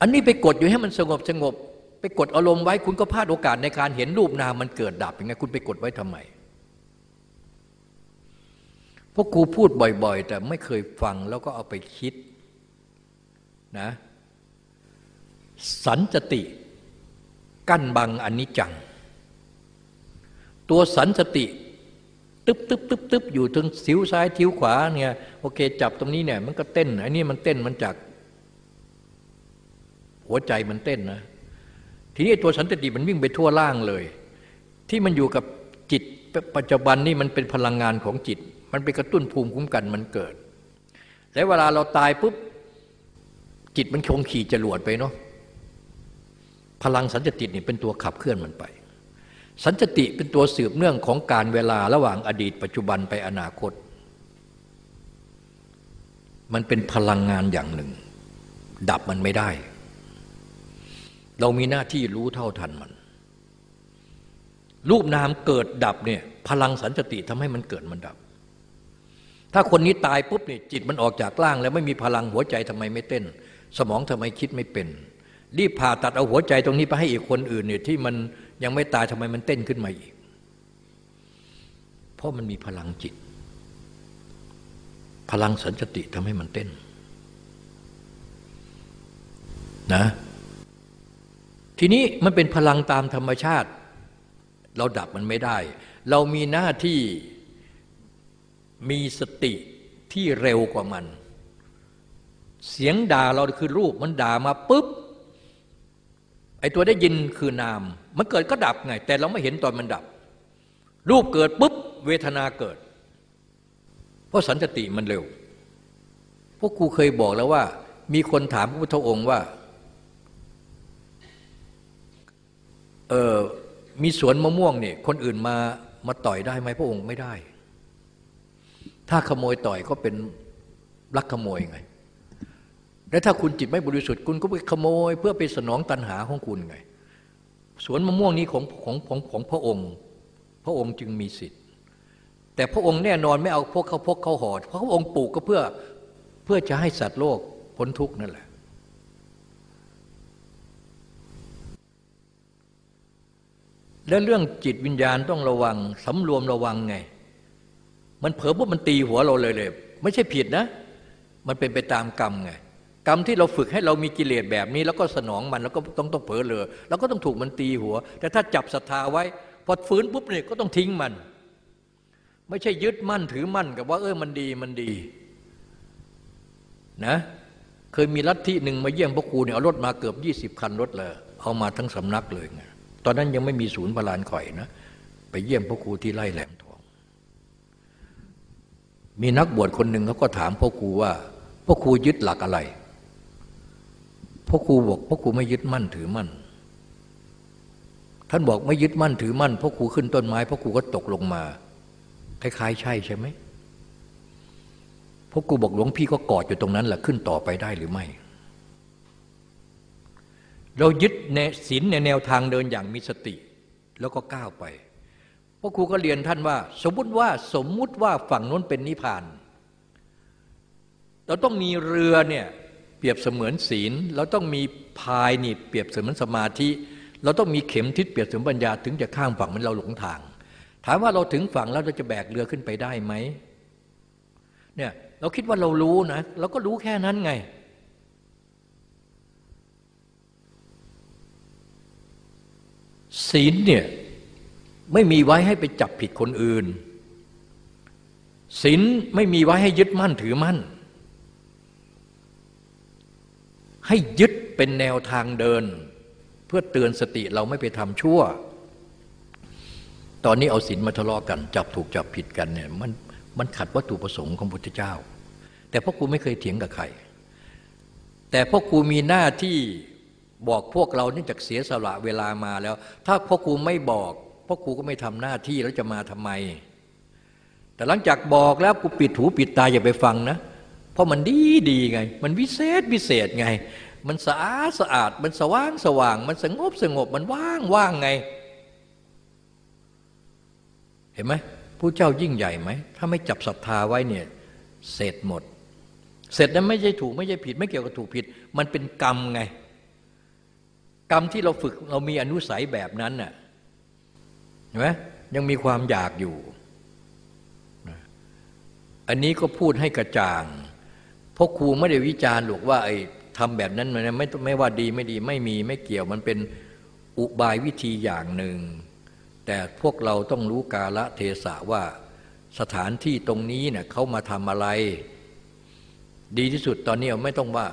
อันนี้ไปกดอยู่ให้มันสงบสงบ ไปกดอารมณ์ไว้คุณก็พลาดโอกาสในการเห็นรูปนามมันเกิดดับยังไงคุณไปกดไว้ทำไมพวกครูพูดบ่อย ๆ แต่ไม่เคยฟังแล้วก็เอาไปคิดนะสันจติ กั้นบังอนิจจัง ตัวสันสติ ตึ๊บตึ๊บตึ๊บตึ๊บอยู่ถึงสิวซ้ายทิวขวาเนี่ยโอเค จับตรงนี้เนี่ยมันก็เต้นอันนี้มันเต้นมันจาก หัวใจมันเต้นนะ ทีนี้ตัวสันติมันวิ่งไปทั่วล่างเลย ที่มันอยู่กับจิตปัจจุบันนี่มันเป็นพลังงานของจิต มันไปกระตุ้นภูมิคุ้มกันมันเกิด แล้วเวลาเราตายปุ๊บจิตมันคงขี่จรวดไปเนาะพลังสันตินี่เป็นตัวขับเคลื่อนมันไป สันติเป็นตัวสืบเนื่องของการเวลาระหว่างอดีต ปัจจุบันไปอนาคต มันเป็นพลังงานอย่างหนึ่ง ดับมันไม่ได้ เรามีหน้าที่รู้เท่าทันมัน รูปนามเกิดดับเนี่ยพลังสันติทำให้มันเกิดมันดับ ถ้าคนนี้ตายปุ๊บเนี่ยจิตมันออกจากร่าง แล้วไม่มีพลังหัวใจทำไมไม่เต้น สมองทำไมคิดไม่เป็น รีบผ่าตัดเอาหัวใจตรงนี้ไปให้อีกคนอื่นเนี่ยที่มันยังไม่ตายทำไมมันเต้นขึ้นมาอีก เพราะมันมีพลังจิต พลังสันติทำให้มันเต้น นะ ทีนี้มันเป็นพลังตามธรรมชาติ เราดับมันไม่ได้ เรามีหน้าที่มีสติที่เร็วกว่ามัน เสียงด่าเราคือรูปมันด่ามาปุ๊บไอตัวได้ยินคือนาม มันเกิดก็ดับไง แต่เราไม่เห็นตอนมันดับ รูปเกิดปุ๊บเวทนาเกิด เพราะสันติมันเร็วพวกครูเคยบอกแล้วว่า มีคนถามพระพุทธองค์ว่า เออมีสวนมะม่วงเนี่ยคนอื่นมามาต่อยได้ไหมพระองค์ไม่ได้ ถ้าขโมยต่อยก็เป็นลักขโมยไง แล้วถ้าคุณจิตไม่บริสุทธิ์คุณก็ไปขโมย เพื่อไปสนองตัณหาของคุณไง สวนมะม่วงนี้ของของของของพระองค์ พระองค์จึงมีสิทธิ์ แต่พระองค์แน่นอนไม่เอาพวกเขาพกเขาหอด เพราะพระองค์ปลูกก็เพื่อเพื่อจะให้สัตว์โลกพ้นทุกข์นั่นแหละ และเรื่องจิตวิญญาณต้องระวังสำรวมระวังไง มันเผลอปุ๊บมันตีหัวเราเลยเลย ไม่ใช่ผิดนะ มันเป็นไปตามกรรมไงกรรมที่เราฝึกให้เรามีกิเลสแบบนี้ แล้วก็สนองมันแล้วก็ต้องต้องเผลอเลยแล้วก็ต้องถูกมันตีหัว แต่ถ้าจับศรัทธาไว้ พอฟื้นปุ๊บเนี่ยก็ต้องทิ้งมัน ไม่ใช่ยึดมั่นถือมั่นกับว่า เออมันดีมันดี นะ เคยมีลัทธิหนึ่งมาเยี่ยมพระครูเนี่ยเอารถมาเกือบยี่สิบคันรถเลยเอามาทั้งสำนักเลยไง ตอนนั้นยังไม่มีศูนย์พลานข่อยนะ ไปเยี่ยมพ่อครูที่ไร่แหลมทอง มีนักบวชคนหนึ่งเขาก็ถามพ่อครูว่าพ่อครูยึดหลักอะไรพ่อครูบอกพ่อครูไม่ยึดมั่นถือมั่น ท่านบอกไม่ยึดมั่นถือมั่นพ่อครูขึ้นต้นไม้พ่อครูก็ตกลงมา คล้ายๆ ใช่ใช่ไหมพ่อครูบอกหลวงพี่ก็กอดอยู่ตรงนั้นแหละขึ้นต่อไปได้หรือไม่ เรายึดในศีลในแนวทางเดินอย่างมีสติ แล้วก็ก้าวไปพราะครูก็เรียนท่านว่า สมมุติว่าสมมุติว่าฝั่งนู้นเป็นนิพพาน เราต้องมีเรือเนี่ยเปรียบเสมือนศีล เราต้องมีพายนี่เปรียบเสมือนสมาธิ เราต้องมีเข็มทิศเปรียบเสมือนปัญญาถึงจะข้ามฝั่งมันเราหลงทาง ถามว่าเราถึงฝั่งแล้วเราจะแบกเรือขึ้นไปได้ไหมเนี่ยเราคิดว่าเรารู้นะเราก็รู้แค่นั้นไง ศีลเนี่ยไม่มีไว้ให้ไปจับผิดคนอื่น ศีลไม่มีไว้ให้ยึดมั่นถือมั่น ให้ยึดเป็นแนวทางเดิน เพื่อเตือนสติเราไม่ไปทำชั่ว ตอนนี้เอาศีลมาทะเลาะกัน จับถูกจับผิดกันเนี่ยมันมันขัดวัตถุประสงค์ของพุทธเจ้า แต่พ่อครูไม่เคยเถียงกับใคร แต่พ่อครูมีหน้าที่ บอกพวกเรานี่จากเสียสละเวลามาแล้ว ถ้าพ่อครูไม่บอกพ่อครูก็ไม่ทำหน้าที่แล้วจะมาทำไม แต่หลังจากบอกแล้วกูปิดหูปิดตาอย่าไปฟังนะ เพราะมันดีดีไง มันวิเศษวิเศษไง มันสะอาดสะอาด มันสว่างสว่าง มันสงบสงบมันว่างว่างไง เห็นไหมผู้เจ้ายิ่งใหญ่ไหมถ้าไม่จับศรัทธาไว้เนี่ยเสร็จหมด เสร็จนั้นไม่ใช่ถูกไม่ใช่ผิด ไม่เกี่ยวกับถูกผิด มันเป็นกรรมไง กรรมที่เราฝึกเรามีอนุสัยแบบนั้นน่ะเห็นไหมยังมีความอยากอยู่ อันนี้ก็พูดให้กระจ่าง เพราะครูไม่ได้วิจารณ์หรอกว่าไอ้ทำแบบนั้นมันไม่ไม่ว่าดีไม่ดีไม่มีไม่เกี่ยวมันเป็นอุบายวิธีอย่างหนึ่ง แต่พวกเราต้องรู้กาละเทศะว่าสถานที่ตรงนี้เนี่ยเขามาทำอะไร ดีที่สุดตอนนี้ไม่ต้องว่า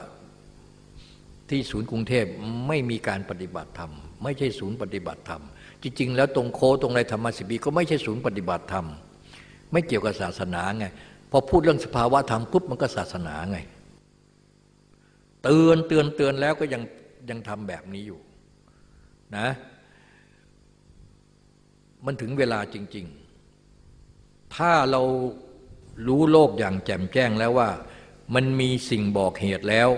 ที่ศูนย์กรุงเทพไม่มีการปฏิบัติธรรม ไม่ใช่ศูนย์ปฏิบัติธรรม จริง ๆ แล้วตรงโคตรงไรธรรมสิบีก็ไม่ใช่ศูนย์ปฏิบัติธรรม ไม่เกี่ยวกับศาสนาไงพอพูดเรื่องสภาวะธรรมปุ๊บมันก็ศาสนาไง เตือนเตือนเตือนแล้วก็ยังยังทำแบบนี้อยู่นะมันถึงเวลาจริง ๆ ถ้าเรารู้โลกอย่างแจ่มแจ้งแล้วว่า มันมีสิ่งบอกเหตุแล้ว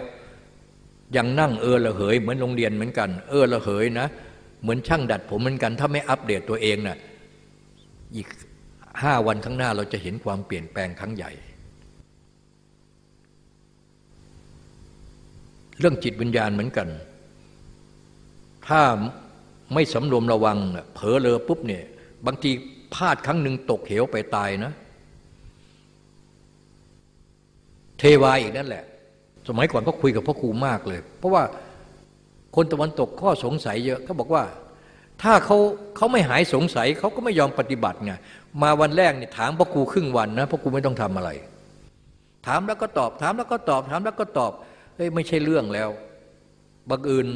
ยังนั่งเออละเหยเหมือนโรงเรียนเหมือนกัน เออละเหยนะ เหมือนช่างดัดผมเหมือนกัน ถ้าไม่อัปเดตตัวเองนะ่ะอีกห้าวันข้างหน้าเราจะเห็นความเปลี่ยนแปลงครั้งใหญ่ เรื่องจิตวิญญาณเหมือนกัน ถ้าไม่สำรวมระวังเผลอเลอปุ๊บเนี่ยบางทีพลาดครั้งหนึ่งตกเหวไปตายนะ เทวาอีกนั่นแหละ สมัยก่อนก็คุยกับพ่อครูมากเลย เพราะว่าคนตะวันตกข้อสงสัยเยอะเขาบอกว่า ถ้าเขาเขาไม่หายสงสัยเขาก็ไม่ยอมปฏิบัติไงมาวันแรกเนี่ยถามพ่อครูครึ่งวันนะพ่อครูไม่ต้องทำอะไร ถามแล้วก็ตอบ ถามแล้วก็ตอบ ถามแล้วก็ตอบเฮ้ยไม่ใช่เรื่องแล้วบังเอิญ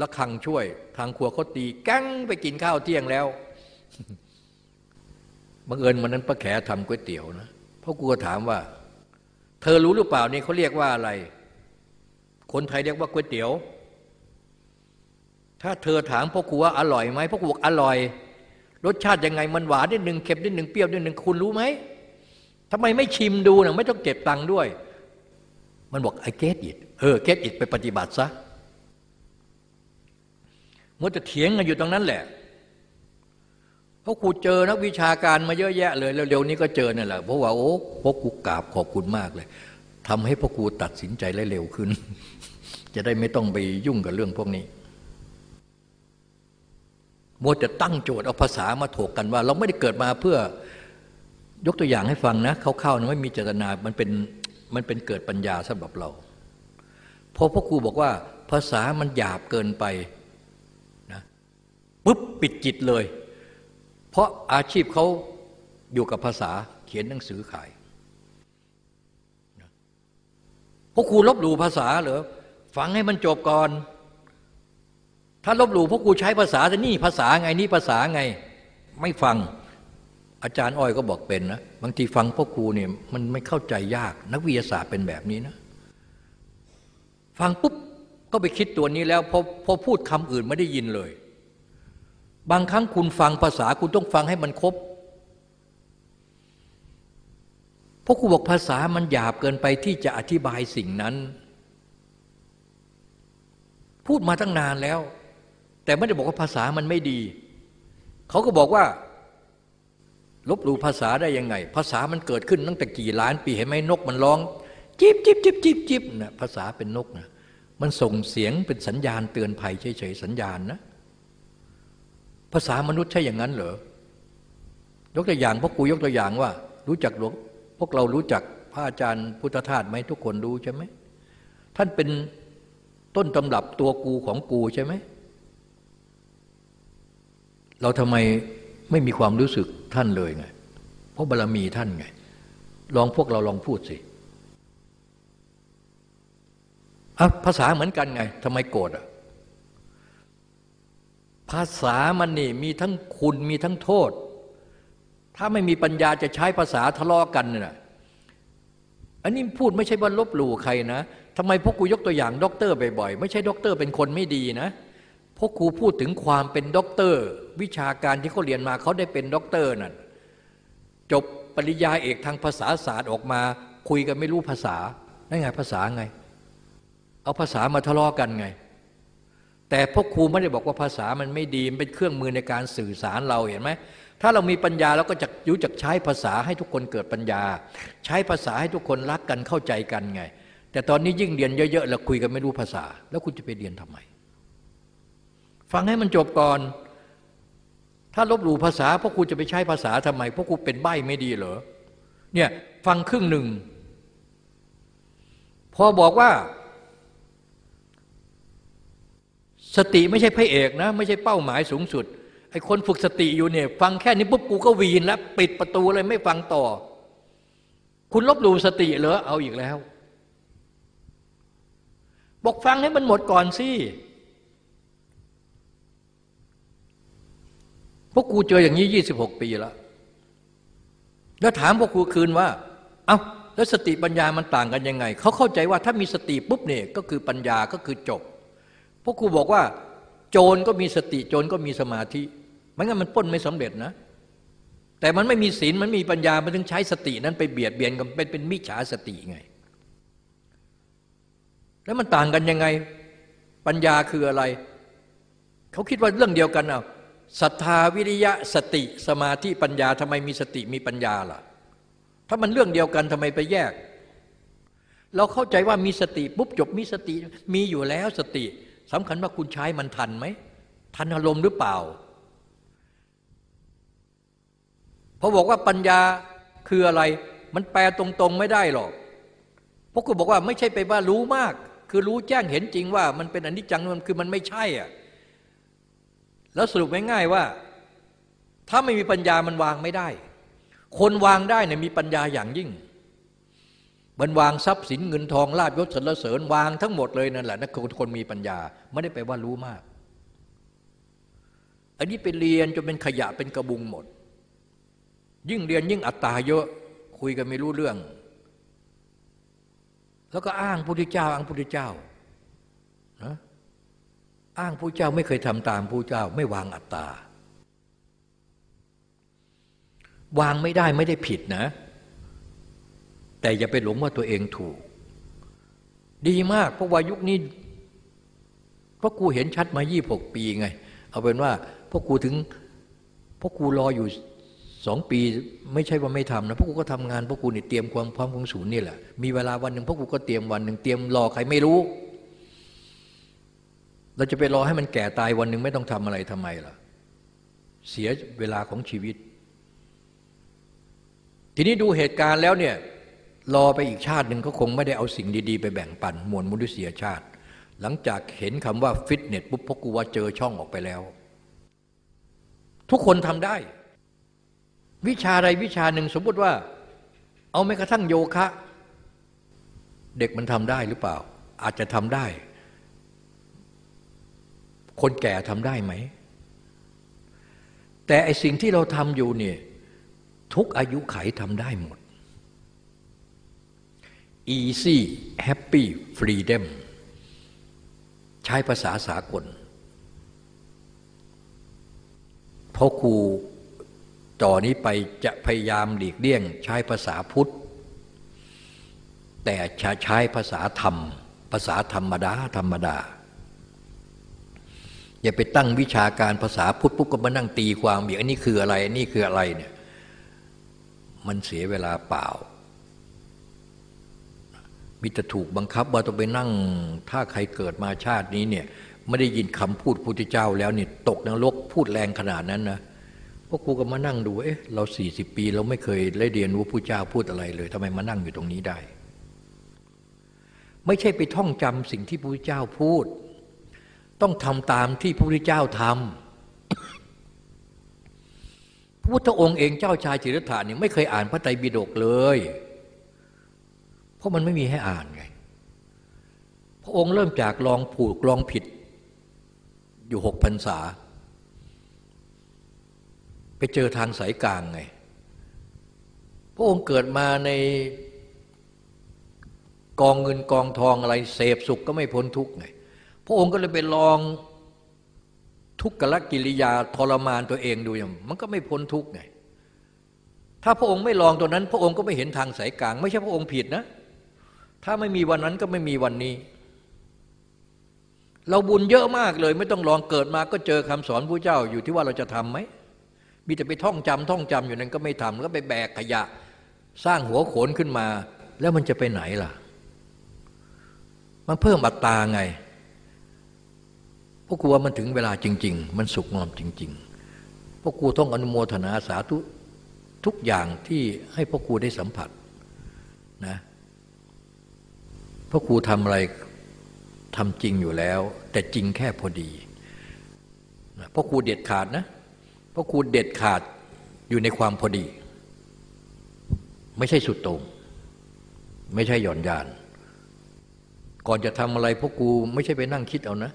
ละคังช่วย ทางครัวเขาตีกั้งไปกินข้าวเที่ยงแล้วบังเอิญวันนั้นป้าแขทำก๋วยเตี๋ยวนะพ่อครูก็ถามว่า เธอรู้หรือเปล่านี่เขาเรียกว่าอะไร คนไทยเรียกว่าก๋วยเตี๋ยว ถ้าเธอถามพ่อครูว่าอร่อยไหมพ่อครูบอกอร่อย รสชาติยังไงมันหวานนิดหนึ่งเค็มนิดหนึ่งเปรี้ยวนิดหนึ่งคุณรู้ไหมทำไมไม่ชิมดูนะไม่ต้องเก็บตังค์ด้วย มันบอกไอ้เกตอิดเออเกตอิดไปปฏิบัติซะมัวแต่เถียงกันอยู่ตรงนั้นแหละ เพราะครูเจอนักวิชาการมาเยอะแยะเลยแล้วเร็วนี้ก็เจอนั่นแหละเพราะว่าโอ้พวกครูกราบขอบคุณมากเลยทำให้พ่อครูตัดสินใจเร็วขึ้น จะได้ไม่ต้องไปยุ่งกับเรื่องพวกนี้มัวแต่ตั้งโจทย์เอาภาษามาถกกันว่า เราไม่ได้เกิดมาเพื่อยกตัวอย่างให้ฟังนะเข้าๆนะไม่มีเจตนามันเป็นมันเป็นเกิดปัญญาสำหรับเราพอพ่อครูบอกว่า ภาษามันหยาบเกินไปนะปุ๊บปิดจิตเลย เพราะอาชีพเขาอยู่กับภาษาเขียนหนังสือขายพ่อครูลบหลู่ภาษาเหรอฟังให้มันจบก่อน ถ้าลบหลู่พ่อครูใช้ภาษาจะนี่ภาษาไงนี่ภาษาไง ไม่ฟังอาจารย์อ้อยก็บอกเป็นนะบางทีฟังพ่อครูเนี่ยมันไม่เข้าใจยาก นักวิทยาศาสตร์เป็นแบบนี้นะ ฟังปุ๊บก็ไปคิดตัวนี้แล้วพอพอพูดคำอื่นไม่ได้ยินเลย บางครั้งคุณฟังภาษาคุณต้องฟังให้มันครบเพราะครูบอกภาษามันหยาบเกินไปที่จะอธิบายสิ่งนั้น พูดมาตั้งนานแล้ว แต่ไม่ได้บอกว่าภาษามันไม่ดี เขาก็บอกว่า ลบหลู่ภาษาได้ยังไง ภาษามันเกิดขึ้นตั้งแต่กี่ล้านปีเห็นไหมนกมันร้องจิบจิบจิบจิบจิบนะภาษาเป็นนกนะมันส่งเสียงเป็นสัญญาณเตือนภัยเฉยๆสัญญาณนะ ภาษามนุษย์ใช่อย่างนั้นเหรอยกตัวอย่างพวกกูยกตัวอย่างว่า รู้จักหลวงพวกเรารู้จักพระอาจารย์พุทธทาสไหมทุกคนรู้ใช่ไหมท่านเป็นต้นตำรับตัวกูของกูใช่ไหมเราทำไมไม่มีความรู้สึกท่านเลยไง เพราะบารรมีท่านไง ลองพวกเราลองพูดสิอะภาษาเหมือนกันไงทำไมโกรธอะ ภาษามันนี่มีทั้งคุณมีทั้งโทษ ถ้าไม่มีปัญญาจะใช้ภาษาทะเลาะกันน่ะอันนี้พูดไม่ใช่ว่าลบหลู่ใครนะทำไมพวกกูยกตัวอย่างด็อกเตอร์บ่อยๆ ไม่ใช่ด็อกเตอร์เป็นคนไม่ดีนะพ่อครูพูดถึงความเป็นด็อกเตอร์ วิชาการที่เขาเรียนมาเขาได้เป็นด็อกเตอร์นั่นจบปริญญาเอกทางภาษาศาสตร์ออกมา คุยกันไม่รู้ภาษาได้ไงภาษาไง เอาภาษามาทะเลาะกันไง แต่พ่อครูไม่ได้บอกว่าภาษามันไม่ดีมันเป็นเครื่องมือในการสื่อสารเราเห็นไหมถ้าเรามีปัญญาเราก็จะรู้จักใช้ภาษาให้ทุกคนเกิดปัญญา ใช้ภาษาให้ทุกคนรักกันเข้าใจกันไง แต่ตอนนี้ยิ่งเรียนเยอะๆเราคุยกันไม่รู้ภาษา แล้วคุณจะไปเรียนทำไม ฟังให้มันจบก่อน ถ้าลบหลู่ภาษาพวกคุณจะไปใช้ภาษาทำไมพวกคุณเป็นใบ้ไม่ดีเหรอเนี่ยฟังครึ่งหนึ่งพอบอกว่า สติไม่ใช่พระเอกนะ ไม่ใช่เป้าหมายสูงสุดไอ้คนฝึกสติอยู่เนี่ยฟังแค่นี้ปุ๊บกูก็วีนแล้ว ปิดประตูเลยไม่ฟังต่อ คุณลบหลู่สติเหรอเอาอีกแล้ว บอกฟังให้มันหมดก่อนสิพวกกูเจออย่างนี้ยี่สิบหกปีแล้ว แล้วถามพวกกูคืนว่า เอา้าแล้วสติปัญญามันต่างกันยังไง เขาเข้าใจว่าถ้ามีสติปุ๊บเนี่ยก็คือปัญญาก็คือจบ พวกกูบอกว่า โจรก็มีสติโจรก็มีสมาธิไม่งั้นมันป้นไม่สำเร็จนะ แต่มันไม่มีศีลมันมีปัญญามันถึงใช้สตินั้นไปเบียดเบียนกันเป็นเป็นมิจฉาสติไง แล้วมันต่างกันยังไง ปัญญาคืออะไร เขาคิดว่าเรื่องเดียวกันเอาศรัทธาวิริยะสติสมาธิปัญญาทำไมมีสติมีปัญญาล่ะ ถ้ามันเรื่องเดียวกันทำไมไปแยก เราเข้าใจว่ามีสติปุ๊บจบมีสติมีอยู่แล้วสติ สำคัญว่าคุณใช้มันทันไหม ทันอารมณ์หรือเปล่าพอบอกว่าปัญญาคืออะไร มันแปลตรงๆไม่ได้หรอกพวกคุณบอกว่าไม่ใช่ไปว่ารู้มาก คือรู้แจ้งเห็นจริงว่ามันเป็นอนิจจังมันคือมันไม่ใช่อะแล้วสรุปง่ายๆว่า ถ้าไม่มีปัญญามันวางไม่ได้ คนวางได้เนี่ยมีปัญญาอย่างยิ่ง มันวางทรัพย์สินเงินทองลาบยศสรรเสริญวางทั้งหมดเลยนั่นแหละนั่นคือคนมีปัญญาไม่ได้ไปว่ารู้มาก อันนี้ไปเรียนจนเป็นขยะเป็นกระบุงหมด ยิ่งเรียนยิ่งอัตตาเยอะคุยกันไม่รู้เรื่อง แล้วก็อ้างพุทธเจ้า อ้างพุทธเจ้านะอ้างพระเจ้าไม่เคยทำตามพระเจ้า ไม่วางอัตตา วางไม่ได้ไม่ได้ผิดนะ แต่อย่าไปหลงว่าตัวเองถูก ดีมากเพราะว่ายุคนี้เพราะกูเห็นชัดมายี่หกปีไง เอาเป็นว่าพราะกูถึงพราะกูรออยู่สองปีไม่ใช่ว่าไม่ทำนะพวกกูก็ทำงานพวกกูนี่เตรียมความพร้อมของศูนย์นี่แหละมีเวลาวันหนึ่งพวกกูก็เตรียมวันหนึ่งเตรียมรอใครไม่รู้ เราจะไปรอให้มันแก่ตายวันหนึ่งไม่ต้องทำอะไรทำไมล่ะ เสียเวลาของชีวิต ทีนี้ดูเหตุการณ์แล้วเนี่ย รอไปอีกชาติหนึ่งก็คงไม่ได้เอาสิ่งดี ๆ ไปแบ่งปันมวลมนุษยชาติ หลังจากเห็นคำว่าฟิตเนสปุ๊บพกูว่าเจอช่องออกไปแล้ว ทุกคนทำได้ วิชาใดวิชาหนึ่งสมมติว่า เอาแม้กระทั่งโยคะ เด็กมันทำได้หรือเปล่า อาจจะทำได้ คนแก่ทำได้ไหม แต่ไอสิ่งที่เราทำอยู่เนี่ยทุกอายุไขทำได้หมด easy happy freedom ใช้ภาษาสากล เพราะครูต่อนนี้ไปจะพยายามหลีกเลี่ยงใช้ภาษาพุทธ แต่จะใช้ภาษาธรรม ภาษาธรรมดา ธรรมดา อย่าไปตั้งวิชาการภาษาพุทธปุ๊บก็มานั่งตีความอย่างนี้คืออะไรนี่คืออะไรเนี่ยมันเสียเวลาเปล่า มิจะถูกบังคับว่าต้องไปนั่ง ถ้าใครเกิดมาชาตินี้เนี่ยไม่ได้ยินคำพูดพุทธเจ้าแล้วเนี่ยตกนรกพูดแรงขนาดนั้นนะพวกกูก็มานั่งดูเอ๊ะเราสี่สิบปี เราไม่เคยได้เรียนรู้พระเจ้าพูดอะไรเลยทำไมมานั่งอยู่ตรงนี้ได้ ไม่ใช่ไปท่องจำสิ่งที่พระเจ้าพูด ต้องทำตามที่พระพุทธเจ้าทำพระพุทธองค์เองเจ้าชายจิรธาเนี่ยไม่เคยอ่านพระไตรปิฎกเลย ราะมันไม่มีให้อ่านไง พระองค์เริ่มจากลองผูกลองผิด อยู่หกพรรษา ไปเจอทางสายกลางไง พระองค์เกิดมาในกองเงินกองทองอะไรเสพสุขก็ไม่พ้นทุกข์ไง พระองค์ก็เลยไปลองทุกขละกิริยาทรมานตัวเองดูอย่างมันก็ไม่พ้นทุกข์ไงถ้าพระองค์ไม่ลองตัวนั้น พระองค์ก็ไม่เห็นทางสายกลาง ไม่ใช่พระองค์ผิดนะ ถ้าไม่มีวันนั้นก็ไม่มีวันนี้ เราบุญเยอะมากเลย ไม่ต้องลองเกิดมาก็เจอคำสอนพระเจ้าอยู่ที่ว่าเราจะทำไหมมีแต่ไปท่องจำท่องจำอยู่นั้นก็ไม่ทำแล้วไปแบกขยะ สร้างหัวโขนขึ้นมา แล้วมันจะไปไหนล่ะ มันเพิ่มอัตตาไงพราะกลัวมันถึงเวลาจริง ๆ มันสุกงอมจริง ๆพราะครูต้องอนุโมทนาสาธุทุกอย่างที่ให้พ่อครูได้สัมผัสนะ พ่อครูทำอะไรทำจริงอยู่แล้ว แต่จริงแค่พอดีนะพ่อครูเด็ดขาดนะพ่อครูเด็ดขาดอยู่ในความพอดี ไม่ใช่สุดตรง ไม่ใช่หย่อนยาน ก่อนจะทำอะไรพ่อครูไม่ใช่ไปนั่งคิดเอานะ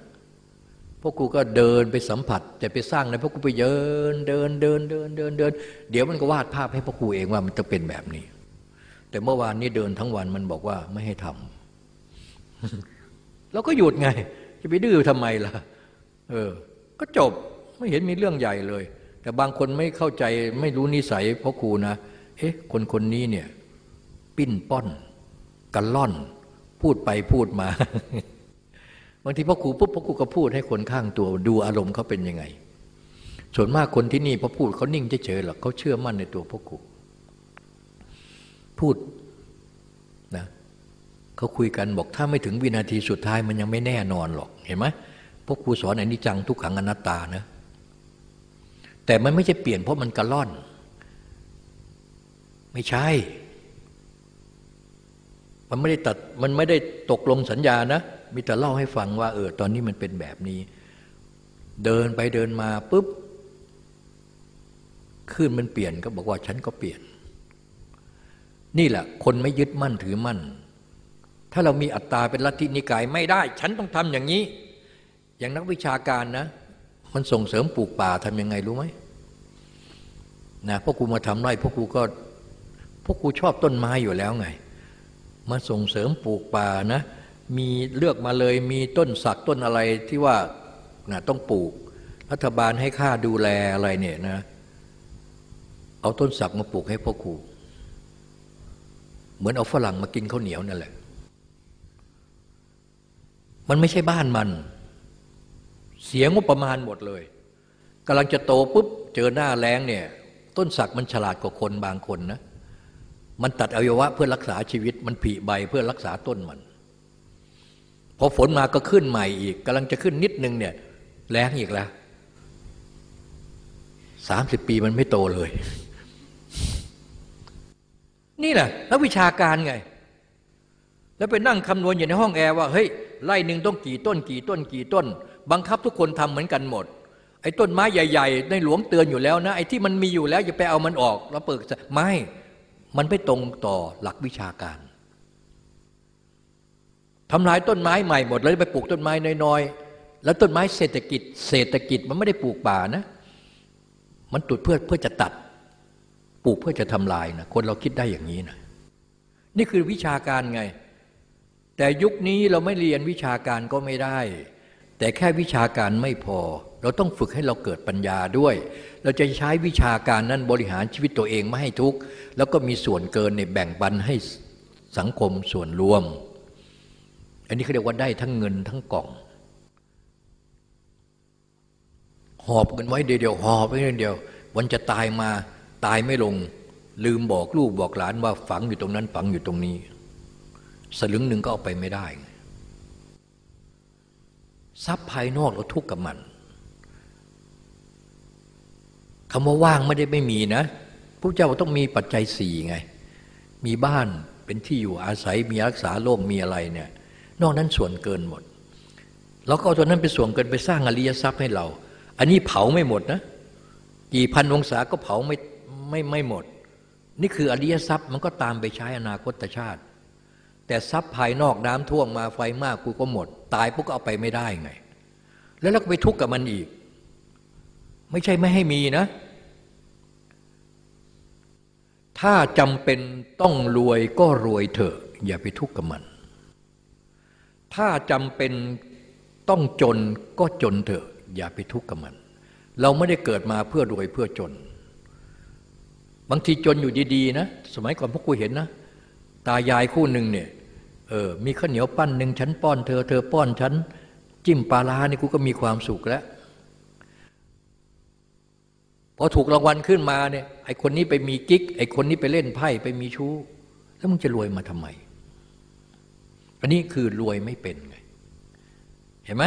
พวกกูก็เดินไปสัมผัสจะไปสร้างในพวกกูไปเดินเดินเดินเดินเดินเดิน เดี๋ยวมันก็วาดภาพให้พวกกูเองว่ามันจะเป็นแบบนี้ แต่เมื่อวานนี้เดินทั้งวันมันบอกว่าไม่ให้ทำ แล้วก็หยุดไง จะไปดื้อทำไมล่ะ เออ ก็จบไม่เห็นมีเรื่องใหญ่เลย แต่บางคนไม่เข้าใจไม่รู้นิสัยพ่อครูนะเอ๊ะคนคนนี้เนี่ย ปิ้นป้อนกันล่อน พูดไปพูดมา บางทีพ่อครูปุ๊บพ่อครูก็พูดให้คนข้างตัวดูอารมณ์เขาเป็นยังไง ส่วนมากคนที่นี่พอพูดเขานิ่งเฉยๆหรอกเขาเชื่อมั่นในตัวพ่อครูพูด เขาคุยกันบอกถ้าไม่ถึงวินาทีสุดท้ายมันยังไม่แน่นอนหรอกเห็นไหมพ่อครูสอนอนิจจังทุกขังอนัตตานะแต่มันไม่ใช่เปลี่ยนเพราะมันกระล่อน ไม่ใช่ มันไม่ได้ตัดมันไม่ได้ตกลงสัญญานะมีแต่เล่าให้ฟังว่าเออตอนนี้มันเป็นแบบนี้ เดินไปเดินมาปุ๊บขึ้นมันเปลี่ยนก็บอกว่าฉันก็เปลี่ยน นี่แหละ คนไม่ยึดมั่นถือมั่น ถ้าเรามีอัตตาเป็นลัทธินิกายไม่ได้ ฉันต้องทำอย่างนี้ อย่างนักวิชาการนะ มันส่งเสริมปลูกป่าทำยังไงรู้ไหมนะพวกกูมาทำไร่พวกกูก็พวกกูชอบต้นไม้อยู่แล้วไง มาส่งเสริมปลูกป่านะ มีเลือกมาเลยมีต้นสักต้นอะไรที่ว่านะต้องปลูก รัฐบาลให้ค่าดูแลอะไรเนี่ยนะ เอาต้นสักมาปลูกให้พวกครูเหมือนเอาฝรั่งมากินข้าวเหนียวนั่นแหละ มันไม่ใช่บ้านมัน เสียงบประมาณหมดเลยกำลังจะโตปุ๊บเจอหน้าแรงเนี่ย ต้นสักมันฉลาดกว่าคนบางคนนะ มันตัดอวัยวะเพื่อรักษาชีวิต มันผีใบเพื่อรักษาต้นมัน พอฝนมาก็ขึ้นใหม่อีกกำลังจะขึ้นนิดนึงเนี่ยแรงอีกแล้วสามสิบปีมันไม่โตเลย นี่แหละนักวิชาการไง แล้วไปนั่งคำนวณอยู่ในห้องแอร์ว่าเฮ้ยไร่หนึ่งต้องกี่ต้นกี่ต้นกี่ต้น บังคับทุกคนทำเหมือนกันหมด ไอ้ต้นไม้ใหญ่ ๆ ในหลวงเตือนอยู่แล้วนะไอ้ที่มันมีอยู่แล้วอย่าไปเอามันออกแล้วเปิดไม่มันไม่ตรงต่อหลักวิชาการทำลายต้นไม้ใหม่หมดแล้วไปปลูกต้นไม้น้อยๆแล้วต้นไม้เศรษฐกิจ เศรษฐกิจมันไม่ได้ปลูกป่านะ มันตุดเพื่อเพื่อจะตัด ปลูกเพื่อจะทำลายนะคนเราคิดได้อย่างนี้นะนี่คือวิชาการไง แต่ยุคนี้เราไม่เรียนวิชาการก็ไม่ได้ แต่แค่วิชาการไม่พอ เราต้องฝึกให้เราเกิดปัญญาด้วย เราจะใช้วิชาการนั้นบริหารชีวิตตัวเองไม่ให้ทุกข์แล้วก็มีส่วนเกินในแบ่งปันให้สังคมส่วนรวม อันนี้เขาเรียกว่าได้ทั้งเงินทั้งกล่อง หอบเงินไว้เดียวหอบไว้เดียว วันจะตายมาตายไม่ลง ลืมบอกลูกบอกหลานว่าฝังอยู่ตรงนั้นฝังอยู่ตรงนี้ สลึงหนึ่งก็เอาไปไม่ได้ทรัพย์ภายนอกเราทุกข์กับมันคำว่าว่างไม่ได้ไม่มีนะพระเจ้าต้องมีปัจจัยสี่ไง มีบ้านเป็นที่อยู่อาศัยมีรักษาโรคมีอะไรเนี่ยนอกนั้นส่วนเกินหมดแล้วก็เอาตัวนั้นไปส่วนเกินไปสร้างอริยทรัพย์ให้เรา อันนี้เผาไม่หมดนะ กี่พันองศาก็เผาไม่ไม่ไม่หมด นี่คืออริยทรัพย์มันก็ตามไปใช้อนาคตชาติ แต่ทรัพย์ภายนอกน้ำท่วมมาไฟมากกูก็หมด ตายพวกก็เอาไปไม่ได้ไง แล้วเราก็ไปทุกข์กับมันอีก ไม่ใช่ไม่ให้มีนะ ถ้าจำเป็นต้องรวยก็รวยเถอะ อย่าไปทุกข์กับมัน ถ้าจำเป็นต้องจนก็จนเถอะ อย่าไปทุกข์กับมัน เราไม่ได้เกิดมาเพื่อรวยเพื่อจน บางทีจนอยู่ดีๆนะ สมัยก่อนพวกกูเห็นนะ ตายายคู่หนึ่งเนี่ย เออมีข้าวเหนียวปั้นหนึ่งฉันป้อนเธอเธอป้อนฉันจิ้มปลาลานี่กูก็มีความสุขแล้วพอถูกรางวัลขึ้นมาเนี่ยไอคนนี้ไปมีกิ๊กไอคนนี้ไปเล่นไพ่ไปมีชู้ แล้วมึงจะรวยมาทำไม อันนี้คือรวยไม่เป็นไงเห็นไหม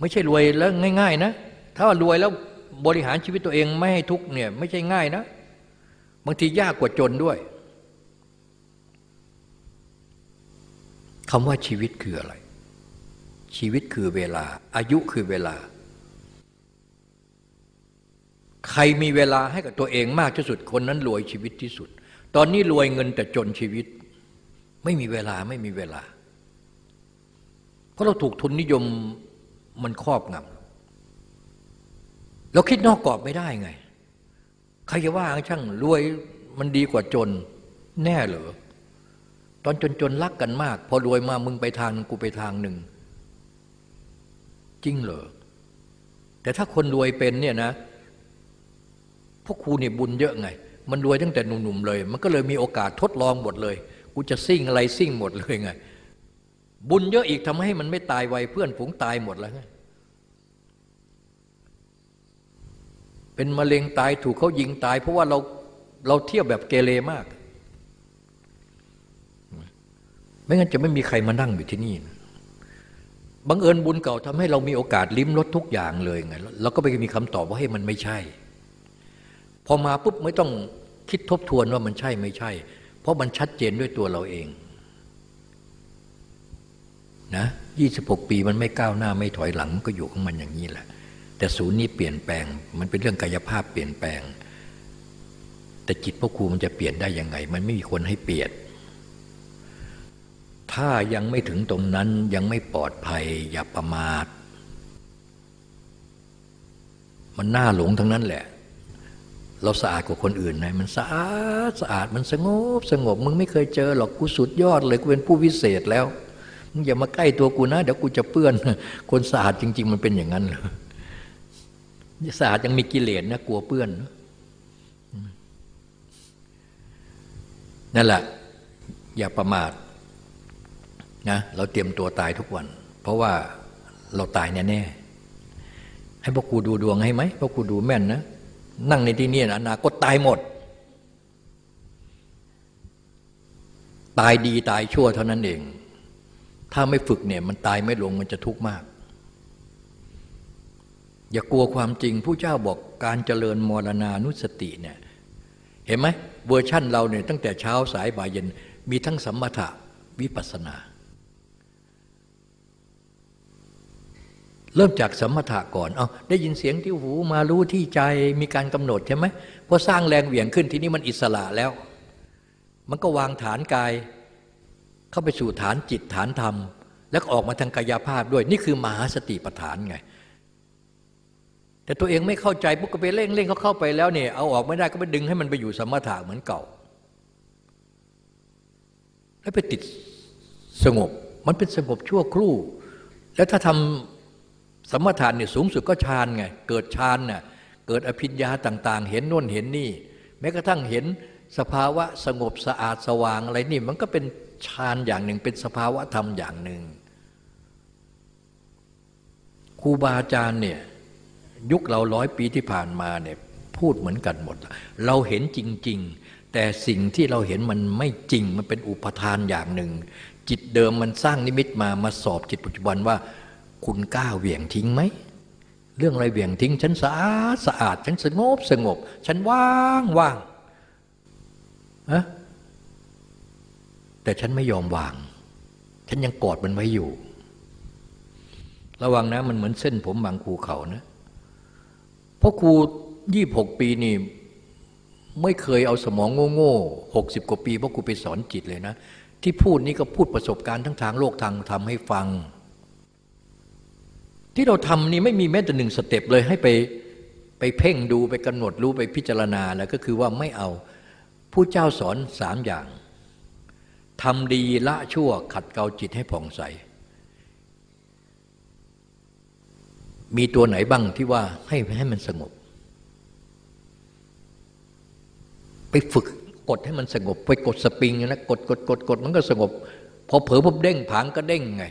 ไม่ใช่รวยแล้วง่าย ๆ นะ ถ้าว่ารวยแล้วบริหารชีวิตตัวเองไม่ให้ทุกเนี่ยไม่ใช่ง่ายนะ บางทียากกว่าจนด้วย คำว่าชีวิตคืออะไร ชีวิตคือเวลา อายุคือเวลา ใครมีเวลาให้กับตัวเองมากที่สุดคนนั้นรวยชีวิตที่สุด ตอนนี้รวยเงินแต่จนชีวิต ไม่มีเวลาไม่มีเวลา เพราะเราถูกทุนนิยมมันครอบงำเราคิดนอกกรอบไม่ได้ไง ใครจะว่าช่างรวยมันดีกว่าจนแน่เหรอ ตอนจนจนรักกันมาก พอรวยมามึงไปทางกูไปทางหนึ่ง จริงเหรอแต่ถ้าคนรวยเป็นเนี่ยนะพวกครูเนี่ยบุญเยอะไง มันรวยตั้งแต่หนุ่มๆเลย มันก็เลยมีโอกาสทดลองหมดเลย กูจะซิ่งอะไรซิ่งหมดเลยไง บุญเยอะอีกทำให้มันไม่ตายไวเพื่อนฝูงตายหมดแล้วไงเป็นมะเร็งตายถูกเขายิงตาย เพราะว่าเราเราเที่ยวแบบเกเรมาก ไม่งั้นจะไม่มีใครมานั่งอยู่ที่นี่บังเอิญบุญเก่าทำให้เรามีโอกาสลิ้มรสทุกอย่างเลยไงเราก็ไปมีคำตอบว่าให้มันไม่ใช่ พอมาปุ๊บไม่ต้องคิดทบทวนว่ามันใช่ไม่ใช่ เพราะมันชัดเจนด้วยตัวเราเองนะยี่สิบหกปีมันไม่ก้าวหน้าไม่ถอยหลังก็อยู่ของมันอย่างนี้แหละ แต่ศูนย์นี้เปลี่ยนแปลง มันเป็นเรื่องกายภาพเปลี่ยนแปลง แต่จิตพ่อครูมันจะเปลี่ยนได้ยังไง มันไม่มีคนให้เปลี่ยน ถ้ายังไม่ถึงตรงนั้นยังไม่ปลอดภัยอย่าประมาท มันน่าหลงทั้งนั้นแหละ เราสะอาดกว่าคนอื่นนะมันสะอาดสะอาดมันสงบสงบ มึงไม่เคยเจอหรอกกูสุดยอดเลยกูเป็นผู้วิเศษแล้วมึงอย่ามาใกล้ตัวกูนะ เดี๋ยวกูจะเปื้อน คนสะอาดจริง ๆ มันเป็นอย่างนั้นเหรอสะอาดยังมีกิเลสนะกลัวเปื้อนนะนั่นแหละอย่าประมาท นะเราเตรียมตัวตายทุกวัน เพราะว่าเราตายแน่ๆให้พวกกูดูดวงให้ไหมพวกกูดูแม่นนะนั่งในที่นี้นะอนาคตตายหมด ตายดีตายชั่วเท่านั้นเอง ถ้าไม่ฝึกเนี่ยมันตายไม่ลงมันจะทุกข์มาก อย่ากลัวความจริงผู้เจ้าบอกการเจริญมรณานุสติเนี่ยเห็นไหมเวอร์ชั่นเราเนี่ยตั้งแต่เช้าสายบ่ายเย็นมีทั้งสมถะวิปัสสนา เริ่มจากสมถะก่อน เอาได้ยินเสียงที่หูมารู้ที่ใจมีการกำหนดใช่ไหมพอสร้างแรงเหวี่ยงขึ้นทีนี้มันอิสระแล้ว มันก็วางฐานกาย เข้าไปสู่ฐานจิตฐานธรรม แล้วออกมาทางกายภาพด้วย นี่คือมหาสติปัฏฐานไง แต่ตัวเองไม่เข้าใจปุ๊บก็ไปเร่งเร่งเขาเข้าไปแล้วเนี่ยเอาออกไม่ได้ก็ไปดึงให้มันไปอยู่สมถะเหมือนเก่า แล้วไปติดสงบ มันเป็นสงบชั่วครู่ แล้วถ้าทำ สมถะเนี่ยสูงสุดก็ฌานไง เกิดฌานน่ะเกิดอภิญญาต่าง ๆ เห็นน่นเห็นนี่ แม้กระทั่งเห็นสภาวะสงบสะอาดสว่างอะไรนี่ มันก็เป็นฌานอย่างหนึ่ง เป็นสภาวะธรรมอย่างหนึ่งครูบาอาจารย์เนี่ยยุคเราร้อยปีที่ผ่านมาเนี่ยพูดเหมือนกันหมด เราเห็นจริง ๆ แต่สิ่งที่เราเห็นมันไม่จริงมันเป็นอุปทานอย่างหนึ่ง จิตเดิมมันสร้างนิมิตมามาสอบจิตปัจจุบันว่า คุณกล้าเหวี่ยงทิ้งไหม เรื่องอะไรเหวี่ยงทิ้ง ฉันสะอาดสะอาด ฉันสงบสงบ ฉันว่างว่างอะแต่ฉันไม่ยอมวาง ฉันยังกอดมันไว้อยู่ ระวังนะมันเหมือนเส้นผมบางภูเขานะเพราะครูยี่หกปีนี่ไม่เคยเอาสมองโง่ๆหกสิบกว่าปีเพราะครูไปสอนจิตเลยนะ ที่พูดนี่ก็พูดประสบการณ์ทั้งทางโลกทางธรรมให้ฟัง ที่เราทำนี่ไม่มีแม้แต่หนึ่งสเต็ปเลยให้ไปไปเพ่งดูไปกำหนดรู้ไปพิจารณาแล้วก็คือว่าไม่เอาผู้เจ้าสอนสามอย่างทำดีละชั่วขัดเกลาจิตให้ผ่องใส มีตัวไหนบ้างที่ว่าให้ให้มันสงบ ไปฝึกกดให้มันสงบ ไปกดสปริงนะกดกดกดกดมันก็สงบ พอเผลอพบเด้งผางก็เด้งไง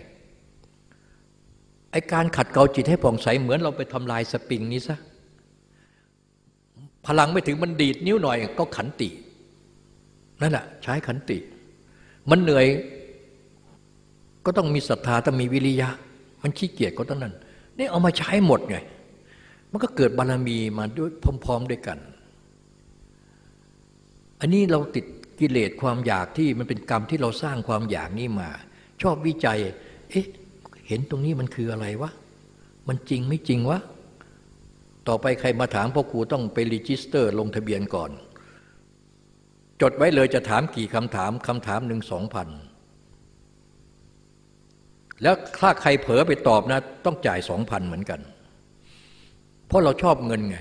ไอการขัดเกลาจิตให้ผ่องใสเหมือนเราไปทำลายสปริงนี้ซะพลังไม่ถึงมันดีดนิ้วหน่อยก็ขันติ นั่นแหละใช้ขันติ มันเหนื่อยก็ต้องมีศรัทธาต้องมีวิริยะ มันขี้เกียจก็ต้องนั้นนี่เอามาใช้หมดไง มันก็เกิดบารมีมาด้วยพร้อม ๆด้วยกัน อันนี้เราติดกิเลสความอยากที่มันเป็นกรรมที่เราสร้างความอยากนี้มา ชอบวิจัย เอ๊ะ เห็นตรงนี้มันคืออะไรวะ มันจริงไม่จริงวะ ต่อไปใครมาถามพ่อครูต้องไป register ลงทะเบียนก่อน จดไว้เลยจะถามกี่คำถามคำถามหนึ่งสองพันแล้วถ้าใครเผลอไปตอบนะ ต้องจ่ายสองพันเหมือนกัน เพราะเราชอบเงินไง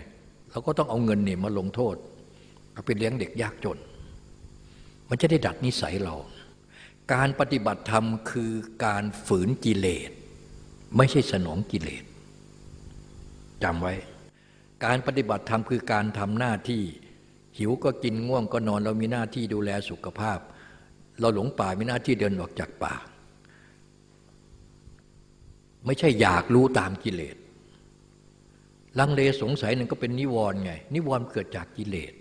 เราก็ต้องเอาเงินเนี่ยมาลงโทษ เอาไปเลี้ยงเด็กยากจน มันจะได้ดัดนิสัยเรา การปฏิบัติธรรมคือการฝืนกิเลส ไม่ใช่สนองกิเลสจำไว้ การปฏิบัติธรรมคือการทำหน้าที่ หิวก็กินง่วงก็นอนเรามีหน้าที่ดูแลสุขภาพ เราหลงป่ามีหน้าที่เดินออกจากป่า ไม่ใช่อยากรู้ตามกิเลสลังเลสงสัยหนึ่งก็เป็นนิวรณ์ไง นิวรณ์เกิดจากกิเลส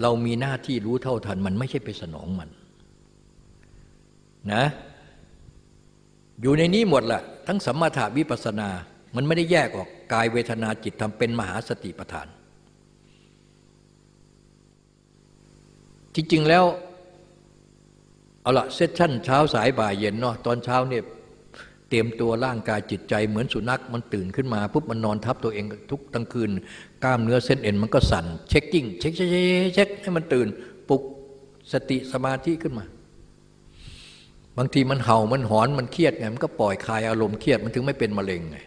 เรามีหน้าที่รู้เท่าทันมันไม่ใช่ไปสนองมัน นะอยู่ในนี้หมดแหละทั้งสัมมาถาวิปัสนา มันไม่ได้แยกออกกายเวทนาจิตธรรมเป็นมหาสติปัฏฐาน จริง ๆ แล้วเอาละ session เช้าสายบ่ายเย็นเนาะตอนเช้าเนี่ยเตรียมตัวร่างกายจิตใจเหมือนสุนัขมันตื่นขึ้นมาปุ๊บมันนอนทับตัวเองทุกทั้งคืน กล้ามเนื้อเส้นเอ็นมันก็สั่น checking check check check ให้มันตื่นปลุกสติสมาธิขึ้นมา บางทีมันเห่ามันหอนมันเครียดไงมันก็ปล่อยคลายอารมณ์เครียดมันถึงไม่เป็นมะเร็งไง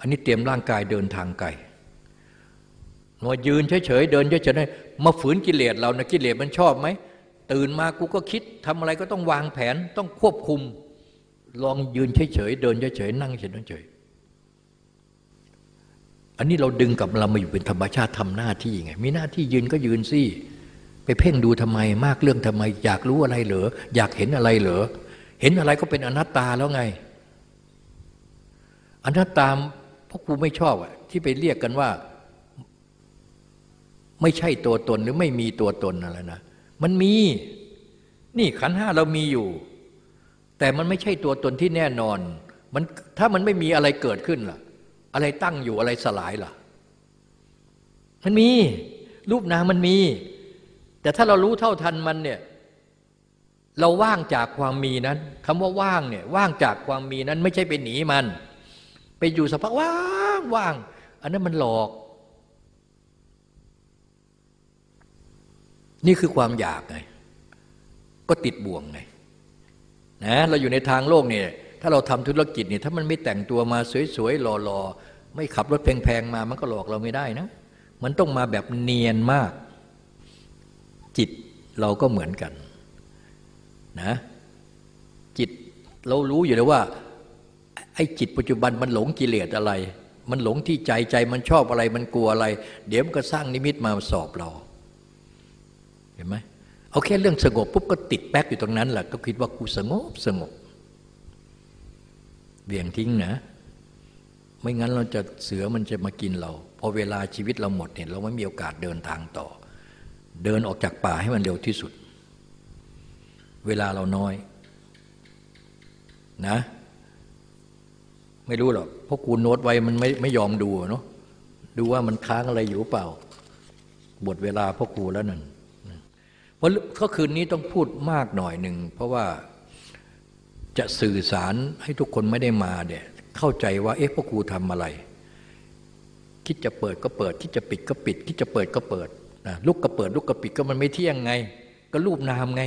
อันนี้เตรียมร่างกายเดินทางไกลมายืนเฉยๆเดินเฉยๆมาฝืนกิเลสเรานะกิเลสมันชอบไหมตื่นมากูก็คิดทำอะไรก็ต้องวางแผนต้องควบคุม ลองยืนเฉยๆเดินเฉยๆนั่งเฉยๆอันนี้เราดึงกับเรามาอยู่เป็นธรรมชาติทำหน้าที่ไงมีหน้าที่ยืนก็ยืนสิ เพ่งดูทำไมมากเรื่องทำไม อยากรู้อะไรเหรออยากเห็นอะไรเหรอเห็นอะไรก็เป็นอนัตตาแล้วไง อนัตตาพราะครูไม่ชอบอะที่ไปเรียกกันว่า ไม่ใช่ตัวตนหรือไม่มีตัวตนอะไรนะมันมี นี่ขันห้าเรามีอยู่ แต่มันไม่ใช่ตัวตนที่แน่นอน มันถ้ามันไม่มีอะไรเกิดขึ้นล่ะ อะไรตั้งอยู่อะไรสลายล่ะ มันมี รูปนามมันมี แต่ถ้าเรารู้เท่าทันมันเนี่ยเราว่างจากความมีนั้นคำว่าว่างเนี่ยว่างจากความมีนั้นไม่ใช่ไปหนีมัน ไปอยู่สภาพว่างว่าง อันนั้นมันหลอก นี่คือความอยากไงก็ติดบ่วงไงนะเราอยู่ในทางโลกเนี่ยถ้าเราทำธุรกิจเนี่ยถ้ามันไม่แต่งตัวมาสวยๆหล่อๆไม่ขับรถแพงๆมา มันก็หลอกเราไม่ได้นะ มันต้องมาแบบเนียนมาก จิตเราก็เหมือนกันนะจิตเรารู้อยู่แล้วว่า ไอ้จิตปัจจุบันมันหลงกิเลสอะไร มันหลงที่ใจใจมันชอบอะไรมันกลัวอะไร เดี๋ยวมันก็สร้างนิมิตมาสอบเรา เห็นไหมเอาแค่เรื่องสงบปุ๊บก็ติดแป๊กอยู่ตรงนั้นแหละก็คิดว่ากูสงบสงบเบี่ยงทิ้งนะ ไม่งั้นเราจะเสือมันจะมากินเรา พอเวลาชีวิตเราหมดเนี่ยเราไม่มีโอกาสเดินทางต่อ เดินออกจากป่าให้มันเร็วที่สุด เวลาเราน้อยนะ ไม่รู้หรอกเพราะกูโน้ตไว้มันไม่ไม่ยอมดูเนาะดูว่ามันค้างอะไรอยู่เปล่าบทเวลาพ่อครูแล้วนั่นเพราะก็คืนนี้ต้องพูดมากหน่อยหนึ่ง เพราะว่าจะสื่อสารให้ทุกคนไม่ได้มาเนี่ยเข้าใจว่าเอ๊ะพ่อครูทำอะไร คิดจะเปิดก็เปิด คิดจะปิดก็ปิด คิดจะเปิดก็เปิด นะลุกก็เปิดลุกก็ปิดก็มันไม่เที่ยงไง ก็รูปนามไง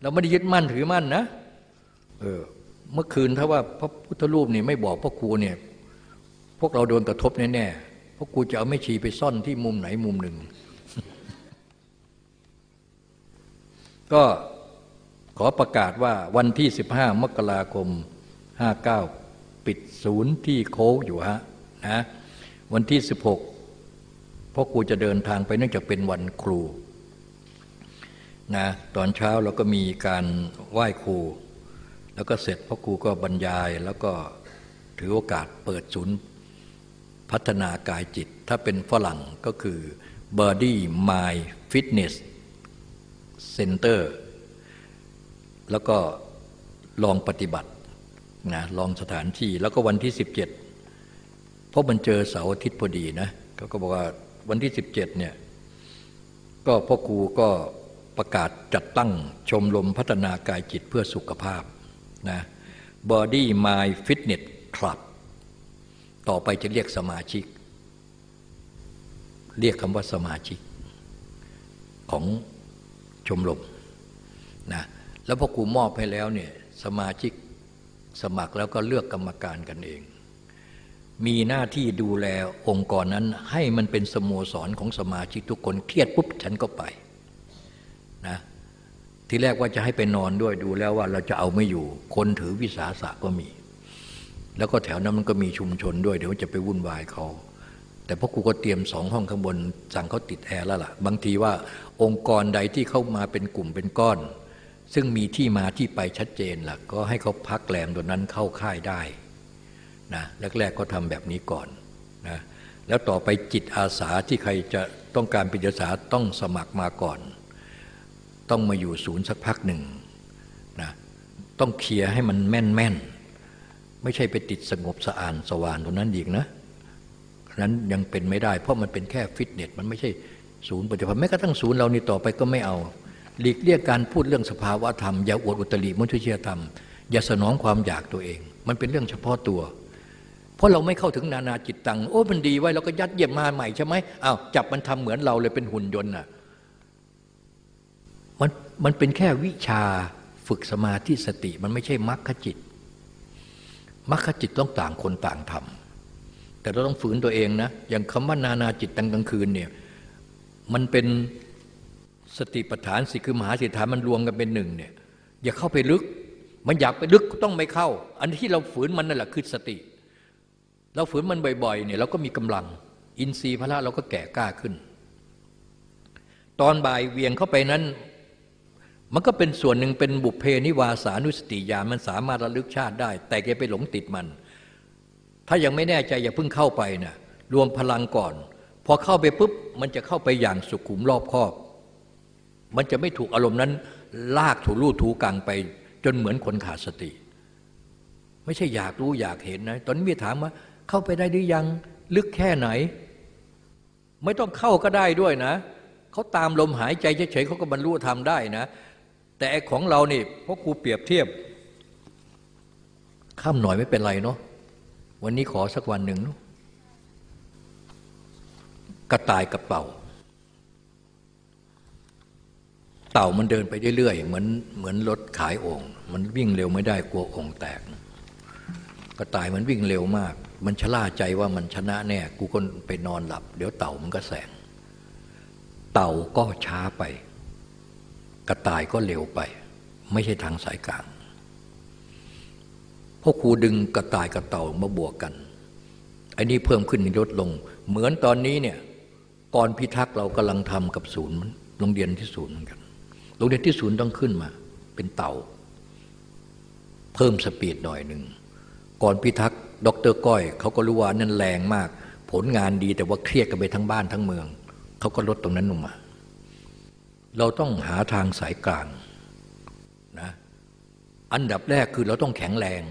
เราไม่ได้ยึดมั่นถือมั่นนะเออเมื่อคืนถ้าว่าพระพุทธรูปนี่ไม่บอกพ่อครูเนี่ย พวกเราโดนกระทบแน่ๆพระครูจะเอาไม่ชีไปซ่อนที่มุมไหนมุมหนึ่ง ก็ขอประกาศว่าวันที่ 15 มกราคม 59 ปิดศูนย์ที่โค้อยู่ฮะนะวันที่ 16 พ่อครูจะเดินทางไปเนื่องจากเป็นวันครูนะตอนเช้าเราก็มีการไหว้ครู แล้วก็เสร็จพ่อครูก็บรรยายแล้วก็ถือโอกาสเปิดศูนย์พัฒนากายจิต ถ้าเป็นฝรั่งก็คือ Body Mind Fitness Center แล้วก็ลองปฏิบัตินะลองสถานที่แล้วก็วันที่ 17 เพราะมันเจอเสาร์อาทิตย์พอดีนะเขาก็บอกว่า วันที่ 17เนี่ยก็พ่อครูก็ประกาศจัดตั้งชมรมพัฒนากายจิตเพื่อสุขภาพนะ Body Mind Fitness Club ต่อไปจะเรียกสมาชิก เรียกคำว่าสมาชิก ของชมรมนะแล้วพ่อครูมอบให้แล้วเนี่ยสมาชิกสมัครแล้วก็เลือกกรรมการกันเอง มีหน้าที่ดูแลองค์กรนั้นให้มันเป็นสโมสรของสมาชิกทุกคนเครียดปุ๊บฉันก็ไปนะที่แรกว่าจะให้ไปนอนด้วยดูแล้วว่าเราจะเอาไม่อยู่ คนถือวิสาสะก็มี แล้วก็แถวนั้นมันก็มีชุมชนด้วย เดี๋ยวจะไปวุ่นวายเขา แต่พวกกูก็เตรียมสองห้องข้างบน สั่งเขาติดแอร์แล้วล่ะ บางทีว่าองค์กรใดที่เข้ามาเป็นกลุ่มเป็นก้อน ซึ่งมีที่มาที่ไปชัดเจนล่ะ ก็ให้เขาพักแรมตัวนั้นเข้าค่ายได้ นะแรกๆก็ทำแบบนี้ก่อนนะแล้วต่อไปจิตอาสาที่ใครจะต้องการเป็นอาสาต้องสมัครมาก่อน ต้องมาอยู่ศูนย์สักพักหนึ่งนะต้องเคลียร์ให้มันแม่นแม่นไม่ใช่ไปติดสงบสะอาดสว่านตรงนั้นอีกนะนั้นยังเป็นไม่ได้ เพราะมันเป็นแค่ฟิตเนสมันไม่ใช่ศูนย์ปฏิบัติแม้กระทั่งศูนย์เรานี่ต่อไปก็ไม่เอา หลีกเลี่ยงการพูดเรื่องสภาวะธรรม อย่าอวดอุตริมุทุเชียธรรม อย่าสนองความอยากตัวเอง มันเป็นเรื่องเฉพาะตัว เพราะเราไม่เข้าถึงนานาจิตตัง โอ้มันดีไว้เราก็ยัดเยียดมาใหม่ใช่ไหมอ้าวจับมันทำเหมือนเราเลยเป็นหุ่นยนต์น่ะมันมันเป็นแค่วิชาฝึกสมาธิสติมันไม่ใช่มรรคจิตมรรคจิตต้องต่างคนต่างทำแต่เราต้องฝืนตัวเองนะ อย่างคำว่านานาจิตตังกลางคืนเนี่ยมันเป็นสติปัฏฐานสิคือมหาสิทธามันรวมกันเป็นหนึ่งเนี่ยอย่าเข้าไปลึก มันอยากไปลึกต้องไม่เข้า อันที่เราฝืนมันนั่นแหละคือสติ เราฝืนมันบ่อยๆเนี่ยเราก็มีกำลัง อินทรีย์พละเราก็แก่กล้าขึ้น ตอนบ่ายเวียงเข้าไปนั้น มันก็เป็นส่วนหนึ่งเป็นบุพเพนิวาสานุสติญาณมันสามารถระลึกชาติได้ แต่แกไปหลงติดมัน ถ้ายังไม่แน่ใจอย่าเพิ่งเข้าไปนะรวมพลังก่อน พอเข้าไปปุ๊บมันจะเข้าไปอย่างสุขุมรอบคอบ มันจะไม่ถูกอารมณ์นั้น ลากถูรูถูกังไป จนเหมือนคนขาดสติ ไม่ใช่อยากรู้อยากเห็นนะ ตอนนี้มีถามว่า เข้าไปได้หรือยัง ลึกแค่ไหน ไม่ต้องเข้าก็ได้ด้วยนะ เขาตามลมหายใจเฉยๆเขาก็บรรลุธรรมได้นะ แต่ของเรานี่เพราะครูเปรียบเทียบ ข้ามหน่อยไม่เป็นไรเนาะวันนี้ขอสักวันหนึ่งเนาะกระต่ายกับเต่า เต่ามันเดินไปเรื่อยๆเหมือนเหมือนรถขายโอ่งมันวิ่งเร็วไม่ได้กลัวโอ่งแตก กระต่ายมันวิ่งเร็วมาก มันชะล่าใจว่ามันชนะแน่กูก็ไปนอนหลับ เดี๋ยวเต่ามันก็แสง เต่าก็ช้าไป กระต่ายก็เร็วไป ไม่ใช่ทางสายกลางพราะครูดึงกระต่ายกับเต่ามาบวกกันไอ้นี่เพิ่มขึ้นลดลง เหมือนตอนนี้เนี่ยก่อนพิทักษ์เรากำลังทำกับศูนย์โรงเรียนที่ศูนย์เหมือนกันโรงเรียนที่ศูนย์ต้องขึ้นมา เป็นเต่า เพิ่มสปีดหน่อยหนึ่ง ก่อนพิทักษ์ดรก้อยเขาก็รู้ว่านั่นแรงมาก ผลงานดีแต่ว่าเครียดกันไปทั้งบ้านทั้งเมือง เขาก็ลดตรงนั้นลงมา เราต้องหาทางสายกลางนะอันดับแรกคือเราต้องแข็งแรง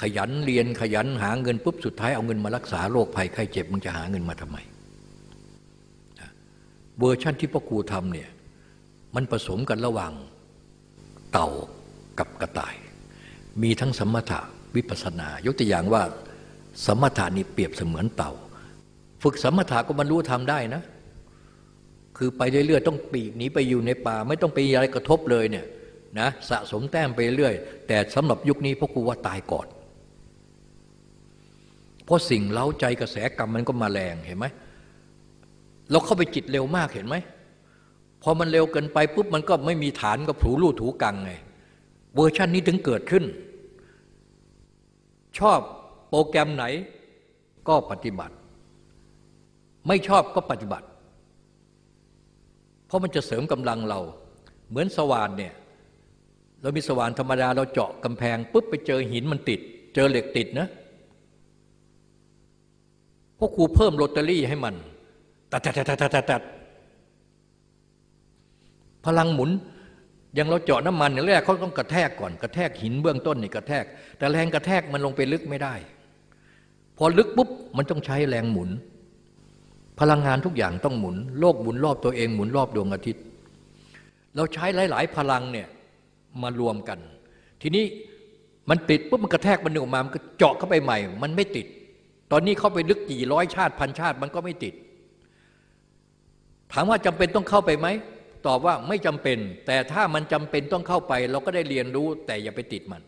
ขยันเรียนขยันหาเงินปุ๊บสุดท้ายเอาเงินมารักษาโรคภัยไข้เจ็บมึงจะหาเงินมาทำไมเวอร์ชั่นที่พ่อครูทำเนี่ยมันผสมกันระหว่างเต่ากับกระต่าย มีทั้งสมถะ วิปัสนา ยกตัวอย่างว่า สมถะนี่เปรียบเสมือนเต่า ฝึกสมถะก็บรรลุธรรมได้นะ คือไปเรื่อยๆต้องปีกหนีไปอยู่ในป่า ไม่ต้องไปอะไรกระทบเลยเนี่ยนะสะสมแต้มไปเรื่อย แต่สำหรับยุคนี้พ่อครูว่าตายก่อน เพราะสิ่งเล้าใจกระแสกรรมมันก็มาแรงเห็นไหมเราเข้าไปจิตเร็วมากเห็นไหมพอมันเร็วเกินไปปุ๊บมันก็ไม่มีฐานก็ผูลู่ถูกังไงเวอร์ชันนี้ถึงเกิดขึ้น ชอบโปรแกรมไหนก็ปฏิบัติ ไม่ชอบก็ปฏิบัติ เพราะมันจะเสริมกำลังเรา เหมือนสว่านเนี่ยเรามีสว่านธรรมดาเราเจาะกำแพงปุ๊บไปเจอหินมันติด เจอเหล็กติดนะพวกครูเพิ่มโรตเตอรี่ให้มันตัดตัดตัดตัดตัดตัดพลังหมุน อย่างเราเจาะน้ำมันอย่างแรกเขาต้องกระแทกก่อนกระแทกหินเบื้องต้นนี่กระแทก แต่แรงกระแทกมันลงไปลึกไม่ได้ พอลึกปุ๊บมันต้องใช้แรงหมุน พลังงานทุกอย่างต้องหมุน โลกหมุนรอบตัวเองหมุนรอบดวงอาทิตย์ เราใช้หลาย ๆ พลังเนี่ยมารวมกัน ทีนี้มันติดปุ๊บมันกระแทกมันออกมามันก็เจาะเข้าไปใหม่ มันไม่ติด ตอนนี้เข้าไปลึกกี่ร้อยชาติพันชาติมันก็ไม่ติด ถามว่าจำเป็นต้องเข้าไปไหม ตอบว่าไม่จำเป็น แต่ถ้ามันจำเป็นต้องเข้าไป เราก็ได้เรียนรู้แต่อย่าไปติดมัน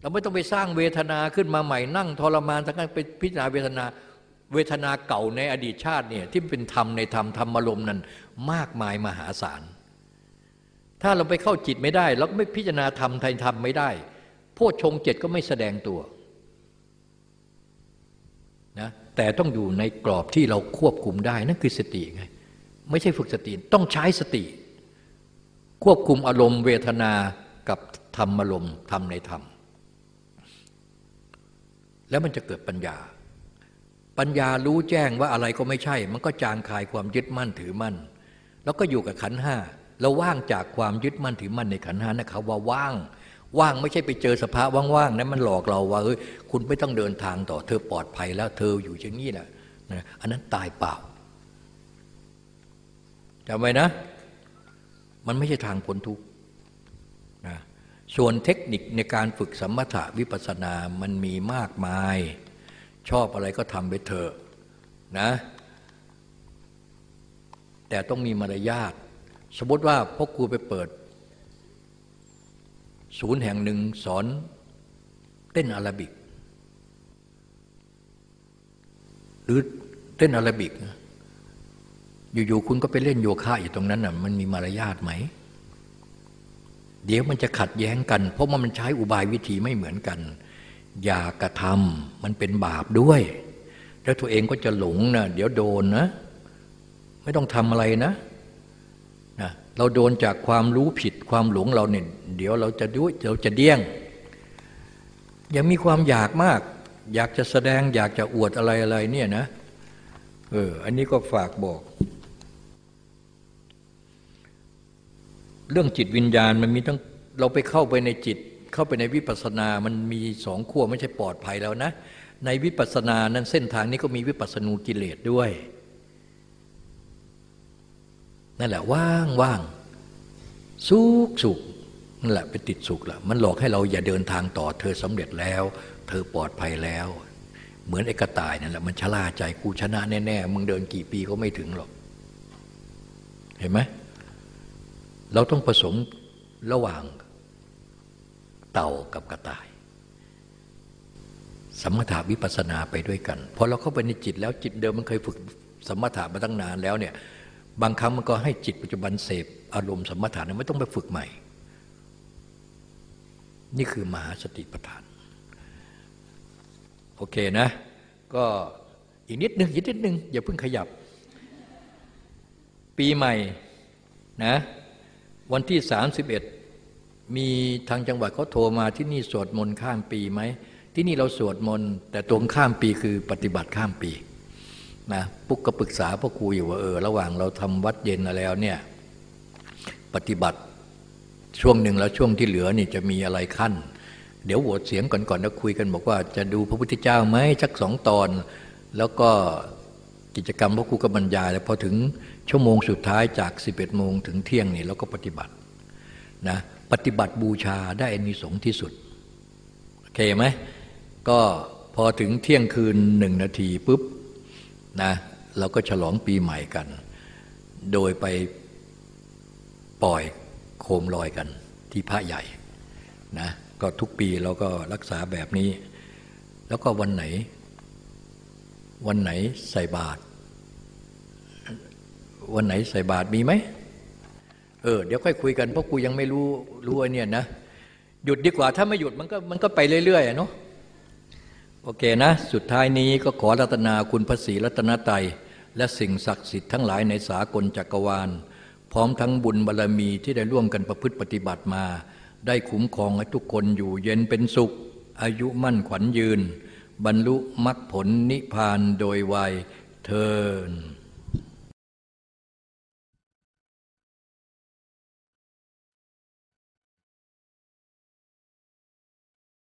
เราไม่ต้องไปสร้างเวทนาขึ้นมาใหม่ นั่งทรมานทั้งนั้นไปพิจารณาเวทนาเวทนาเก่าในอดีตชาติเนี่ยที่เป็นธรรมในธรรมธรรมอารมณ์นั้นมากมายมหาศาล ถ้าเราไปเข้าจิตไม่ได้ เราไม่พิจารณาธรรมไทยธรรมไม่ได้พวกชงเจ็ดก็ไม่แสดงตัวนะแต่ต้องอยู่ในกรอบที่เราควบคุมได้นั่นคือสติไง ไม่ใช่ฝึกสติ ต้องใช้สติ ควบคุมอารมณ์เวทนากับธรรมอารมณ์ธรรมในธรรม แล้วมันจะเกิดปัญญา ปัญญารู้แจ้งว่าอะไรก็ไม่ใช่ มันก็จางคายความยึดมั่นถือมั่น แล้วก็อยู่กับขันห้าเราว่างจากความยึดมั่นถือมั่นในขันห้านะเขาว่าว่างว่างไม่ใช่ไปเจอสภาพว่างๆนั้นมันหลอกเราว่าเฮ้ยคุณไม่ต้องเดินทางต่อเธอปลอดภัยแล้ว เธออยู่อย่างนี้แหละนะอันนั้นตายเปล่า จำไว้นะ มันไม่ใช่ทางพ้นทุกข์นะส่วนเทคนิคในการฝึกสมถะวิปัสสนามันมีมากมาย ชอบอะไรก็ทำไปเถอะนะแต่ต้องมีมารยาทสมมติว่าพ่อครูไปเปิด ศูนย์แห่งหนึ่งสอนเต้นอาราบิก หรือเต้นอาราบิก อยู่ๆคุณก็ไปเล่นโยคะอยู่ตรงนั้นน่ะมันมีมารยาทไหม เดี๋ยวมันจะขัดแย้งกัน เพราะว่ามันใช้อุบายวิธีไม่เหมือนกัน อย่ากระทำมันเป็นบาปด้วย แล้วตัวเองก็จะหลงนะเดี๋ยวโดนนะ ไม่ต้องทำอะไรนะนะเราโดนจากความรู้ผิดความหลงเราเนี่ยเดี๋ยวเราจะด้วยเราจะเดี้ยง อย่ามีความอยากมาก อยากจะแสดงอยากจะอวดอะไรอะไรเนี่ยนะเอออันนี้ก็ฝากบอก เรื่องจิตวิญญาณมันมีทั้งเราไปเข้าไปในจิต เข้าไปในวิปัสสนามันมีสองขั้วไม่ใช่ปลอดภัยแล้วนะ ในวิปัสสนานั้นเส้นทางนี้ก็มีวิปัสสนูกิเลสด้วยนั่นแหละว่างว่างสุขสุขนั่นแหละไปติดสุขละมันหลอกให้เราอย่าเดินทางต่อ เธอสำเร็จแล้ว เธอปลอดภัยแล้ว เหมือนไอ้กระต่ายนั่นแหละมันชะล่าใจกูชนะแน่ๆมึงเดินกี่ปีก็ไม่ถึงหรอก เห็นไหม เราต้องผสมระหว่างเต่ากับกระต่าย สมถาวิปัสนาไปด้วยกันพอเราเข้าไปในจิตแล้วจิตเดิมมันเคยฝึกสมถะมาตั้งนานแล้วเนี่ยบางครั้งมันก็ให้จิตปัจจุบันเสพอารมณ์สมถะนั้นไม่ต้องไปฝึกใหม่ นี่คือมหาสติปัฏฐาน โอเคนะ ก็อีกนิดนึงอีกนิดนึงอย่าเพิ่งขยับ ปีใหม่นะ วันที่ 31 มีทางจังหวัดเขาโทรมาที่นี่สวดมนต์ข้ามปีไหม ที่นี่เราสวดมนต์แต่ตรงข้ามปีคือปฏิบัติข้ามปีนะปุ๊กก็ปรึกษาพ่อครูอยู่ว่าเออระหว่างเราทำวัดเย็นแล้วเนี่ยปฏิบัติช่วงหนึ่งแล้วช่วงที่เหลือนี่จะมีอะไรขั้น เดี๋ยวโหวตเสียงก่อนๆแล้วคุยกันบอกว่าจะดูพระพุทธเจ้าไหมสักสองตอน แล้วก็กิจกรรมพ่อครูก็บรรยายแล้วพอถึง ชั่วโมงสุดท้ายจาก 11โมงถึงเที่ยงนี่เราก็ปฏิบัตินะปฏิบัติบูชาได้อานิสงส์ที่สุดโอเคไหมก็พอถึงเที่ยงคืนหนึ่งนาทีปุ๊บนะเราก็ฉลองปีใหม่กัน โดยไปปล่อยโคมลอยกันที่พระใหญ่นะก็ทุกปีเราก็รักษาแบบนี้ แล้วก็วันไหน วันไหนใส่บาตร วันไหนใส่บาตรมีไหมเออเดี๋ยวค่อยคุยกันเพราะกูยังไม่รู้รู้ไอ้นี่นะหยุดดีกว่าถ้าไม่หยุดมันก็มันก็ไปเรื่อยๆเนาะโอเคนะ สุดท้ายนี้ก็ขอรัตนาคุณพระศรีรัตนตยและสิ่งศักดิ์สิทธิ์ทั้งหลายในสากลจักรวาล พร้อมทั้งบุญบารรมีที่ได้ร่วมกันประพฤติปฏิบัติมา ได้คุ้มครองให้ทุกคนอยู่เย็นเป็นสุข อายุมั่นขวัญยืน บรรลุมรรคผลนิพพานโดยไวยเทิน